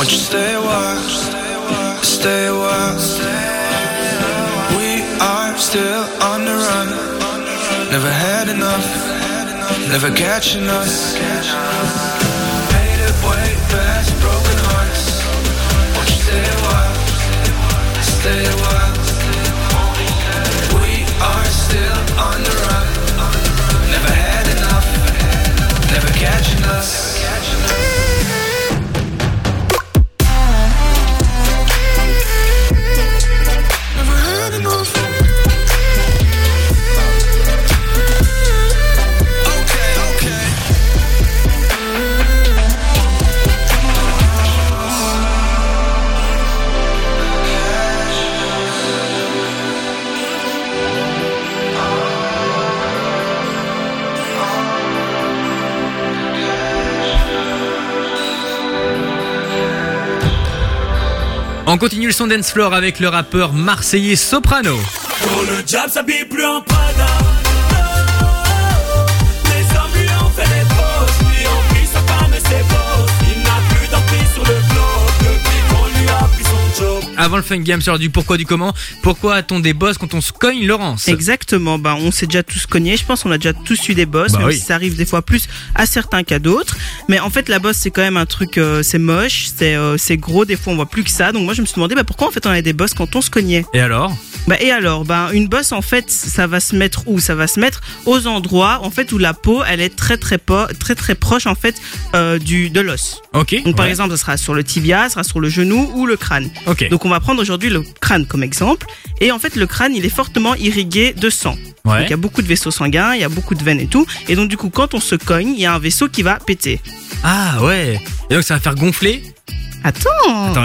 Won't you stay a while? Stay a while. We are still on the run. Never had enough. Never catching us. On continue le son dance floor avec le rappeur marseillais Soprano. Avant le fun game sur du pourquoi du comment, pourquoi a-t-on des boss quand on se cogne Laurence? Exactement, bah on s'est déjà tous cognés, je pense on a déjà tous eu des bosses, Bah même oui. si ça arrive des fois plus à certains qu'à d'autres. Mais en fait la bosse c'est quand même un truc, euh, c'est moche, c'est euh, gros, des fois on voit plus que ça. Donc moi je me suis demandé bah, pourquoi en fait on avait des bosses quand on se cognait? Et alors? Bah et alors, bah une bosse en fait, ça va se mettre où? Ça va se mettre aux endroits en fait où la peau, elle est très très très très proche en fait euh, du de l'os. Ok. Donc par ouais. exemple, ça sera sur le tibia, ça sera sur le genou ou le crâne. Ok. Donc on va prendre aujourd'hui le crâne comme exemple. Et en fait, le crâne, il est fortement irrigué de sang. Ouais. Donc il y a beaucoup de vaisseaux sanguins, il y a beaucoup de veines et tout. Et donc du coup, quand on se cogne, il y a un vaisseau qui va péter. Ah ouais. Et donc ça va faire gonfler. Attends.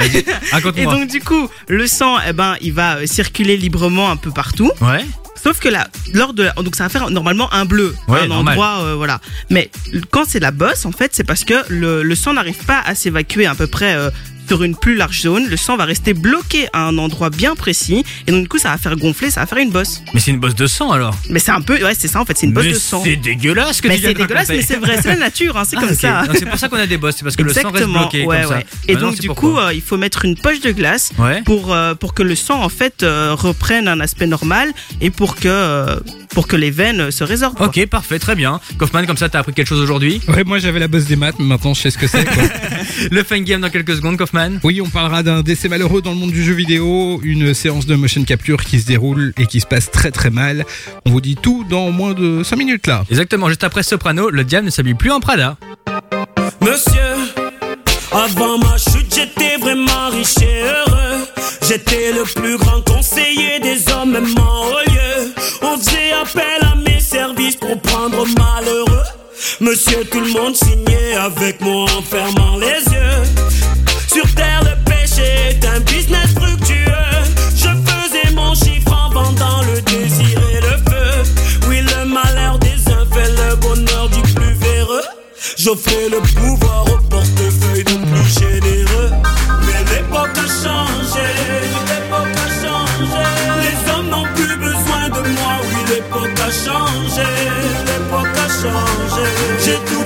Et donc du coup, le sang, eh ben, il va euh, circuler librement un peu partout. Ouais. Sauf que là, lors de la- donc ça va faire normalement un bleu, Ouais, un normal. endroit, euh, voilà. Mais quand c'est la bosse, en fait, c'est parce que le, le sang n'arrive pas à s'évacuer à peu près euh, sur une plus large zone. Le sang va rester bloqué à un endroit bien précis, et donc du coup, ça va faire gonfler, ça va faire une bosse. Mais c'est une bosse de sang alors. Mais c'est un peu, ouais, c'est ça en fait, c'est une bosse Mais de sang. C'est dégueulasse que mais tu viens c'est de dégueulasse, raconter. mais c'est vrai, c'est la nature, hein, c'est Ah, comme ça. C'est pour ça qu'on a des bosses, c'est parce que le sang reste bloqué ouais, comme ça. Et Maintenant, donc du coup, euh, il faut mettre une poche de glace Ouais. pour euh, pour que le sang en fait euh, reprenne un aspect normal et pour que euh, pour que les veines se résorbent. quoi. Ok, parfait, très bien. Kaufman, comme ça, t'as appris quelque chose aujourd'hui? Ouais, moi j'avais la bosse des maths, mais maintenant je sais ce que c'est. Le fun game dans quelques secondes, Kaufman. Oui, on parlera d'un décès malheureux dans le monde du jeu vidéo, une séance de motion capture qui se déroule et qui se passe très très mal. On vous dit tout dans moins de 5 minutes là. Exactement, juste après Soprano, le diable ne s'habille plus en Prada. Monsieur, avant ma chute, j'étais vraiment riche et heureux. J'étais le plus grand conseiller des hommes, même en haut lieu. On faisait appel à mes services pour prendre malheureux. Monsieur, tout le monde signait avec moi en fermant les yeux. Sur terre, le péché est un business fructueux. Je faisais mon chiffre en vendant le désir et le feu. Oui, le malheur des uns fait le bonheur du plus véreux. J'offrais le pouvoir au portefeuille du plus généreux. Mais l'époque a changé, l'époque a changé. Les hommes n'ont plus besoin de moi, oui, l'époque a changé, l'époque a changé. J'ai tout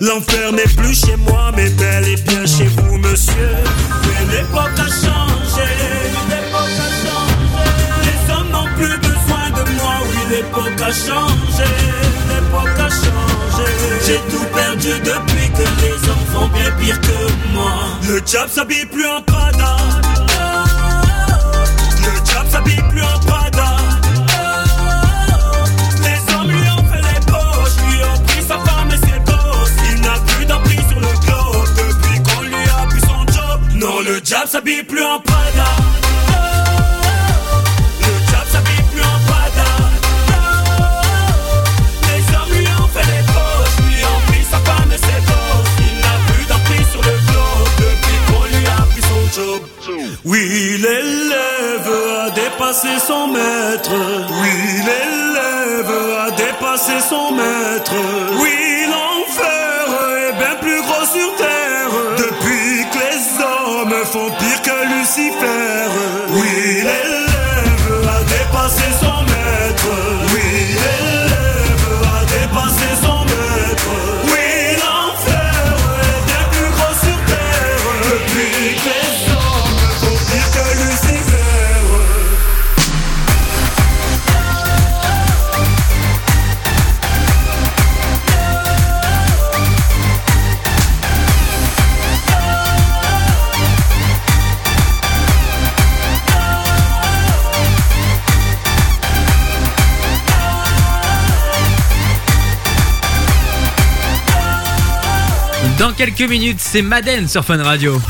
L'enfer n'est plus chez moi, mais bel et bien chez vous, monsieur. Mais l'époque a changé. L'époque a changé. Les hommes n'ont plus besoin de moi, oui, l'époque a changé. L'époque a changé. J'ai tout perdu depuis que les hommes font bien pire que moi. Le diable s'habille plus en Prada. Diable s'habille plus en Prada. Le diable s'habille plus en Prada. Les hommes lui ont fait les poches, lui ont pris sa femme et ses gosses. Il n'a plus d'emprise sur le globe depuis qu'on lui a pris son job. Oui, l'élève a dépassé son maître. Oui, l'élève a dépassé son maître. Oui, Lucifer. Oui, l'élève a dépassé son quelques minutes, c'est Madden sur Fun Radio.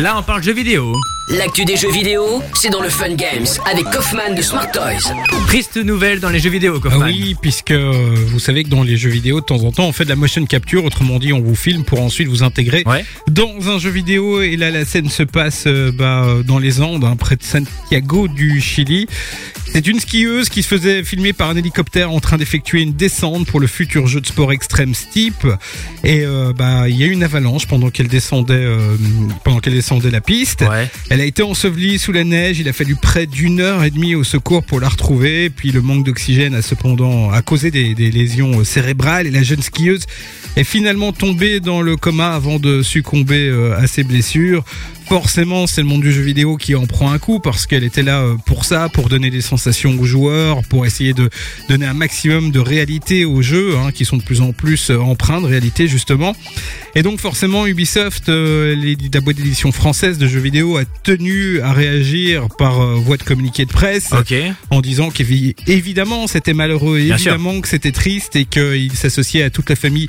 Là, on parle jeux vidéo. L'actu des jeux vidéo, c'est dans le Fun Games avec Kaufman de Smart Toys. Triste nouvelle dans les jeux vidéo, Ah Kaufman. oui, puisque euh, vous savez que dans les jeux vidéo, de temps en temps, on fait de la motion capture, autrement dit, on vous filme pour ensuite vous intégrer dans un jeu vidéo. Et là, la scène se passe euh, bah, euh, dans les Andes, hein, près de Santiago du Chili. C'est une skieuse qui se faisait filmer par un hélicoptère en train d'effectuer une descente pour le futur jeu de sport extrême Steep. Et euh, bah, il y a eu une avalanche pendant qu'elle descendait, euh, pendant qu'elle descendait la piste. Elle a été ensevelie sous la neige. Il a fallu près d'une heure et demie au secours pour la retrouver. Puis le manque d'oxygène a cependant a causé des, des lésions euh, cérébrales et la jeune skieuse est finalement tombée dans le coma avant de succomber euh, à ses blessures. Forcément, c'est le monde du jeu vidéo qui en prend un coup parce qu'elle était là euh, pour ça, pour donner des sensations aux joueurs, pour essayer de donner un maximum de réalité aux jeux, hein, qui sont de plus en plus euh, empreints de réalité justement. Et donc forcément, Ubisoft, euh, les- la boîte d'édition française de jeux vidéo, a tenu à réagir par euh, voie de communiqué de presse, en disant qu'évidemment c'était malheureux, Bien sûr. évidemment que c'était triste et qu'il s'associait à toute la famille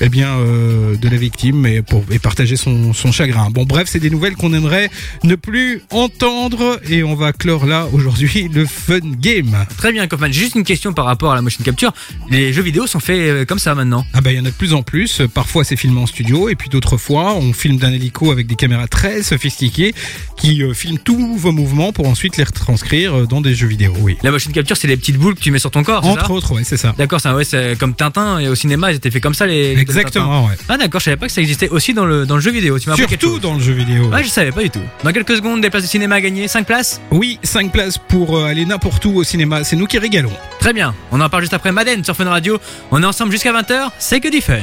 eh bien euh, de la victime et pour et partager son, son chagrin. Bon bref, c'est des nouvelles qu'on aimerait ne plus entendre et on va clore là aujourd'hui le fun game. Très bien, Kaufman. Juste une question par rapport à la motion capture. Les jeux vidéo sont faits euh, comme ça maintenant. Ah bah il y en a de plus en plus. Parfois c'est filmé en studio et puis d'autres fois on filme d'un hélico avec des caméras très sophistiquées qui euh, filment tous vos mouvements pour ensuite les retranscrire euh, dans des jeux vidéo. Oui. La motion capture, c'est les petites boules que tu mets sur ton corps. Entre autres, ouais, c'est ça. D'accord, c'est ouais, c'est comme Tintin et au cinéma, ils étaient faits comme ça les. les Exactement, ouais. Ah d'accord, je savais pas que ça existait aussi dans le dans le jeu vidéo. Tu m'as appris quelque Surtout chose. dans le jeu vidéo. Ouais, je savais pas du tout. Dans quelques secondes, des places de cinéma à gagner, 5 places. Oui, 5 places pour euh, aller n'importe où au cinéma. C'est nous qui régalons. Très bien. On en parle juste après Madden sur Fun Radio. On est ensemble jusqu'à 20h. C'est que du fun.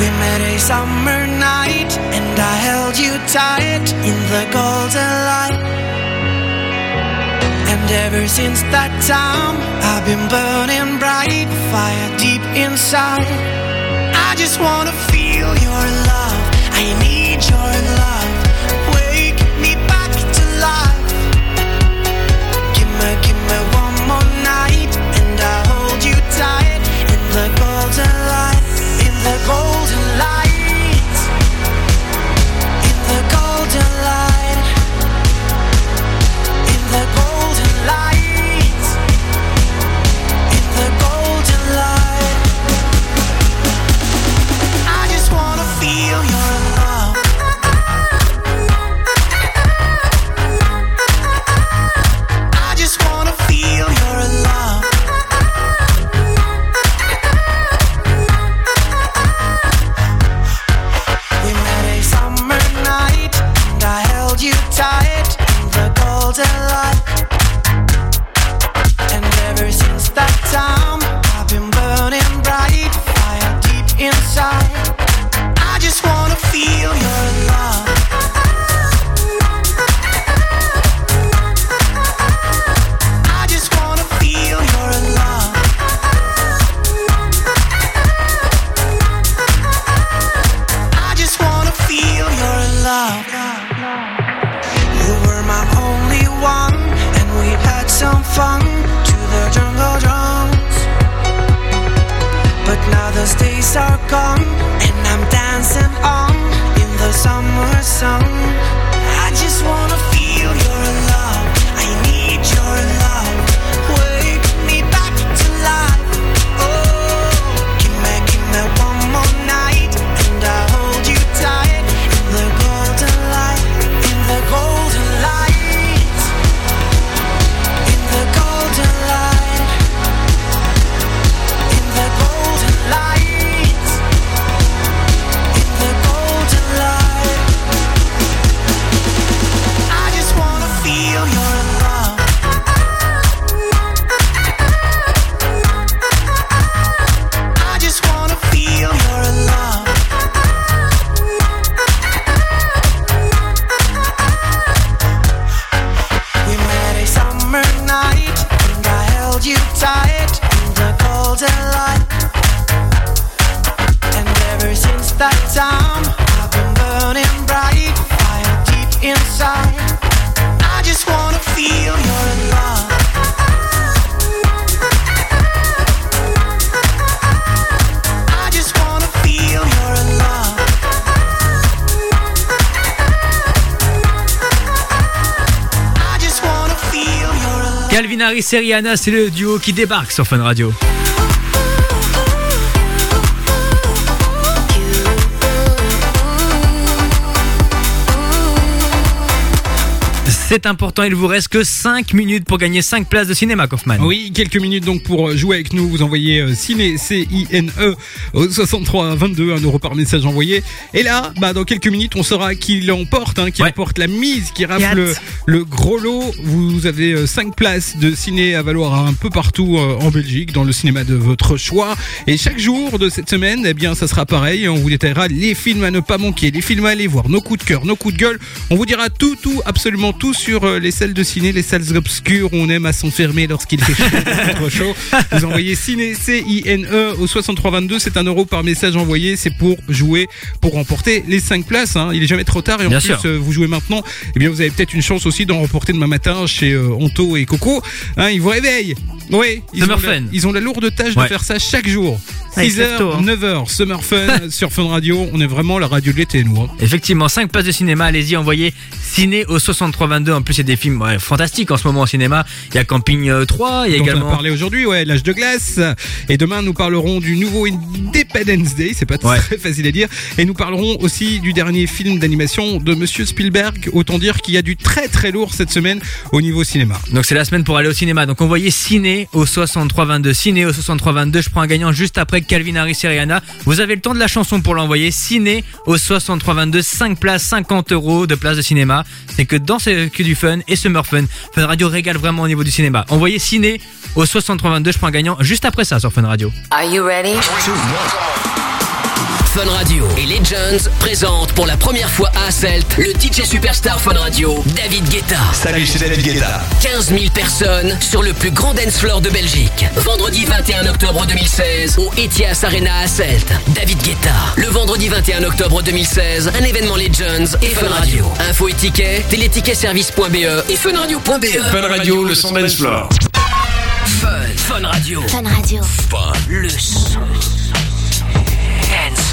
We met a summer night and I held you tight in the golden light. And ever since that time, I've been burning bright, fire deep inside. I just wanna feel your love. Et Rihanna, c'est le duo qui débarque sur Fun Radio. C'est important, il vous reste que 5 minutes pour gagner 5 places de cinéma, Kaufman. Oui, quelques minutes donc pour jouer avec nous. Vous envoyez euh, ciné C-I-N-E au 63 22, 1 euro par message envoyé. Et là, bah, dans quelques minutes, on saura qui l'emporte, hein, qui remporte la mise, qui rafle le, le gros lot. Vous avez 5 places de ciné à valoir un peu partout euh, en Belgique, dans le cinéma de votre choix. Et chaque jour de cette semaine, eh bien, ça sera pareil. On vous détaillera les films à ne pas manquer, les films à aller voir, nos coups de cœur, nos coups de gueule. On vous dira tout, tout, absolument tout sur euh, les salles de ciné, les salles obscures où on aime à s'enfermer lorsqu'il fait chaud, trop chaud. Vous envoyez ciné C-I-N-E au 6322, c'est un euro par message envoyé. C'est pour jouer, pour remporter les 5 places. hein. Il est jamais trop tard et en Bien plus sûr. euh, vous jouez maintenant. Eh bien, vous avez peut-être une chance aussi d'en remporter demain matin chez euh, Onto et Coco. Hein, ils vous réveillent. Oui, ils ont, Summer la, Fun. ils ont la lourde tâche Ouais. de faire ça chaque jour. Ouais, ils se lèvent 6h, tôt, hein. 9h, Summer Fun sur Fun Radio. On est vraiment la radio de l'été, nous. hein. Effectivement, 5 places de cinéma, allez-y, envoyez ciné au 6322. En plus, il y a des films ouais, fantastiques en ce moment au cinéma. Il y a Camping euh, 3, il y a dont on a également. parlé aujourd'hui, ouais, l'âge de glace. Et demain, nous parlerons du nouveau Independence Day, c'est pas Ouais. très facile à dire. Et nous parlerons aussi du dernier film d'animation de Monsieur Spielberg. Autant dire qu'il y a du très très lourd cette semaine au niveau cinéma. Donc c'est la semaine pour aller au cinéma. Donc envoyez ciné au 6322. Ciné au 6322. Je prends un gagnant juste après Calvin Harris et Rihanna. Vous avez le temps de la chanson pour l'envoyer. Ciné au 6322. 5 places, 50 euros de place de cinéma. C'est que dans C'est que du fun et Summer Fun. Fun Radio régale vraiment au niveau du cinéma. Envoyez ciné au 6322. Je prends un gagnant juste après ça sur Fun Radio. Are you ready? Fun Radio et Legends présentent pour la première fois à Asselt le DJ Superstar Fun Radio, David Guetta. Salut, c'est David Guetta. 15 000 personnes sur le plus grand dance floor de Belgique. Vendredi 21 octobre 2016 au Etias Arena à Asselt. David Guetta. Le vendredi 21 octobre 2016, un événement Legends et Fun Radio. Info et tickets, téléticketservice.be et funradio.be. Fun Radio, le son dance floor. Fun, Fun Radio. Fun Radio. Le son.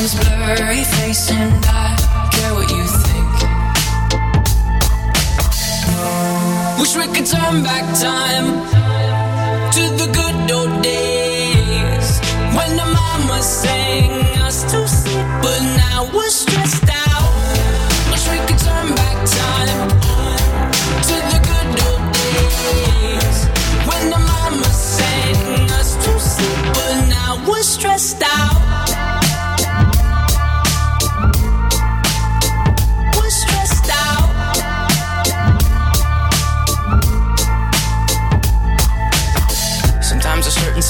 Name's blurry faced and I care what you think. Wish we could turn back time to the good old days when the mama sang us to sleep, but now we're stressed out. Wish we could turn back time to the good old days when the mama sang us to sleep, but now we're stressed out.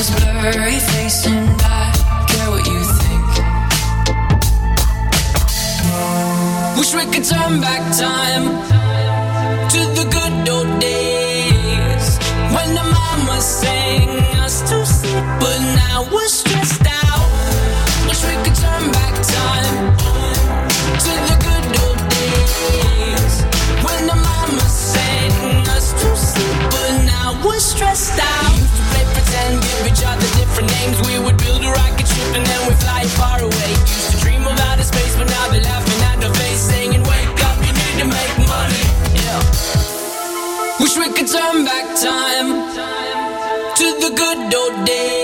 Name's blurry faced and I care what you think. Wish we could turn back time to the good old days when the mama sang us to sleep, but now we're stressed out. Wish we could turn back time to the good old days when the mama sang us to sleep, but now we're stressed out. Names. We would build a rocket ship and then we fly far away. Used to dream of outer space, but now they're laughing at the face, saying, "Wake up, you need to make money." Yeah. Wish we could turn back time to the good old days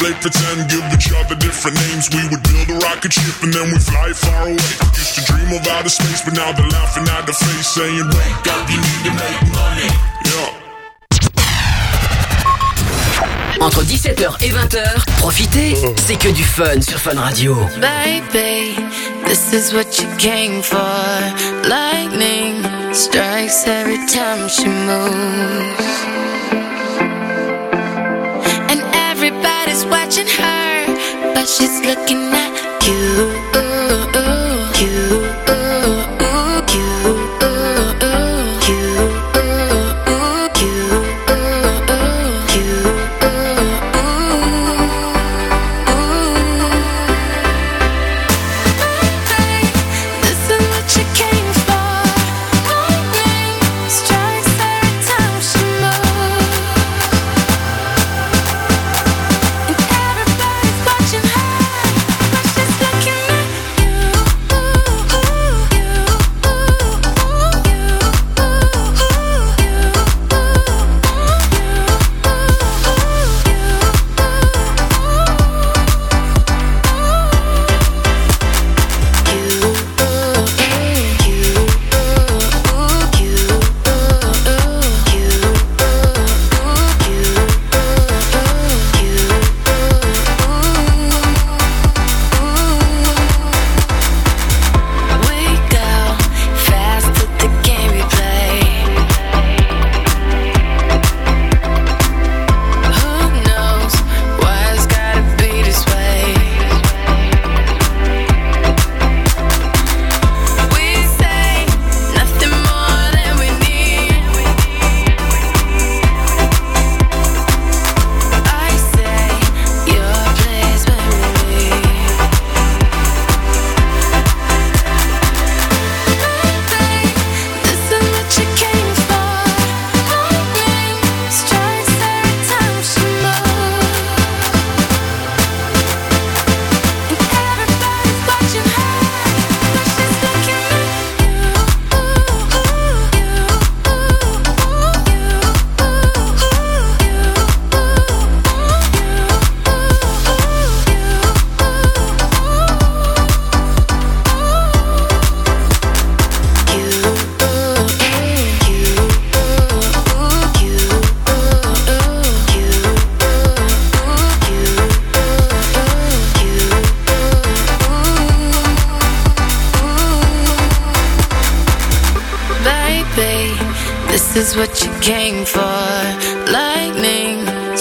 pretend, give each other different names. We would build a rocket ship and then we fly far away. Used to dream of outer space, but now they're laughing at the face, saying, Wake up, you need to make money. Yeah. Entre 17h et 20h, profitez, c'est que du fun sur Fun Radio. Baby, this is what you came for. Lightning strikes every time she moves. Everybody's watching her, but she's looking at you. You.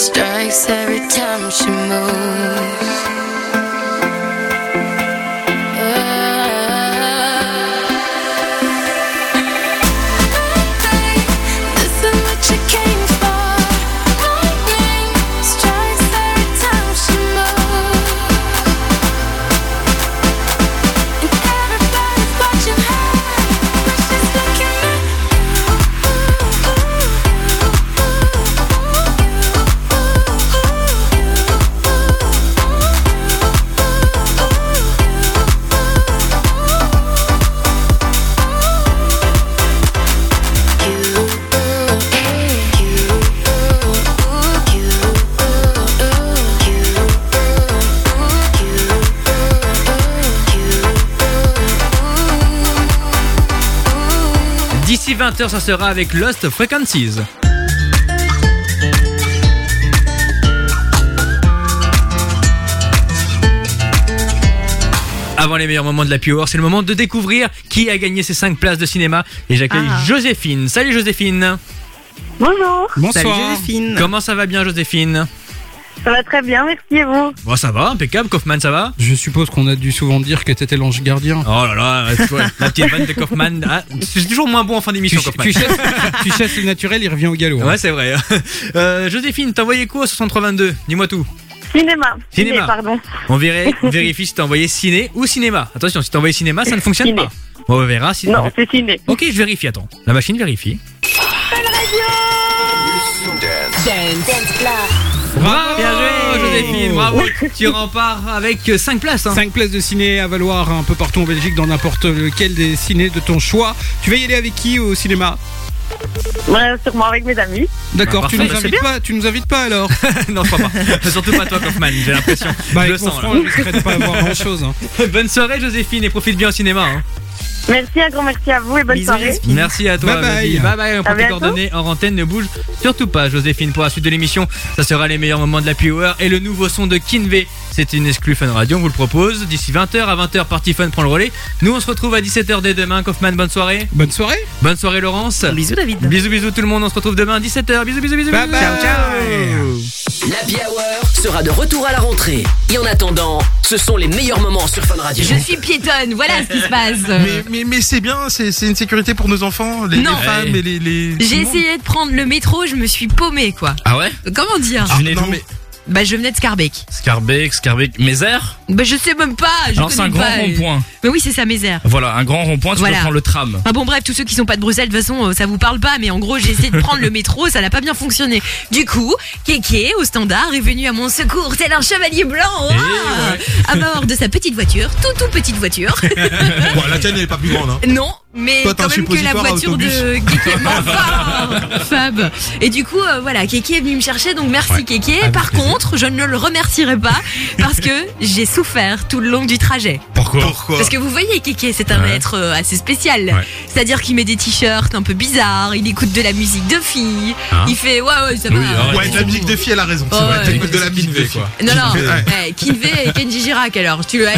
Strikes every time she moves. 20h, ça sera avec Lost Frequencies. Avant les meilleurs moments de la Pure, c'est le moment de découvrir qui a gagné ces 5 places de cinéma. Et j'accueille Ah. Joséphine. Salut Joséphine. Bonjour. Salut Joséphine. Comment ça va bien Joséphine? Ça va très bien, merci et vous Bon, ça va, impeccable. Kaufman, ça va Je suppose qu'on a dû souvent dire que t'étais l'ange gardien. Oh là là, tu vois, la petite vanne de Kaufman. Ah, c'est toujours moins bon en fin d'émission, Kaufman. tu chasses, tu chasses le naturel, il revient au galop. hein. Ouais, c'est vrai. Euh, Joséphine, t'as envoyé quoi au 6322 Dis-moi tout. Cinéma. Cinéma. Ciné, pardon. On verrait, vérifie si t'as envoyé ciné ou cinéma. Attention, si t'as envoyé cinéma, ça ne fonctionne pas. Bon, on verra si. Non, c'est ciné. Ok, je vérifie, attends. La machine vérifie. Dance Bravo, Bien joué. Joséphine, bravo. tu repars avec 5 places. Hein. 5 places de ciné à valoir un peu partout en Belgique dans n'importe lequel des cinés de ton choix. Tu vas y aller avec qui au cinéma? Ouais, sûrement avec mes amis. D'accord, Ah, tu nous invites pas, tu nous invites pas alors? Non, je crois pas. Surtout pas toi, Kaufman, j'ai l'impression. Bah, je le sens. je de pas avoir grand chose. Bonne soirée, Joséphine, et profite bien au cinéma. hein. Merci, un grand merci à vous et bonne Bisous, soirée. Joséphine. Merci à toi. Bye bye. Bye bye. On prend tes coordonnées en antenne. Ne bouge surtout pas, Joséphine. Pour la suite de l'émission, ça sera les meilleurs moments de la Power et le nouveau son de Kinvey. C'est une exclue Fun Radio. On vous le propose. D'ici 20h à 20h, Party Fun prend le relais. Nous, on se retrouve à 17h dès demain. Kaufman, bonne soirée. Bonne soirée. Bonne soirée, Laurence. Bisous, David. Bisous, bisous tout le monde. On se retrouve demain à 17h. Bisous, bisous, bisous. Bye bisous. bye. ciao. L'Happy Hour sera de retour à la rentrée. Et en attendant, ce sont les meilleurs moments sur Fun Radio. Je suis piétonne, voilà ce qui se passe. Mais, mais, mais c'est bien, c'est c'est une sécurité pour nos enfants, les, femmes et les. les... J'ai essayé de prendre le métro, je me suis paumée quoi. Ah ouais? Comment dire? Tu venais non, mais- Bah je venais de Scarbeck. Scarbeck, Scarbeck, Mézère Bah je sais même pas. Je Alors c'est un grand pas. rond-point. Mais oui c'est ça Mézère. Voilà, un grand rond-point, tu Voilà. peux prendre le tram. Ah bon bref, tous ceux qui sont pas de Bruxelles, de toute façon, euh, ça vous parle pas, mais en gros, j'ai essayé de prendre le métro, ça n'a pas bien fonctionné. Du coup, Kéké, au standard, est venu à mon secours, tel un chevalier blanc, Eh ouah, à bord de sa petite voiture, tout tout petite voiture. Bon, la tienne elle est pas plus grande. Hein. non, mais Toi, quand même que la voiture de. Kéké. Enfin, Fab. Et du coup, euh, voilà, Kéké est venu me chercher, donc merci Ouais. Kéké. Par plaisir. contre, je ne le remercierai pas parce que j'ai souffert tout le long du trajet. Pourquoi Pourquoi Parce que vous voyez, Kéké, c'est un Ouais. être euh, assez spécial. Ouais. C'est-à-dire qu'il met des t-shirts un peu bizarres, il écoute de la musique de filles, Hein il fait ouais ouais ça Oui, va. arrête. Ouais, de la musique de fille, elle a raison. Oh, ouais. t'écoutes de la musique de fille. Non non, Kinvey et Kenji Girac alors. Tu le, moi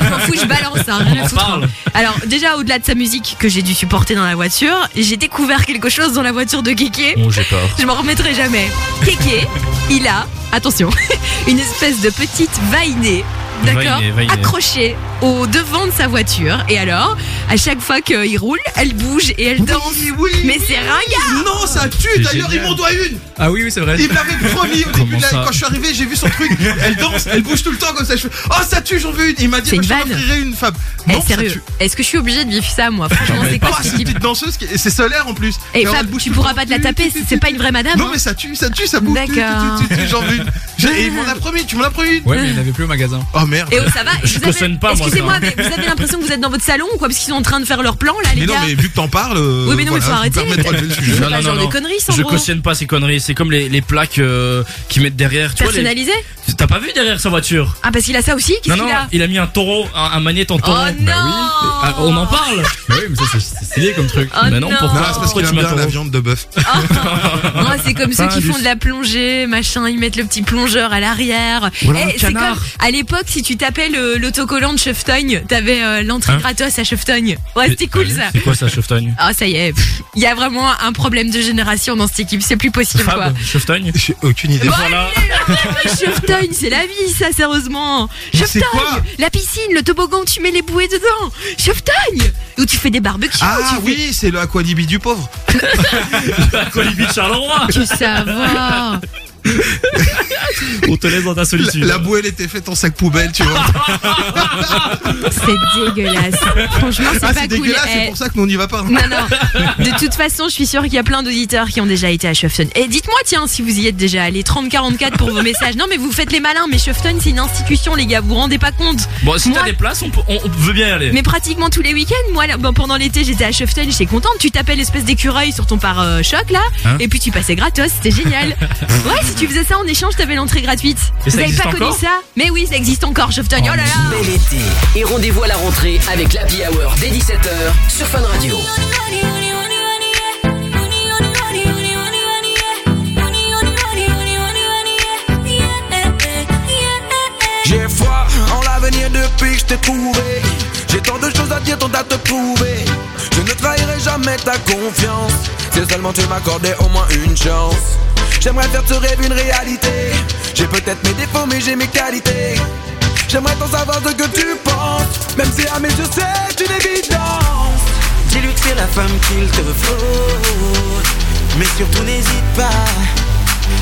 je m'en fous, je balance. Hein. Alors déjà au-delà de sa musique que j'ai dû supporter dans la voiture, j'ai découvert quelque chose dans la voiture de Kéké. Oh, j'ai peur. Je m'en remettrai jamais. Kéké, il a, attention, une espèce de petite vainée, d'accord, accrochée au devant de sa voiture. Et alors, à chaque fois qu'il roule, elle bouge et elle danse. oui, Mais c'est ringard Non, ça tue. D'ailleurs, il m'en doit une. Ah oui, oui, c'est vrai. Il me l'avait promis au début. Comment de la- ça Quand je suis arrivé, j'ai vu son truc. Elle danse, elle bouge tout le temps comme ça. Je fais, oh, ça tue, j'en veux une. Il m'a dit, C'est bah, je t'en vanne. offrirai une femme. Eh, Non, sérieux, tue. est-ce que je suis obligée de vivre ça, moi Franchement, c'est quoi Oh, ce c'est une petite danseuse qui- et c'est solaire en plus. Et on Fab, bouge tu pourras pas te la taper, c'est pas une vraie madame. Non, hein mais ça tue, ça tue, ça bouge. D'accord. J'en veux une. Et Il m'en a promis, tu m'en as promis une. Ouais, mais il n'y en avait plus au magasin. Oh merde. Et oh, ça va Je cautionne pas, moi, Excusez-moi, mais vous avez l'impression que vous êtes dans votre salon ou quoi Parce qu'ils sont en train de faire leur plan là, les Mais non, gars. mais vu que t'en parles. euh, Oui, mais non, mais voilà, faut je me arrêter. C'est pas ce genre de conneries, Je cautionne pas ces conneries. C'est comme les, les plaques euh, qui mettent derrière. Tu vois, les- Personnalisé T'as pas vu derrière sa voiture Ah, parce qu'il a ça aussi Qu'est-ce Non, qu'il non, a il a mis un taureau, un, un magnéte en taureau. Oh non Ah, on en parle Bah oui, mais ça, c'est- stylé comme truc. Oh Mais non, non. pourquoi Non, c'est parce qu'il aime bien la viande de bœuf. Oh, c'est comme ceux Ah, qui du- font de la plongée, machin, ils mettent le petit plongeur à l'arrière. Eh, c'est comme à l'époque si tu tapais le- l'autocollant de Cheftogne, t'avais euh, l'entrée Hein gratos à Cheftogne. Ouais, c'était cool ça. C'est quoi ça, Cheftogne Ah ça y est, pff, il y a vraiment un problème de génération dans cette équipe, c'est plus possible quoi. Fab, Cheftogne J'ai aucune idée. Bon, Voilà. Cheftogne, c'est la vie ça, sérieusement. Mais c'est Cheftogne, quoi la piscine, le toboggan, tu mets les bouées dedans. Cheftogne, où tu fais des barbecues. Ah tu fais- oui, c'est le Aqualibi du pauvre. Colibi de Charleroi. Tu ça va. On te laisse dans ta La, solitude. la bouée, elle était faite en sac poubelle, tu vois. C'est dégueulasse. Franchement, c'est Ah, pas c'est cool. dégueulasse, Eh, c'est pour ça que nous on n'y va pas. Non, non. De toute façon, je suis sûre qu'il y a plein d'auditeurs qui ont déjà été à Shefton. Et dites-moi, tiens, si vous y êtes déjà allés. 3044 pour vos messages. Non, mais vous faites les malins. Mais Shefton, c'est une institution, les gars. Vous vous rendez pas compte. Bon, si t'as des places, on, peut- on- on veut bien y aller. Mais pratiquement tous les week-ends, moi, là, bon, pendant l'été, j'étais à Shefton, j'étais contente. Tu tapais l'espèce d'écureuil sur ton pare-choc, là. Hein et puis tu passais gratos. C'était génial. ouais, si tu faisais ça en échange, t'avais l'entrée gratuite. Et ça vous avez existe pas connu encore ça Mais oui, ça existe encore, Shefton. Oh là là. Bel été. Et rendez-vous à la rentrée avec l'Happy Hour dès 17h sur Fun Radio. J'ai foi en l'avenir depuis que je t'ai trouvé. J'ai tant de choses à dire, tant à te prouver. Je ne trahirai jamais ta confiance. Si seulement tu m'accordais au moins une chance. J'aimerais faire ce rêve une réalité. J'ai peut-être mes défauts, mais j'ai mes qualités. J'aimerais t'en savoir ce que tu penses. Même si à mes yeux c'est une évidence. Dis-lui que c'est la femme qu'il te faut. Mais surtout n'hésite pas.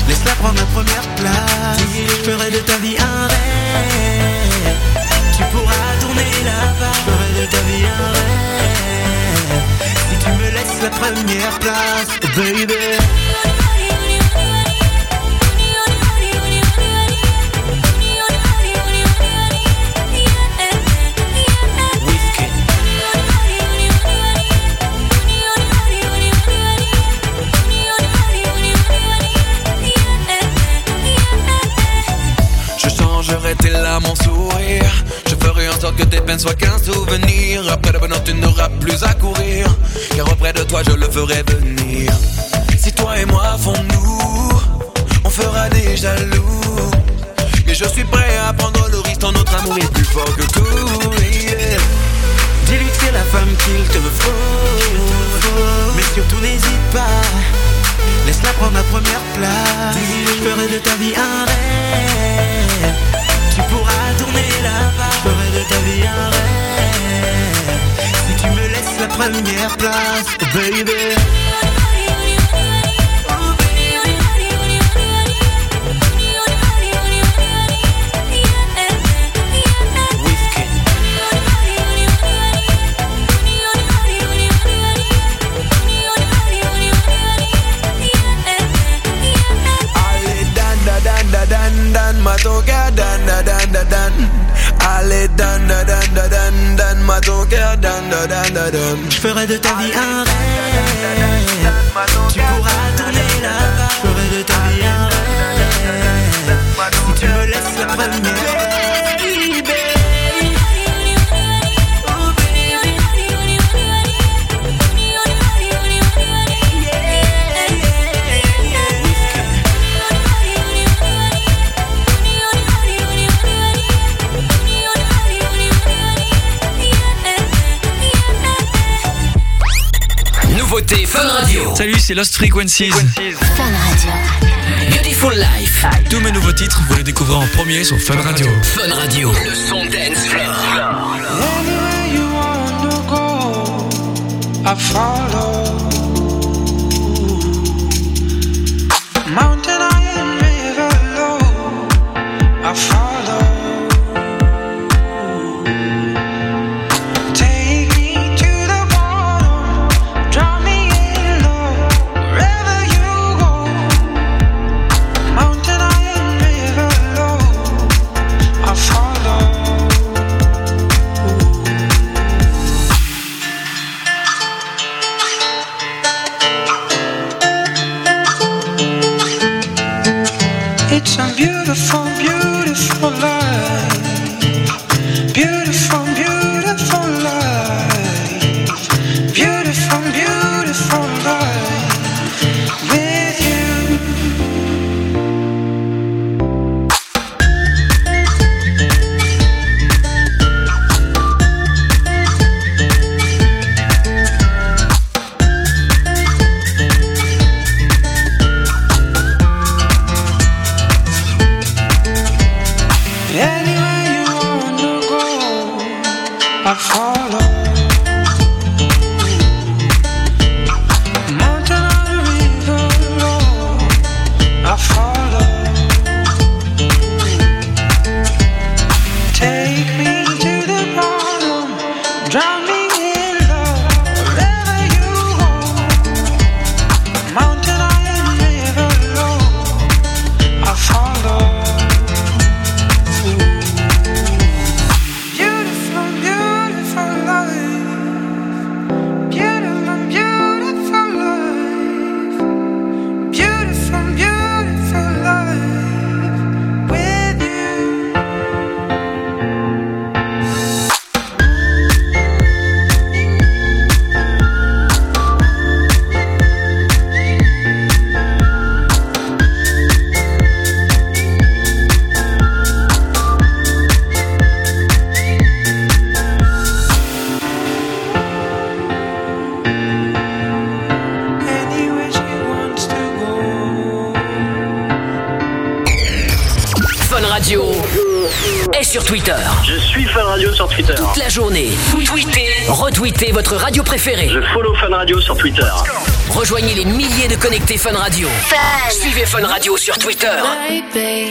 Laisse-la prendre la première place. Je ferai de ta vie un rêve. Tu pourras tourner là-bas. Je ferai de ta vie un rêve. Si tu me laisses la première place, baby. Soit qu'un souvenir. Après le bonheur, tu n'auras plus à courir. Car auprès de toi, je le ferai venir. Si toi et moi font-nous, on fera des jaloux. Mais je suis prêt à prendre le risque, ton notre amour est plus fort que tout. Dis-lui que c'est la femme qu'il te faut. Mais surtout n'hésite pas, laisse-la prendre la première place. Je ferai de ta vie un rêve. Ferai de ta vie un rêve. Si tu me laisses la première place, oh baby. Ma cœur, dan, da, dan, da, dan. Allez, dan, da, dan, da, dan, dan, ma cœur, dan, da, dan, da, dan. Je ferai de ta vie un rêve. Tu pourras tourner là-bas. Je ferai de ta vie un rêve. Si tu me laisses la première. Salut, c'est Lost Frequencies. Beautiful Life. Tous mes nouveaux titres, vous les découvrez en premier sur Fun Radio. Fun Radio. Le son dance floor. Anywhere you wanna go, I follow. Je follow Fun Radio sur Twitter. Rejoignez les milliers de connectés Fun Radio. Suivez Fun Radio sur Twitter.